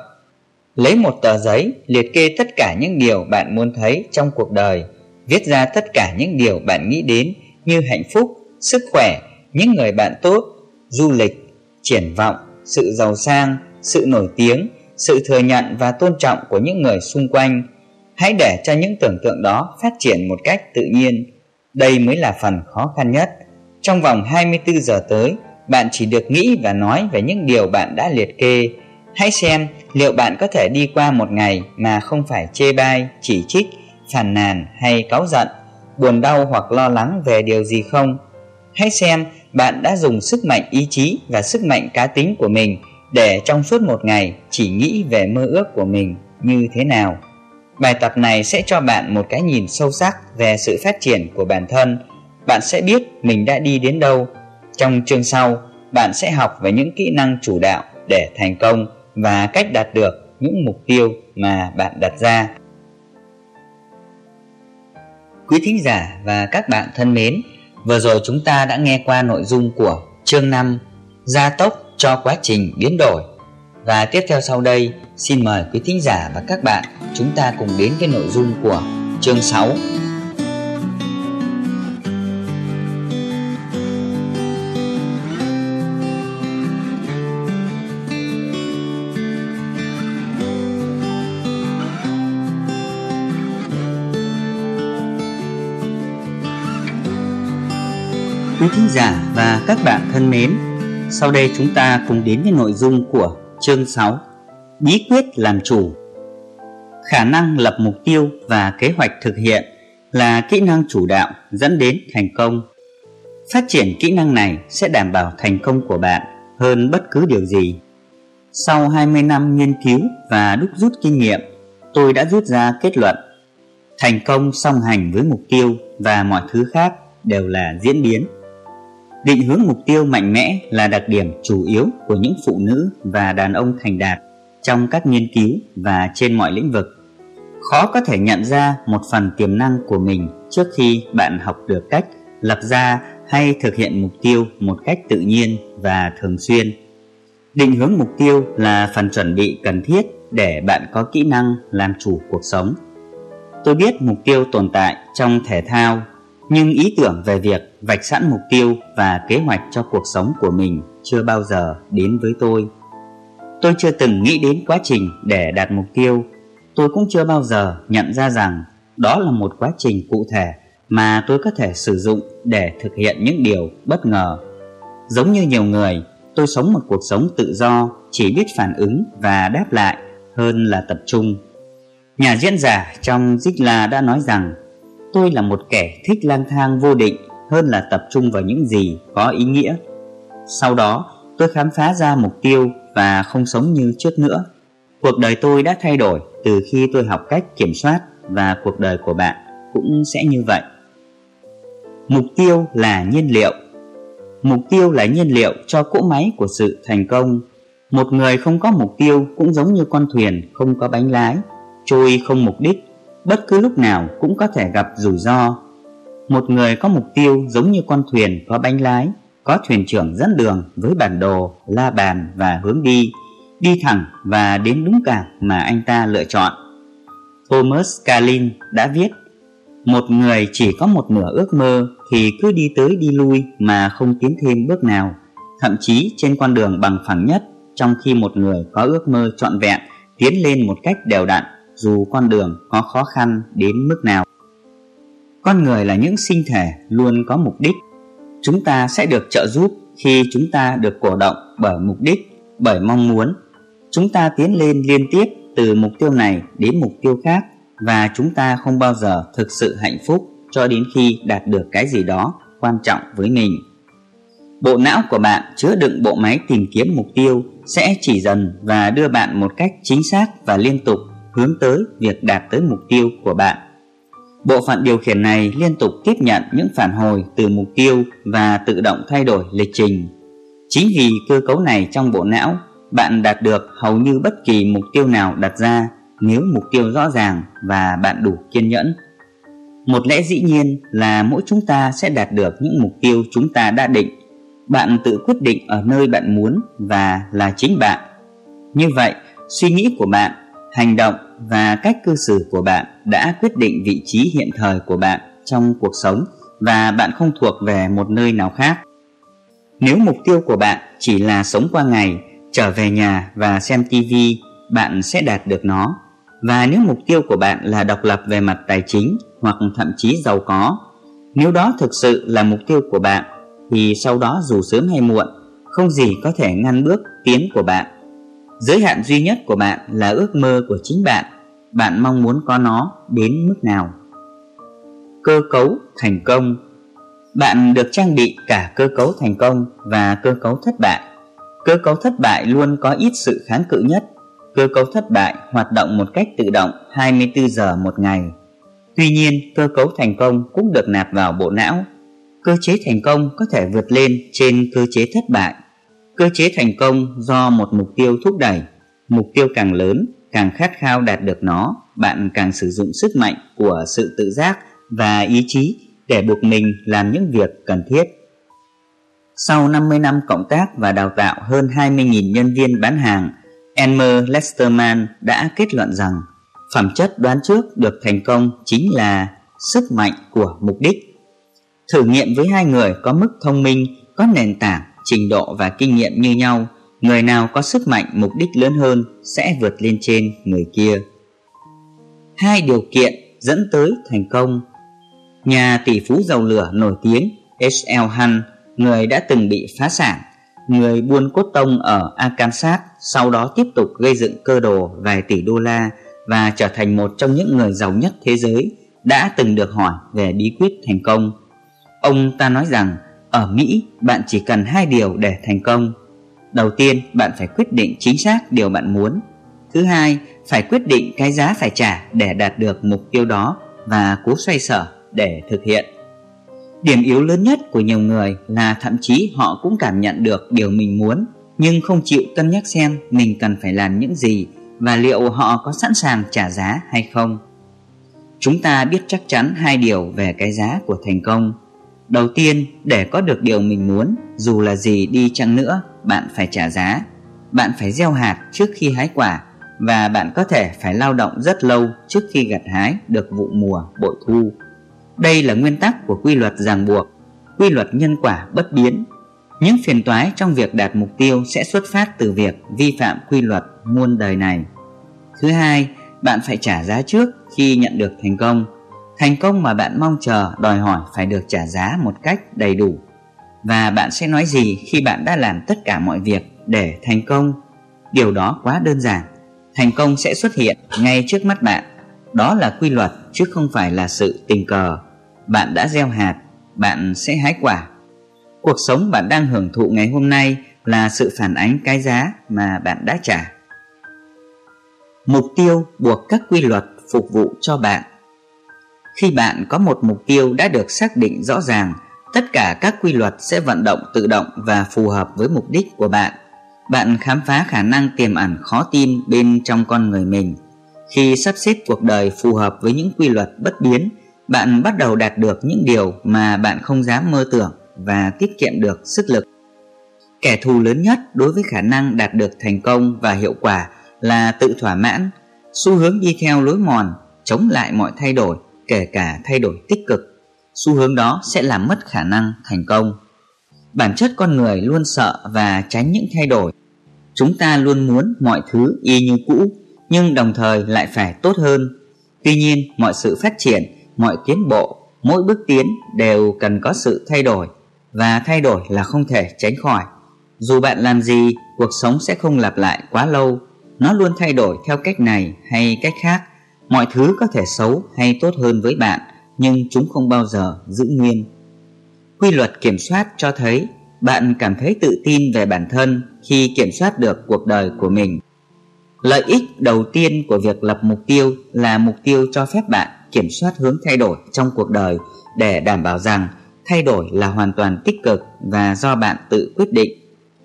Lấy một tờ giấy, liệt kê tất cả những điều bạn muốn thấy trong cuộc đời. Viết ra tất cả những điều bạn nghĩ đến như hạnh phúc sức khỏe, những người bạn tốt, du lịch, triển vọng, sự giàu sang, sự nổi tiếng, sự thừa nhận và tôn trọng của những người xung quanh. Hãy để cho những tưởng tượng đó phát triển một cách tự nhiên. Đây mới là phần khó khăn nhất. Trong vòng 24 giờ tới, bạn chỉ được nghĩ và nói về những điều bạn đã liệt kê. Hãy xem liệu bạn có thể đi qua một ngày mà không phải chê bai, chỉ trích, phàn nàn hay cáu giận, buồn đau hoặc lo lắng về điều gì không hãy xem, bạn đã dùng sức mạnh ý chí và sức mạnh cá tính của mình để trong suốt một ngày chỉ nghĩ về mơ ước của mình như thế nào. Bài tập này sẽ cho bạn một cái nhìn sâu sắc về sự phát triển của bản thân. Bạn sẽ biết mình đã đi đến đâu. Trong chương sau, bạn sẽ học về những kỹ năng chủ đạo để thành công và cách đạt được những mục tiêu mà bạn đặt ra. Quý thính giả và các bạn thân mến vừa rồi chúng ta đã nghe qua nội dung của chương 5 gia tốc cho quá trình biến đổi. Và tiếp theo sau đây, xin mời quý thính giả và các bạn chúng ta cùng đến cái nội dung của chương 6 thính giả và các bạn thân mến, sau đây chúng ta cùng đến với nội dung của chương 6 Bí quyết làm chủ. Khả năng lập mục tiêu và kế hoạch thực hiện là kỹ năng chủ đạo dẫn đến thành công. Phát triển kỹ năng này sẽ đảm bảo thành công của bạn hơn bất cứ điều gì. Sau 20 năm nghiên cứu và đúc rút kinh nghiệm tôi đã rút ra kết luận thành công song hành với mục tiêu và mọi thứ khác đều là diễn biến định hướng mục tiêu mạnh mẽ là đặc điểm chủ yếu của những phụ nữ và đàn ông thành đạt trong các nghiên cứu và trên mọi lĩnh vực. Khó có thể nhận ra một phần tiềm năng của mình trước khi bạn học được cách lập ra hay thực hiện mục tiêu một cách tự nhiên và thường xuyên. Định hướng mục tiêu là phần chuẩn bị cần thiết để bạn có kỹ năng làm chủ cuộc sống. Tôi biết mục tiêu tồn tại trong thể thao nhưng ý tưởng về việc vạch sẵn mục tiêu và kế hoạch cho cuộc sống của mình chưa bao giờ đến với tôi. Tôi chưa từng nghĩ đến quá trình để đạt mục tiêu. Tôi cũng chưa bao giờ nhận ra rằng đó là một quá trình cụ thể mà tôi có thể sử dụng để thực hiện những điều bất ngờ. Giống như nhiều người, tôi sống một cuộc sống tự do, chỉ biết phản ứng và đáp lại hơn là tập trung. Nhà diễn giả trong Zikla đã nói rằng tôi là một kẻ thích lang thang vô định hơn là tập trung vào những gì có ý nghĩa. Sau đó, tôi khám phá ra mục tiêu và không sống như trước nữa. Cuộc đời tôi đã thay đổi từ khi tôi học cách kiểm soát và cuộc đời của bạn cũng sẽ như vậy. Mục tiêu là nhiên liệu. Mục tiêu là nhiên liệu cho cỗ máy của sự thành công. Một người không có mục tiêu cũng giống như con thuyền không có bánh lái trôi không mục đích bất cứ lúc nào cũng có thể gặp rủi ro. Một người có mục tiêu giống như con thuyền có bánh lái, có thuyền trưởng dẫn đường với bản đồ, la bàn và hướng đi đi thẳng và đến đúng cảng mà anh ta lựa chọn. Thomas kalin đã viết, một người chỉ có một nửa ước mơ thì cứ đi tới đi lui mà không tiến thêm bước nào, thậm chí trên con đường bằng phẳng nhất, trong khi một người có ước mơ trọn vẹn tiến lên một cách đều đặn dù con đường có khó khăn đến mức nào. Con người là những sinh thể luôn có mục đích. Chúng ta sẽ được trợ giúp khi chúng ta được cổ động bởi mục đích, bởi mong muốn. Chúng ta tiến lên liên tiếp từ mục tiêu này đến mục tiêu khác và chúng ta không bao giờ thực sự hạnh phúc cho đến khi đạt được cái gì đó quan trọng với mình. Bộ não của bạn chứa đựng bộ máy tìm kiếm mục tiêu sẽ chỉ dần và đưa bạn một cách chính xác và liên tục hướng tới việc đạt tới mục tiêu của bạn. Bộ phận điều khiển này liên tục tiếp nhận những phản hồi từ mục tiêu và tự động thay đổi lịch trình. Chính vì cơ cấu này trong bộ não, bạn đạt được hầu như bất kỳ mục tiêu nào đặt ra nếu mục tiêu rõ ràng và bạn đủ kiên nhẫn. Một lẽ dĩ nhiên là mỗi chúng ta sẽ đạt được những mục tiêu chúng ta đã định. Bạn tự quyết định ở nơi bạn muốn và là chính bạn. Như vậy, suy nghĩ của bạn hành động và cách cư xử của bạn đã quyết định vị trí hiện thời của bạn trong cuộc sống và bạn không thuộc về một nơi nào khác. Nếu mục tiêu của bạn chỉ là sống qua ngày trở về nhà và xem TV, bạn sẽ đạt được nó. Và nếu mục tiêu của bạn là độc lập về mặt tài chính hoặc thậm chí giàu có nếu đó thực sự là mục tiêu của bạn thì sau đó dù sớm hay muộn không gì có thể ngăn bước tiến của bạn giới hạn duy nhất của bạn là ước mơ của chính bạn. Bạn mong muốn có nó đến mức nào? Cơ cấu thành công. Bạn được trang bị cả cơ cấu thành công và cơ cấu thất bại. Cơ cấu thất bại luôn có ít sự kháng cự nhất. Cơ cấu thất bại hoạt động một cách tự động 24 giờ một ngày. Tuy nhiên, cơ cấu thành công cũng được nạp vào bộ não. Cơ chế thành công có thể vượt lên trên cơ chế thất bại cơ chế thành công do một mục tiêu thúc đẩy. Mục tiêu càng lớn, càng khát khao đạt được nó, bạn càng sử dụng sức mạnh của sự tự giác và ý chí để buộc mình làm những việc cần thiết. Sau 50 năm cộng tác và đào tạo hơn 20.000 nhân viên bán hàng, Elmer Lesterman đã kết luận rằng phẩm chất đoán trước được thành công chính là sức mạnh của mục đích. Thử nghiệm với hai người có mức thông minh, có nền tảng trình độ và kinh nghiệm như nhau, người nào có sức mạnh, mục đích lớn hơn sẽ vượt lên trên người kia hai điều kiện dẫn tới thành công nhà tỷ phú dầu lửa nổi tiếng H.L. Hunt, người đã từng bị phá sản người buôn cốt tông ở Arkansas sau đó tiếp tục gây dựng cơ đồ vài tỷ đô la và trở thành một trong những người giàu nhất thế giới, đã từng được hỏi về bí quyết thành công. Ông ta nói rằng ở Mỹ bạn chỉ cần hai điều để thành công. Đầu tiên, bạn phải quyết định chính xác điều bạn muốn. Thứ hai, phải quyết định cái giá phải trả để đạt được mục tiêu đó và cố xoay sở để thực hiện. Điểm yếu lớn nhất của nhiều người là thậm chí họ cũng cảm nhận được điều mình muốn nhưng không chịu cân nhắc xem mình cần phải làm những gì và liệu họ có sẵn sàng trả giá hay không. Chúng ta biết chắc chắn hai điều về cái giá của thành công. Đầu tiên, để có được điều mình muốn, dù là gì đi chăng nữa, bạn phải trả giá. Bạn phải gieo hạt trước khi hái quả và bạn có thể phải lao động rất lâu trước khi gặt hái được vụ mùa bội thu. Đây là nguyên tắc của quy luật ràng buộc, quy luật nhân quả bất biến. Những phiền toái trong việc đạt mục tiêu sẽ xuất phát từ việc vi phạm quy luật muôn đời này. Thứ hai, bạn phải trả giá trước khi nhận được thành công. Thành công mà bạn mong chờ đòi hỏi phải được trả giá một cách đầy đủ. Và bạn sẽ nói gì khi bạn đã làm tất cả mọi việc để thành công? Điều đó quá đơn giản. Thành công sẽ xuất hiện ngay trước mắt bạn. Đó là quy luật chứ không phải là sự tình cờ. Bạn đã gieo hạt, bạn sẽ hái quả. Cuộc sống bạn đang hưởng thụ ngày hôm nay là sự phản ánh cái giá mà bạn đã trả. Mục tiêu buộc các quy luật phục vụ cho bạn. Khi bạn có một mục tiêu đã được xác định rõ ràng, tất cả các quy luật sẽ vận động tự động và phù hợp với mục đích của bạn. Bạn khám phá khả năng tiềm ẩn khó tin bên trong con người mình. Khi sắp xếp cuộc đời phù hợp với những quy luật bất biến, bạn bắt đầu đạt được những điều mà bạn không dám mơ tưởng và tiết kiệm được sức lực. Kẻ thù lớn nhất đối với khả năng đạt được thành công và hiệu quả là tự thỏa mãn, xu hướng đi theo lối mòn, chống lại mọi thay đổi, kể cả thay đổi tích cực. Xu hướng đó sẽ làm mất khả năng thành công. Bản chất con người luôn sợ và tránh những thay đổi. Chúng ta luôn muốn mọi thứ y như cũ, nhưng đồng thời lại phải tốt hơn. Tuy nhiên, mọi sự phát triển, mọi tiến bộ, mỗi bước tiến đều cần có sự thay đổi và thay đổi là không thể tránh khỏi. Dù bạn làm gì, cuộc sống sẽ không lặp lại quá lâu nó luôn thay đổi theo cách này hay cách khác mọi thứ có thể xấu hay tốt hơn với bạn, nhưng chúng không bao giờ giữ nguyên. Quy luật kiểm soát cho thấy bạn cảm thấy tự tin về bản thân khi kiểm soát được cuộc đời của mình. Lợi ích đầu tiên của việc lập mục tiêu là mục tiêu cho phép bạn kiểm soát hướng thay đổi trong cuộc đời để đảm bảo rằng thay đổi là hoàn toàn tích cực và do bạn tự quyết định.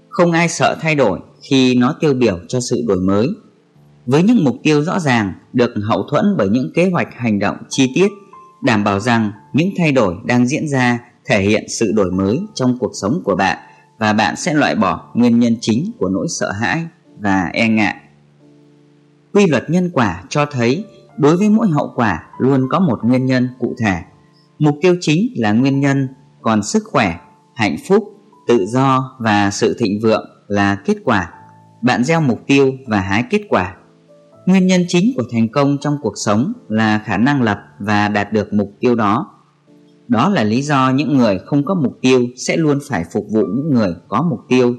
Không ai sợ thay đổi khi nó tiêu biểu cho sự đổi mới. Với những mục tiêu rõ ràng được hậu thuẫn bởi những kế hoạch hành động chi tiết, đảm bảo rằng những thay đổi đang diễn ra thể hiện sự đổi mới trong cuộc sống của bạn và bạn sẽ loại bỏ nguyên nhân chính của nỗi sợ hãi và e ngại. Quy luật nhân quả cho thấy đối với mỗi hậu quả luôn có một nguyên nhân cụ thể. Mục tiêu chính là nguyên nhân, còn sức khỏe, hạnh phúc, tự do và sự thịnh vượng là kết quả bạn gieo mục tiêu và hái kết quả nguyên nhân chính của thành công trong cuộc sống là khả năng lập và đạt được mục tiêu đó. Đó là lý do những người không có mục tiêu sẽ luôn phải phục vụ những người có mục tiêu.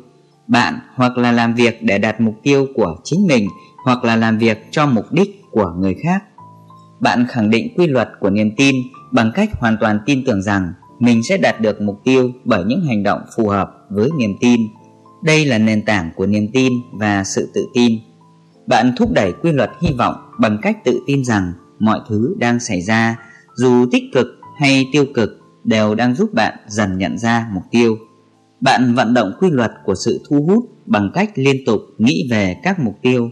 Bạn hoặc là làm việc để đạt mục tiêu của chính mình hoặc là làm việc cho mục đích của người khác. Bạn khẳng định quy luật của niềm tin bằng cách hoàn toàn tin tưởng rằng mình sẽ đạt được mục tiêu bởi những hành động phù hợp với niềm tin. Đây là nền tảng của niềm tin và sự tự tin. Bạn thúc đẩy quy luật hy vọng bằng cách tự tin rằng mọi thứ đang xảy ra, dù tích cực hay tiêu cực, đều đang giúp bạn dần nhận ra mục tiêu. Bạn vận động quy luật của sự thu hút bằng cách liên tục nghĩ về các mục tiêu.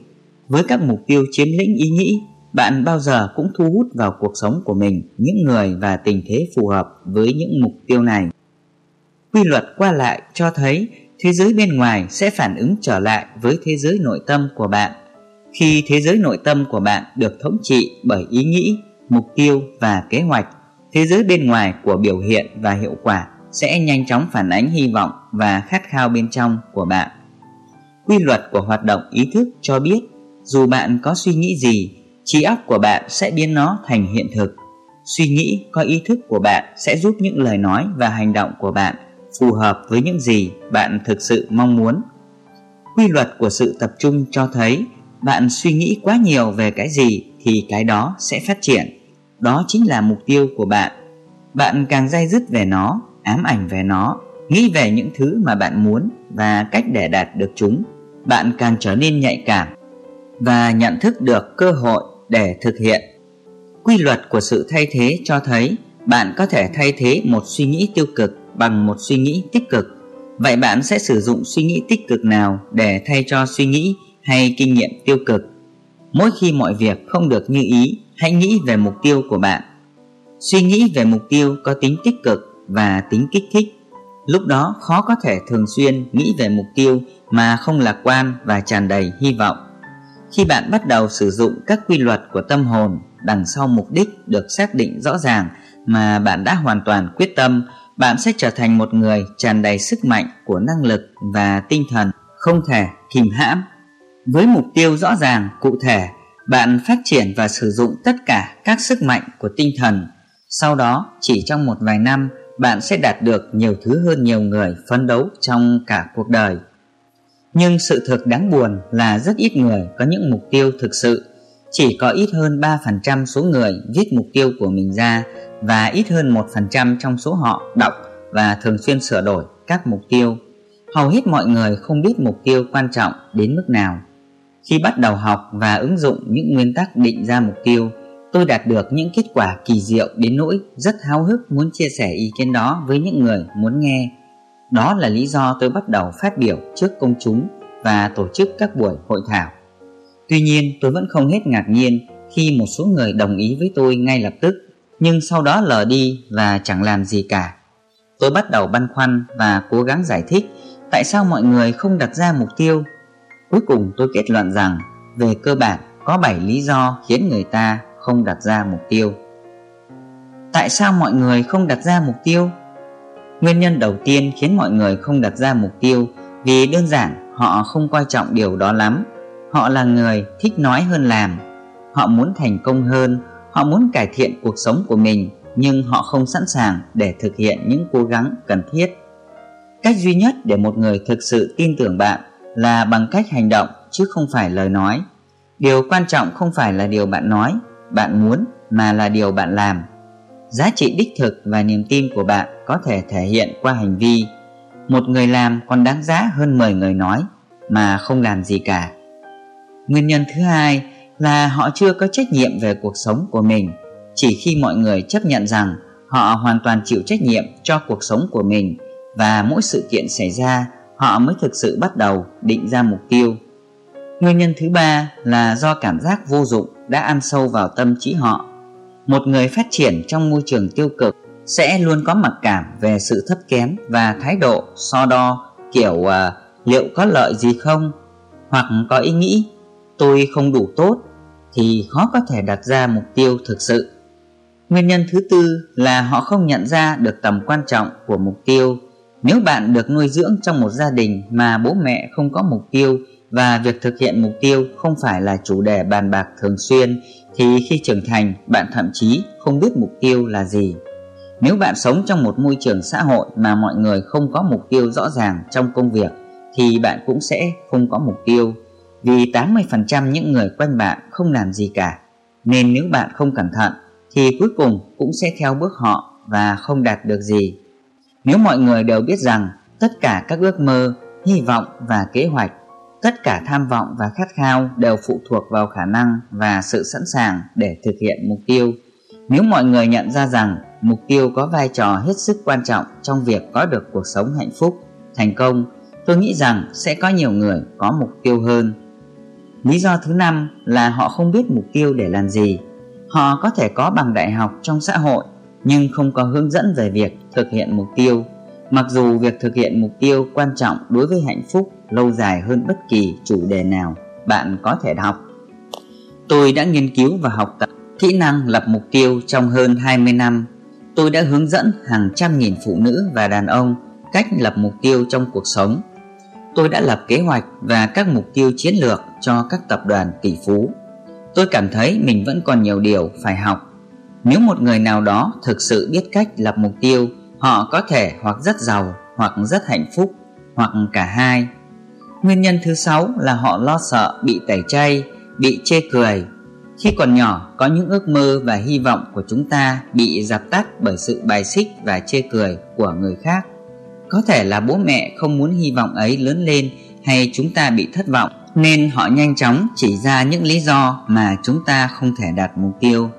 Với các mục tiêu chiếm lĩnh ý nghĩ, bạn bao giờ cũng thu hút vào cuộc sống của mình những người và tình thế phù hợp với những mục tiêu này. Quy luật qua lại cho thấy thế giới bên ngoài sẽ phản ứng trở lại với thế giới nội tâm của bạn. Khi thế giới nội tâm của bạn được thống trị bởi ý nghĩ, mục tiêu và kế hoạch, thế giới bên ngoài của biểu hiện và hiệu quả sẽ nhanh chóng phản ánh hy vọng và khát khao bên trong của bạn. Quy luật của hoạt động ý thức cho biết dù bạn có suy nghĩ gì, trí óc của bạn sẽ biến nó thành hiện thực. Suy nghĩ có ý thức của bạn sẽ giúp những lời nói và hành động của bạn phù hợp với những gì bạn thực sự mong muốn. Quy luật của sự tập trung cho thấy bạn suy nghĩ quá nhiều về cái gì thì cái đó sẽ phát triển. Đó chính là mục tiêu của bạn. Bạn càng dai dứt về nó, ám ảnh về nó, nghĩ về những thứ mà bạn muốn và cách để đạt được chúng, bạn càng trở nên nhạy cảm và nhận thức được cơ hội để thực hiện. Quy luật của sự thay thế cho thấy bạn có thể thay thế một suy nghĩ tiêu cực bằng một suy nghĩ tích cực. Vậy bạn sẽ sử dụng suy nghĩ tích cực nào để thay cho suy nghĩ hay kinh nghiệm tiêu cực? Mỗi khi mọi việc không được như ý, hãy nghĩ về mục tiêu của bạn. Suy nghĩ về mục tiêu có tính tích cực và tính kích thích. Lúc đó khó có thể thường xuyên nghĩ về mục tiêu mà không lạc quan và tràn đầy hy vọng. Khi bạn bắt đầu sử dụng các quy luật của tâm hồn đằng sau mục đích được xác định rõ ràng mà bạn đã hoàn toàn quyết tâm, bạn sẽ trở thành một người tràn đầy sức mạnh của năng lực và tinh thần không thể kìm hãm. Với mục tiêu rõ ràng, cụ thể, bạn phát triển và sử dụng tất cả các sức mạnh của tinh thần. Sau đó, chỉ trong một vài năm, bạn sẽ đạt được nhiều thứ hơn nhiều người phấn đấu trong cả cuộc đời. Nhưng sự thực đáng buồn là rất ít người có những mục tiêu thực sự. Chỉ có ít hơn 3% số người viết mục tiêu của mình ra và ít hơn 1% trong số họ đọc và thường xuyên sửa đổi các mục tiêu. Hầu hết mọi người không biết mục tiêu quan trọng đến mức nào. Khi bắt đầu học và ứng dụng những nguyên tắc định ra mục tiêu, tôi đạt được những kết quả kỳ diệu đến nỗi rất háo hức muốn chia sẻ ý kiến đó với những người muốn nghe. Đó là lý do tôi bắt đầu phát biểu trước công chúng và tổ chức các buổi hội thảo. Tuy nhiên, tôi vẫn không hết ngạc nhiên khi một số người đồng ý với tôi ngay lập tức, nhưng sau đó lờ đi và chẳng làm gì cả. Tôi bắt đầu băn khoăn và cố gắng giải thích tại sao mọi người không đặt ra mục tiêu. Cuối cùng tôi kết luận rằng về cơ bản có 7 lý do khiến người ta không đặt ra mục tiêu. Tại sao mọi người không đặt ra mục tiêu? Nguyên nhân đầu tiên khiến mọi người không đặt ra mục tiêu vì đơn giản họ không coi trọng điều đó lắm. Họ là người thích nói hơn làm. Họ muốn thành công hơn, họ muốn cải thiện cuộc sống của mình nhưng họ không sẵn sàng để thực hiện những cố gắng cần thiết. Cách duy nhất để một người thực sự tin tưởng bạn là bằng cách hành động chứ không phải lời nói. Điều quan trọng không phải là điều bạn nói, bạn muốn mà là điều bạn làm. Giá trị đích thực và niềm tin của bạn có thể thể hiện qua hành vi. Một người làm còn đáng giá hơn 10 người nói mà không làm gì cả. Nguyên nhân thứ hai là họ chưa có trách nhiệm về cuộc sống của mình chỉ khi mọi người chấp nhận rằng họ hoàn toàn chịu trách nhiệm cho cuộc sống của mình và mỗi sự kiện xảy ra họ mới thực sự bắt đầu định ra mục tiêu. Nguyên nhân thứ ba là do cảm giác vô dụng đã ăn sâu vào tâm trí họ. Một người phát triển trong môi trường tiêu cực sẽ luôn có mặc cảm về sự thấp kém và thái độ so đo kiểu uh, liệu có lợi gì không? Hoặc có ý nghĩ tôi không đủ tốt thì khó có thể đặt ra mục tiêu thực sự. Nguyên nhân thứ tư là họ không nhận ra được tầm quan trọng của mục tiêu. Nếu bạn được nuôi dưỡng trong một gia đình mà bố mẹ không có mục tiêu và việc thực hiện mục tiêu không phải là chủ đề bàn bạc thường xuyên, thì khi trưởng thành, bạn thậm chí không biết mục tiêu là gì. Nếu bạn sống trong một môi trường xã hội mà mọi người không có mục tiêu rõ ràng trong công việc, thì bạn cũng sẽ không có mục tiêu vì 80% những người quanh bạn không làm gì cả. Nên nếu bạn không cẩn thận, thì cuối cùng cũng sẽ theo bước họ và không đạt được gì. Nếu mọi người đều biết rằng tất cả các ước mơ, hy vọng và kế hoạch, tất cả tham vọng và khát khao đều phụ thuộc vào khả năng và sự sẵn sàng để thực hiện mục tiêu. Nếu mọi người nhận ra rằng mục tiêu có vai trò hết sức quan trọng trong việc có được cuộc sống hạnh phúc, thành công, tôi nghĩ rằng sẽ có nhiều người có mục tiêu hơn. Lý do thứ năm là họ không biết mục tiêu để làm gì Họ có thể có bằng đại học trong xã hội nhưng không có hướng dẫn về việc thực hiện mục tiêu. Mặc dù việc thực hiện mục tiêu quan trọng đối với hạnh phúc lâu dài hơn bất kỳ chủ đề nào bạn có thể học. Tôi đã nghiên cứu và học tập kỹ năng lập mục tiêu trong hơn 20 năm. Tôi đã hướng dẫn hàng trăm nghìn phụ nữ và đàn ông cách lập mục tiêu trong cuộc sống. Tôi đã lập kế hoạch và các mục tiêu chiến lược cho các tập đoàn tỷ phú tôi cảm thấy mình vẫn còn nhiều điều phải học nếu một người nào đó thực sự biết cách lập mục tiêu họ có thể hoặc rất giàu hoặc rất hạnh phúc hoặc cả hai nguyên nhân thứ sáu là họ lo sợ bị tẩy chay bị chê cười Khi còn nhỏ, có những ước mơ và hy vọng của chúng ta bị dập tắt bởi sự bài xích và chê cười của người khác. Có thể là bố mẹ không muốn hy vọng ấy lớn lên hay chúng ta bị thất vọng nên họ nhanh chóng chỉ ra những lý do mà chúng ta không thể đạt mục tiêu.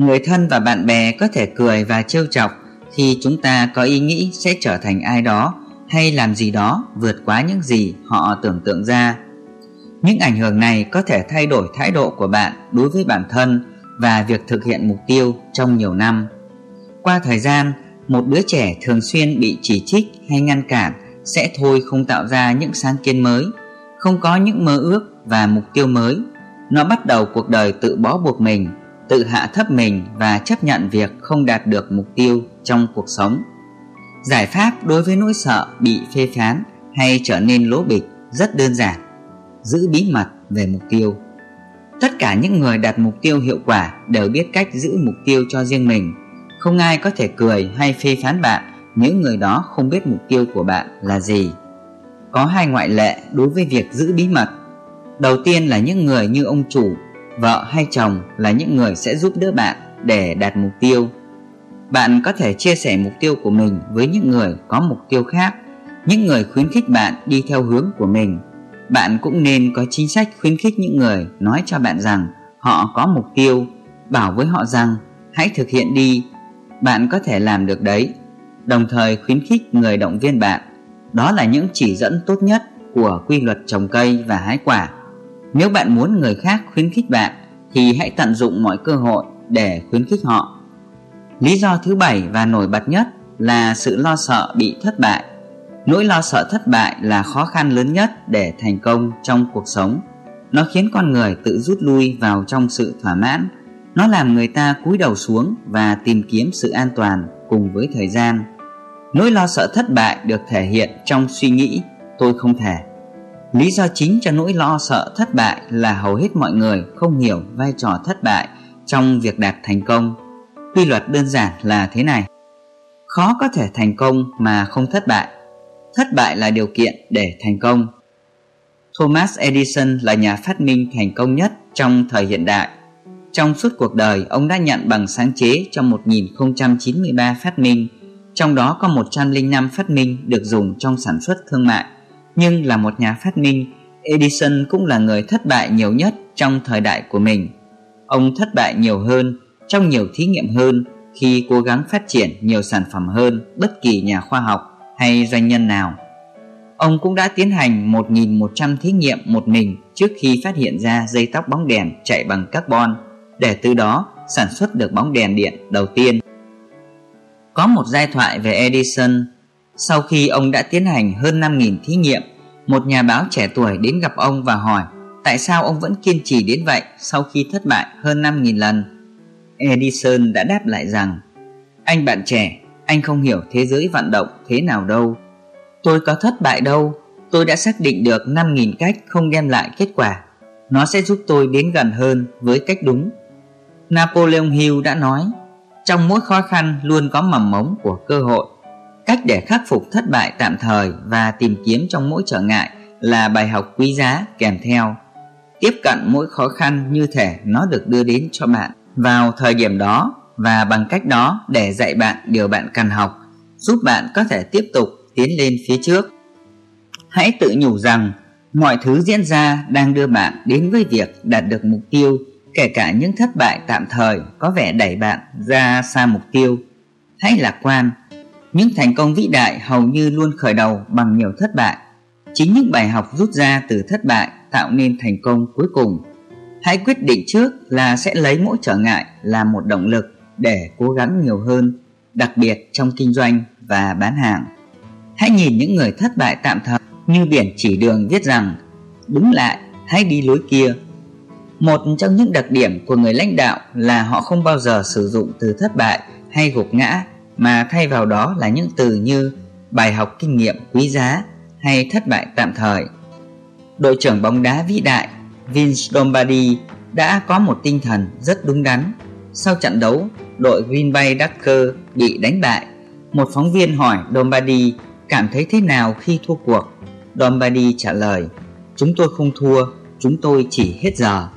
Người thân và bạn bè có thể cười và trêu chọc khi chúng ta có ý nghĩ sẽ trở thành ai đó hay làm gì đó vượt quá những gì họ tưởng tượng ra. Những ảnh hưởng này có thể thay đổi thái độ của bạn đối với bản thân và việc thực hiện mục tiêu trong nhiều năm. Qua thời gian, một đứa trẻ thường xuyên bị chỉ trích hay ngăn cản sẽ thôi không tạo ra những sáng kiến mới, không có những mơ ước và mục tiêu mới. Nó bắt đầu cuộc đời tự bó buộc mình tự hạ thấp mình và chấp nhận việc không đạt được mục tiêu trong cuộc sống. Giải pháp đối với nỗi sợ bị phê phán hay trở nên lố bịch rất đơn giản, giữ bí mật về mục tiêu. Tất cả những người đặt mục tiêu hiệu quả đều biết cách giữ mục tiêu cho riêng mình. Không ai có thể cười hay phê phán bạn nếu người đó không biết mục tiêu của bạn là gì. Có hai ngoại lệ đối với việc giữ bí mật. Đầu tiên là những người như ông chủ vợ hay chồng là những người sẽ giúp đỡ bạn để đạt mục tiêu. Bạn có thể chia sẻ mục tiêu của mình với những người có mục tiêu khác, những người khuyến khích bạn đi theo hướng của mình. Bạn cũng nên có chính sách khuyến khích những người nói cho bạn rằng họ có mục tiêu, bảo với họ rằng hãy thực hiện đi. Bạn có thể làm được đấy, đồng thời khuyến khích người động viên bạn. Đó là những chỉ dẫn tốt nhất của quy luật trồng cây và hái quả nếu bạn muốn người khác khuyến khích bạn, thì hãy tận dụng mọi cơ hội để khuyến khích họ. Lý do thứ bảy và nổi bật nhất là sự lo sợ bị thất bại. Nỗi lo sợ thất bại là khó khăn lớn nhất để thành công trong cuộc sống. Nó khiến con người tự rút lui vào trong sự thỏa mãn. Nó làm người ta cúi đầu xuống và tìm kiếm sự an toàn cùng với thời gian. Nỗi lo sợ thất bại được thể hiện trong suy nghĩ, tôi không thể lý do chính cho nỗi lo sợ thất bại là hầu hết mọi người không hiểu vai trò thất bại trong việc đạt thành công. Quy luật đơn giản là thế này. Khó có thể thành công mà không thất bại. Thất bại là điều kiện để thành công. Thomas edison là nhà phát minh thành công nhất trong thời hiện đại. Trong suốt cuộc đời, ông đã nhận bằng sáng chế cho 1093 phát minh, trong đó có 105 phát minh được dùng trong sản xuất thương mại nhưng là một nhà phát minh, edison cũng là người thất bại nhiều nhất trong thời đại của mình ông thất bại nhiều hơn, trong nhiều thí nghiệm hơn, khi cố gắng phát triển nhiều sản phẩm hơn bất kỳ nhà khoa học hay doanh nhân nào. Ông cũng đã tiến hành 1.100 thí nghiệm một mình trước khi phát hiện ra dây tóc bóng đèn chạy bằng carbon, để từ đó sản xuất được bóng đèn điện đầu tiên. Có một giai thoại về Edison. Sau khi ông đã tiến hành hơn 5.000 thí nghiệm, một nhà báo trẻ tuổi đến gặp ông và hỏi tại sao ông vẫn kiên trì đến vậy sau khi thất bại hơn 5.000 lần. Edison đã đáp lại rằng Anh bạn trẻ, anh không hiểu thế giới vận động thế nào đâu. Tôi có thất bại đâu. Tôi đã xác định được 5.000 cách không đem lại kết quả. Nó sẽ giúp tôi đến gần hơn với cách đúng. Napoleon Hill đã nói Trong mỗi khó khăn luôn có mầm mống của cơ hội. Cách để khắc phục thất bại tạm thời và tìm kiếm trong mỗi trở ngại là bài học quý giá kèm theo Tiếp cận mỗi khó khăn như thể nó được đưa đến cho bạn vào thời điểm đó và bằng cách đó để dạy bạn điều bạn cần học, giúp bạn có thể tiếp tục tiến lên phía trước. Hãy tự nhủ rằng mọi thứ diễn ra đang đưa bạn đến với việc đạt được mục tiêu, kể cả những thất bại tạm thời có vẻ đẩy bạn ra xa mục tiêu. Hãy lạc quan, những thành công vĩ đại hầu như luôn khởi đầu bằng nhiều thất bại. Chính những bài học rút ra từ thất bại tạo nên thành công cuối cùng. Hãy quyết định trước là sẽ lấy mỗi trở ngại là một động lực để cố gắng nhiều hơn, đặc biệt trong kinh doanh và bán hàng. Hãy nhìn những người thất bại tạm thời như biển chỉ đường viết rằng, đứng lại, hãy đi lối kia. Một trong những đặc điểm của người lãnh đạo là họ không bao giờ sử dụng từ thất bại hay gục ngã mà thay vào đó là những từ như bài học kinh nghiệm quý giá hay thất bại tạm thời đội trưởng bóng đá vĩ đại Vince Lombardi đã có một tinh thần rất đúng đắn. Sau trận đấu, đội Green Bay Packers bị đánh bại. Một phóng viên hỏi Lombardi cảm thấy thế nào khi thua cuộc. Lombardi trả lời, chúng tôi không thua, chúng tôi chỉ hết giờ.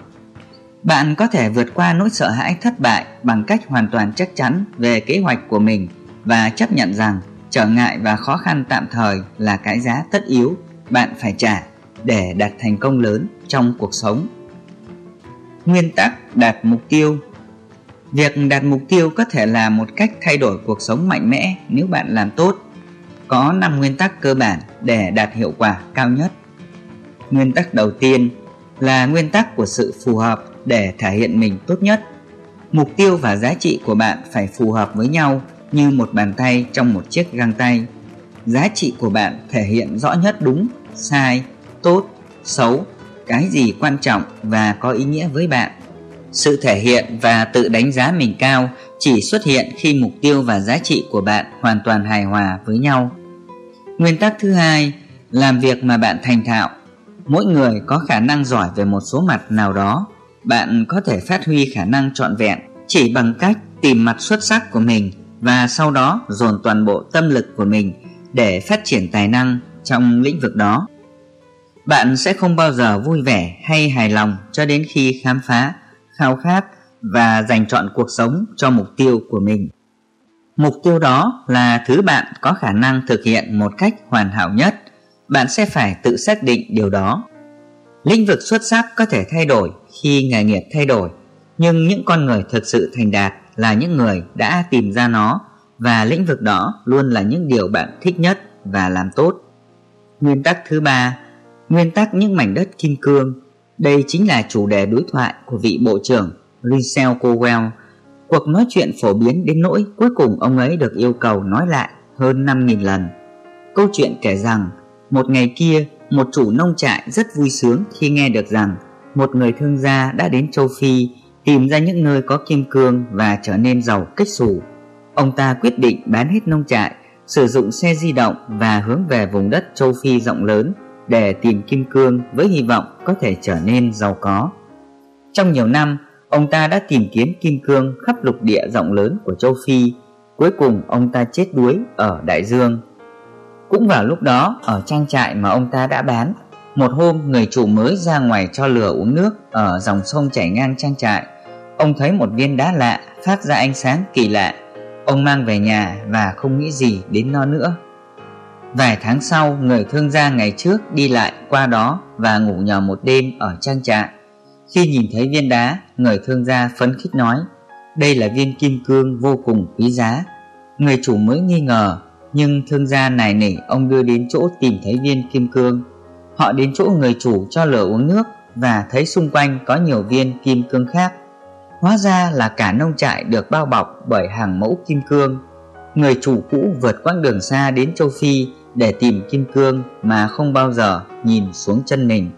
Bạn có thể vượt qua nỗi sợ hãi thất bại bằng cách hoàn toàn chắc chắn về kế hoạch của mình và chấp nhận rằng trở ngại và khó khăn tạm thời là cái giá tất yếu bạn phải trả để đạt thành công lớn trong cuộc sống. Nguyên tắc đạt mục tiêu Việc đạt mục tiêu có thể là một cách thay đổi cuộc sống mạnh mẽ nếu bạn làm tốt. Có 5 nguyên tắc cơ bản để đạt hiệu quả cao nhất. Nguyên tắc đầu tiên là nguyên tắc của sự phù hợp để thể hiện mình tốt nhất. Mục tiêu và giá trị của bạn phải phù hợp với nhau như một bàn tay trong một chiếc găng tay. Giá trị của bạn thể hiện rõ nhất đúng, sai, tốt, xấu, cái gì quan trọng và có ý nghĩa với bạn. Sự thể hiện và tự đánh giá mình cao chỉ xuất hiện khi mục tiêu và giá trị của bạn hoàn toàn hài hòa với nhau. Nguyên tắc thứ hai, làm việc mà bạn thành thạo. Mỗi người có khả năng giỏi về một số mặt nào đó. Bạn có thể phát huy khả năng trọn vẹn chỉ bằng cách tìm mặt xuất sắc của mình và sau đó dồn toàn bộ tâm lực của mình để phát triển tài năng trong lĩnh vực đó. Bạn sẽ không bao giờ vui vẻ hay hài lòng cho đến khi khám phá, khao khát và dành chọn cuộc sống cho mục tiêu của mình. Mục tiêu đó là thứ bạn có khả năng thực hiện một cách hoàn hảo nhất. Bạn sẽ phải tự xác định điều đó. Lĩnh vực xuất sắc có thể thay đổi khi nghề nghiệp thay đổi, nhưng những con người thực sự thành đạt là những người đã tìm ra nó và lĩnh vực đó luôn là những điều bạn thích nhất và làm tốt. Nguyên tắc thứ ba, nguyên tắc những mảnh đất kim cương. Đây chính là chủ đề đối thoại của vị bộ trưởng Richel Cowell. Cuộc nói chuyện phổ biến đến nỗi cuối cùng ông ấy được yêu cầu nói lại hơn 5.000 lần. Câu chuyện kể rằng một ngày kia một chủ nông trại rất vui sướng khi nghe được rằng một người thương gia đã đến châu Phi tìm ra những nơi có kim cương và trở nên giàu cách xù. Ông ta quyết định bán hết nông trại, sử dụng xe di động và hướng về vùng đất châu Phi rộng lớn để tìm kim cương với hy vọng có thể trở nên giàu có. Trong nhiều năm, ông ta đã tìm kiếm kim cương khắp lục địa rộng lớn của châu Phi. Cuối cùng ông ta chết đuối ở đại dương. Cũng vào lúc đó, ở trang trại mà ông ta đã bán, một hôm người chủ mới ra ngoài cho lửa uống nước ở dòng sông chảy ngang trang trại. Ông thấy một viên đá lạ phát ra ánh sáng kỳ lạ. Ông mang về nhà và không nghĩ gì đến nó nữa. Vài tháng sau, người thương gia ngày trước đi lại qua đó và ngủ nhờ một đêm ở trang trại. Khi nhìn thấy viên đá, người thương gia phấn khích nói, đây là viên kim cương vô cùng quý giá. Người chủ mới nghi ngờ, nhưng thương gia này nỉ ông đưa đến chỗ tìm thấy viên kim cương. Họ đến chỗ người chủ cho lửa uống nước và thấy xung quanh có nhiều viên kim cương khác. Hóa ra là cả nông trại được bao bọc bởi hàng mẫu kim cương. Người chủ cũ vượt quãng đường xa đến châu Phi để tìm kim cương mà không bao giờ nhìn xuống chân mình.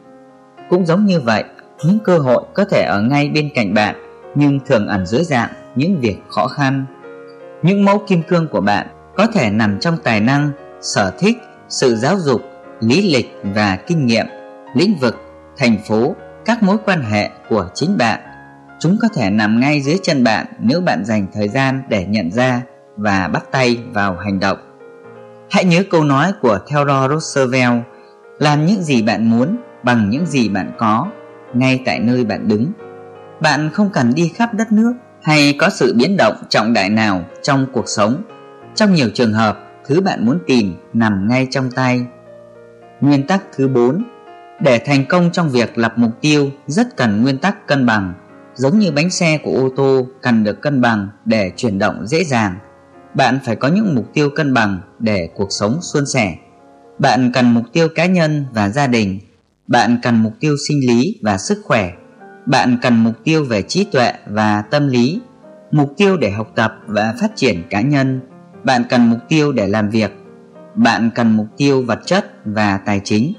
Cũng giống như vậy, những cơ hội có thể ở ngay bên cạnh bạn nhưng thường ẩn dưới dạng những việc khó khăn. Những mẫu kim cương của bạn có thể nằm trong tài năng, sở thích, sự giáo dục, lý lịch và kinh nghiệm, lĩnh vực, thành phố, các mối quan hệ của chính bạn. Chúng có thể nằm ngay dưới chân bạn nếu bạn dành thời gian để nhận ra và bắt tay vào hành động. Hãy nhớ câu nói của Theodore Roosevelt Làm những gì bạn muốn bằng những gì bạn có Ngay tại nơi bạn đứng Bạn không cần đi khắp đất nước Hay có sự biến động trọng đại nào trong cuộc sống Trong nhiều trường hợp Thứ bạn muốn tìm nằm ngay trong tay Nguyên tắc thứ 4 Để thành công trong việc lập mục tiêu Rất cần nguyên tắc cân bằng Giống như bánh xe của ô tô cần được cân bằng để chuyển động dễ dàng bạn phải có những mục tiêu cân bằng để cuộc sống suôn sẻ. Bạn cần mục tiêu cá nhân và gia đình. Bạn cần mục tiêu sinh lý và sức khỏe. Bạn cần mục tiêu về trí tuệ và tâm lý, mục tiêu để học tập và phát triển cá nhân. Bạn cần mục tiêu để làm việc. Bạn cần mục tiêu vật chất và tài chính.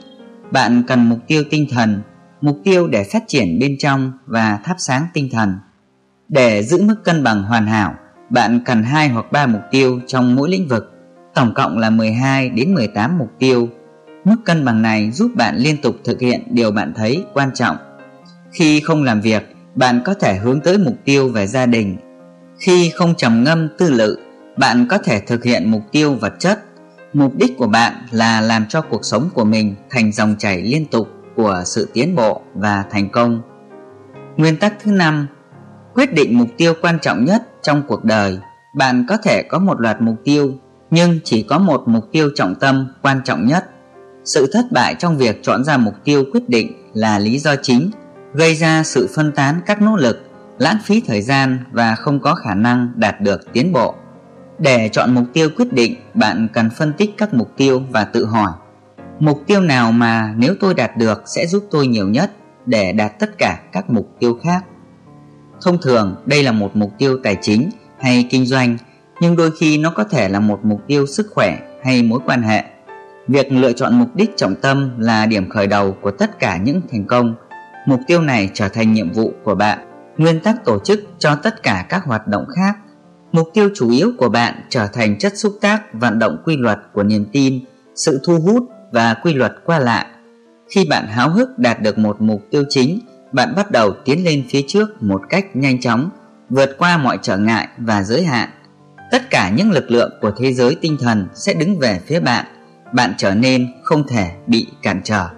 Bạn cần mục tiêu tinh thần, mục tiêu để phát triển bên trong và thắp sáng tinh thần. Để giữ mức cân bằng hoàn hảo, bạn cần 2 hoặc 3 mục tiêu trong mỗi lĩnh vực, tổng cộng là 12 đến 18 mục tiêu. Mức cân bằng này giúp bạn liên tục thực hiện điều bạn thấy quan trọng. Khi không làm việc, bạn có thể hướng tới mục tiêu về gia đình. Khi không trầm ngâm tư lự, bạn có thể thực hiện mục tiêu vật chất. Mục đích của bạn là làm cho cuộc sống của mình thành dòng chảy liên tục của sự tiến bộ và thành công. Nguyên tắc thứ năm, Quyết định mục tiêu quan trọng nhất trong cuộc đời. Bạn có thể có một loạt mục tiêu, Nhưng chỉ có một mục tiêu trọng tâm quan trọng nhất. Sự thất bại trong việc chọn ra mục tiêu quyết định là lý do chính, Gây ra sự phân tán các nỗ lực, Lãng phí thời gian và không có khả năng đạt được tiến bộ. Để chọn mục tiêu quyết định Bạn cần phân tích các mục tiêu và tự hỏi Mục tiêu nào mà nếu tôi đạt được sẽ giúp tôi nhiều nhất để đạt tất cả các mục tiêu khác. Thông thường đây là một mục tiêu tài chính hay kinh doanh nhưng đôi khi nó có thể là một mục tiêu sức khỏe hay mối quan hệ. Việc lựa chọn mục đích trọng tâm là điểm khởi đầu của tất cả những thành công. Mục tiêu này trở thành nhiệm vụ của bạn, nguyên tắc tổ chức cho tất cả các hoạt động khác. Mục tiêu chủ yếu của bạn trở thành chất xúc tác vận động quy luật của niềm tin, sự thu hút và quy luật qua lại khi bạn háo hức đạt được một mục tiêu chính, bạn bắt đầu tiến lên phía trước một cách nhanh chóng, vượt qua mọi trở ngại và giới hạn. Tất cả những lực lượng của thế giới tinh thần sẽ đứng về phía bạn, bạn trở nên không thể bị cản trở.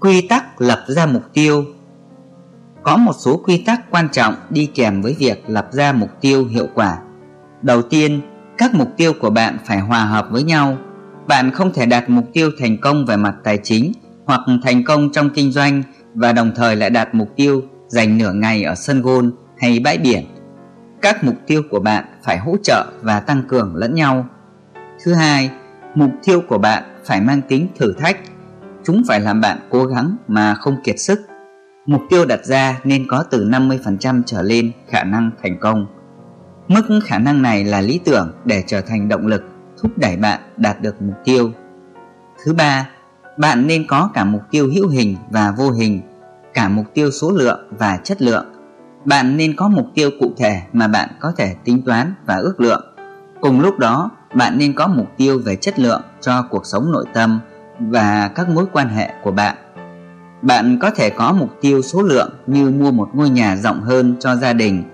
Quy tắc lập ra mục tiêu có một số quy tắc quan trọng đi kèm với việc lập ra mục tiêu hiệu quả. Đầu tiên, các mục tiêu của bạn phải hòa hợp với nhau bạn không thể đạt mục tiêu thành công về mặt tài chính hoặc thành công trong kinh doanh và đồng thời lại đạt mục tiêu dành nửa ngày ở sân gôn hay bãi biển. Các mục tiêu của bạn phải hỗ trợ và tăng cường lẫn nhau. Thứ hai, mục tiêu của bạn phải mang tính thử thách. Chúng phải làm bạn cố gắng mà không kiệt sức. Mục tiêu đặt ra nên có từ 50% trở lên khả năng thành công. Mức khả năng này là lý tưởng để trở thành động lực thúc đẩy bạn đạt được mục tiêu. Thứ ba, bạn nên có cả mục tiêu hữu hình và vô hình, cả mục tiêu số lượng và chất lượng. Bạn nên có mục tiêu cụ thể mà bạn có thể tính toán và ước lượng. Cùng lúc đó, bạn nên có mục tiêu về chất lượng cho cuộc sống nội tâm và các mối quan hệ của bạn. Bạn có thể có mục tiêu số lượng như mua một ngôi nhà rộng hơn cho gia đình.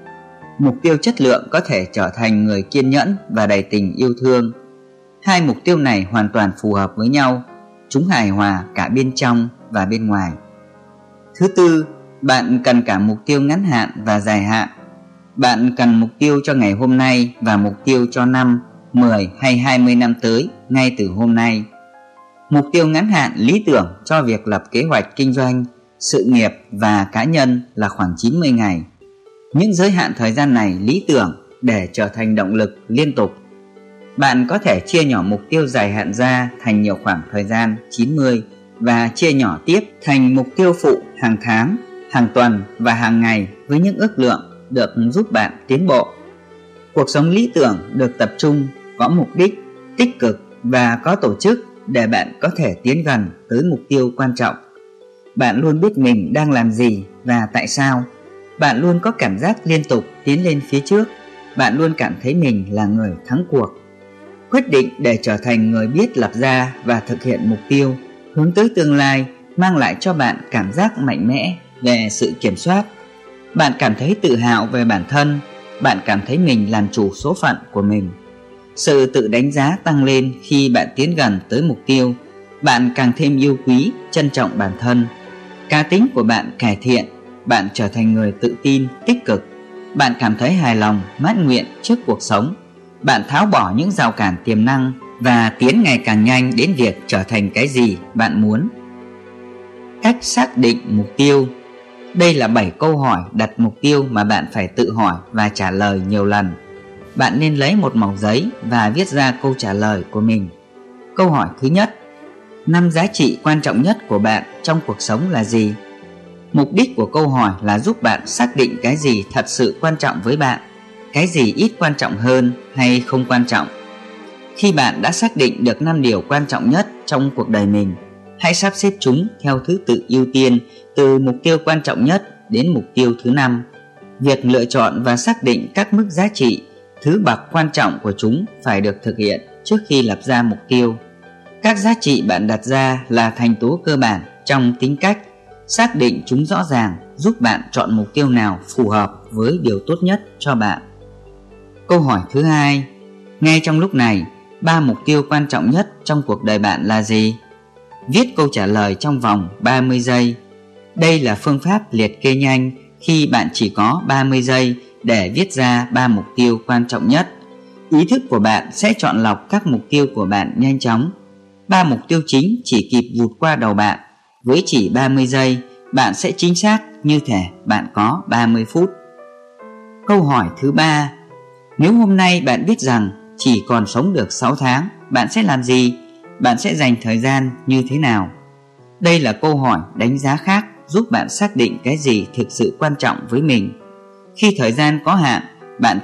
Mục tiêu chất lượng có thể trở thành người kiên nhẫn và đầy tình yêu thương Hai mục tiêu này hoàn toàn phù hợp với nhau, chúng hài hòa cả bên trong và bên ngoài. Thứ tư, bạn cần cả mục tiêu ngắn hạn và dài hạn. Bạn cần mục tiêu cho ngày hôm nay và mục tiêu cho năm, 10 hay 20 năm tới ngay từ hôm nay. Mục tiêu ngắn hạn lý tưởng cho việc lập kế hoạch kinh doanh, sự nghiệp và cá nhân là khoảng 90 ngày. Những giới hạn thời gian này lý tưởng để trở thành động lực liên tục bạn có thể chia nhỏ mục tiêu dài hạn ra thành nhiều khoảng thời gian 90 và chia nhỏ tiếp thành mục tiêu phụ hàng tháng, hàng tuần và hàng ngày với những ước lượng được giúp bạn tiến bộ. Cuộc sống lý tưởng được tập trung, có mục đích, tích cực và có tổ chức để bạn có thể tiến gần tới mục tiêu quan trọng. Bạn luôn biết mình đang làm gì và tại sao. Bạn luôn có cảm giác liên tục tiến lên phía trước. Bạn luôn cảm thấy mình là người thắng cuộc quyết định để trở thành người biết lập ra và thực hiện mục tiêu, hướng tới tương lai, mang lại cho bạn cảm giác mạnh mẽ về sự kiểm soát bạn cảm thấy tự hào về bản thân bạn cảm thấy mình làm chủ số phận của mình sự tự đánh giá tăng lên khi bạn tiến gần tới mục tiêu. Bạn càng thêm yêu quý, trân trọng bản thân. Cá tính của bạn cải thiện, bạn trở thành người tự tin, tích cực. Bạn cảm thấy hài lòng, mãn nguyện trước cuộc sống. Bạn tháo bỏ những rào cản tiềm năng và tiến ngày càng nhanh đến việc trở thành cái gì bạn muốn. Cách xác định mục tiêu. Đây là 7 câu hỏi đặt mục tiêu mà bạn phải tự hỏi và trả lời nhiều lần. Bạn nên lấy một mẩu giấy và viết ra câu trả lời của mình. Câu hỏi thứ nhất năm giá trị quan trọng nhất của bạn trong cuộc sống là gì? Mục đích của câu hỏi là giúp bạn xác định cái gì thật sự quan trọng với bạn cái gì ít quan trọng hơn hay không quan trọng. Khi bạn đã xác định được 5 điều quan trọng nhất trong cuộc đời mình, hãy sắp xếp chúng theo thứ tự ưu tiên từ mục tiêu quan trọng nhất đến mục tiêu thứ năm. Việc lựa chọn và xác định các mức giá trị, thứ bậc quan trọng của chúng phải được thực hiện trước khi lập ra mục tiêu. Các giá trị bạn đặt ra là thành tố cơ bản trong tính cách, xác định chúng rõ ràng giúp bạn chọn mục tiêu nào phù hợp với điều tốt nhất cho bạn. Câu hỏi thứ hai Ngay trong lúc này, ba mục tiêu quan trọng nhất trong cuộc đời bạn là gì? Viết câu trả lời trong vòng 30 giây. Đây là phương pháp liệt kê nhanh khi bạn chỉ có 30 giây để viết ra ba mục tiêu quan trọng nhất. Ý thức của bạn sẽ chọn lọc các mục tiêu của bạn nhanh chóng. Ba mục tiêu chính chỉ kịp vụt qua đầu bạn. Với chỉ 30 giây, bạn sẽ chính xác như thể bạn có 30 phút. Câu hỏi thứ ba Nếu hôm nay bạn biết rằng chỉ còn sống được 6 tháng, bạn sẽ làm gì? Bạn sẽ dành thời gian như thế nào? Đây là câu hỏi đánh giá khác giúp bạn xác định cái gì thực sự quan trọng với mình. Khi thời gian có hạn,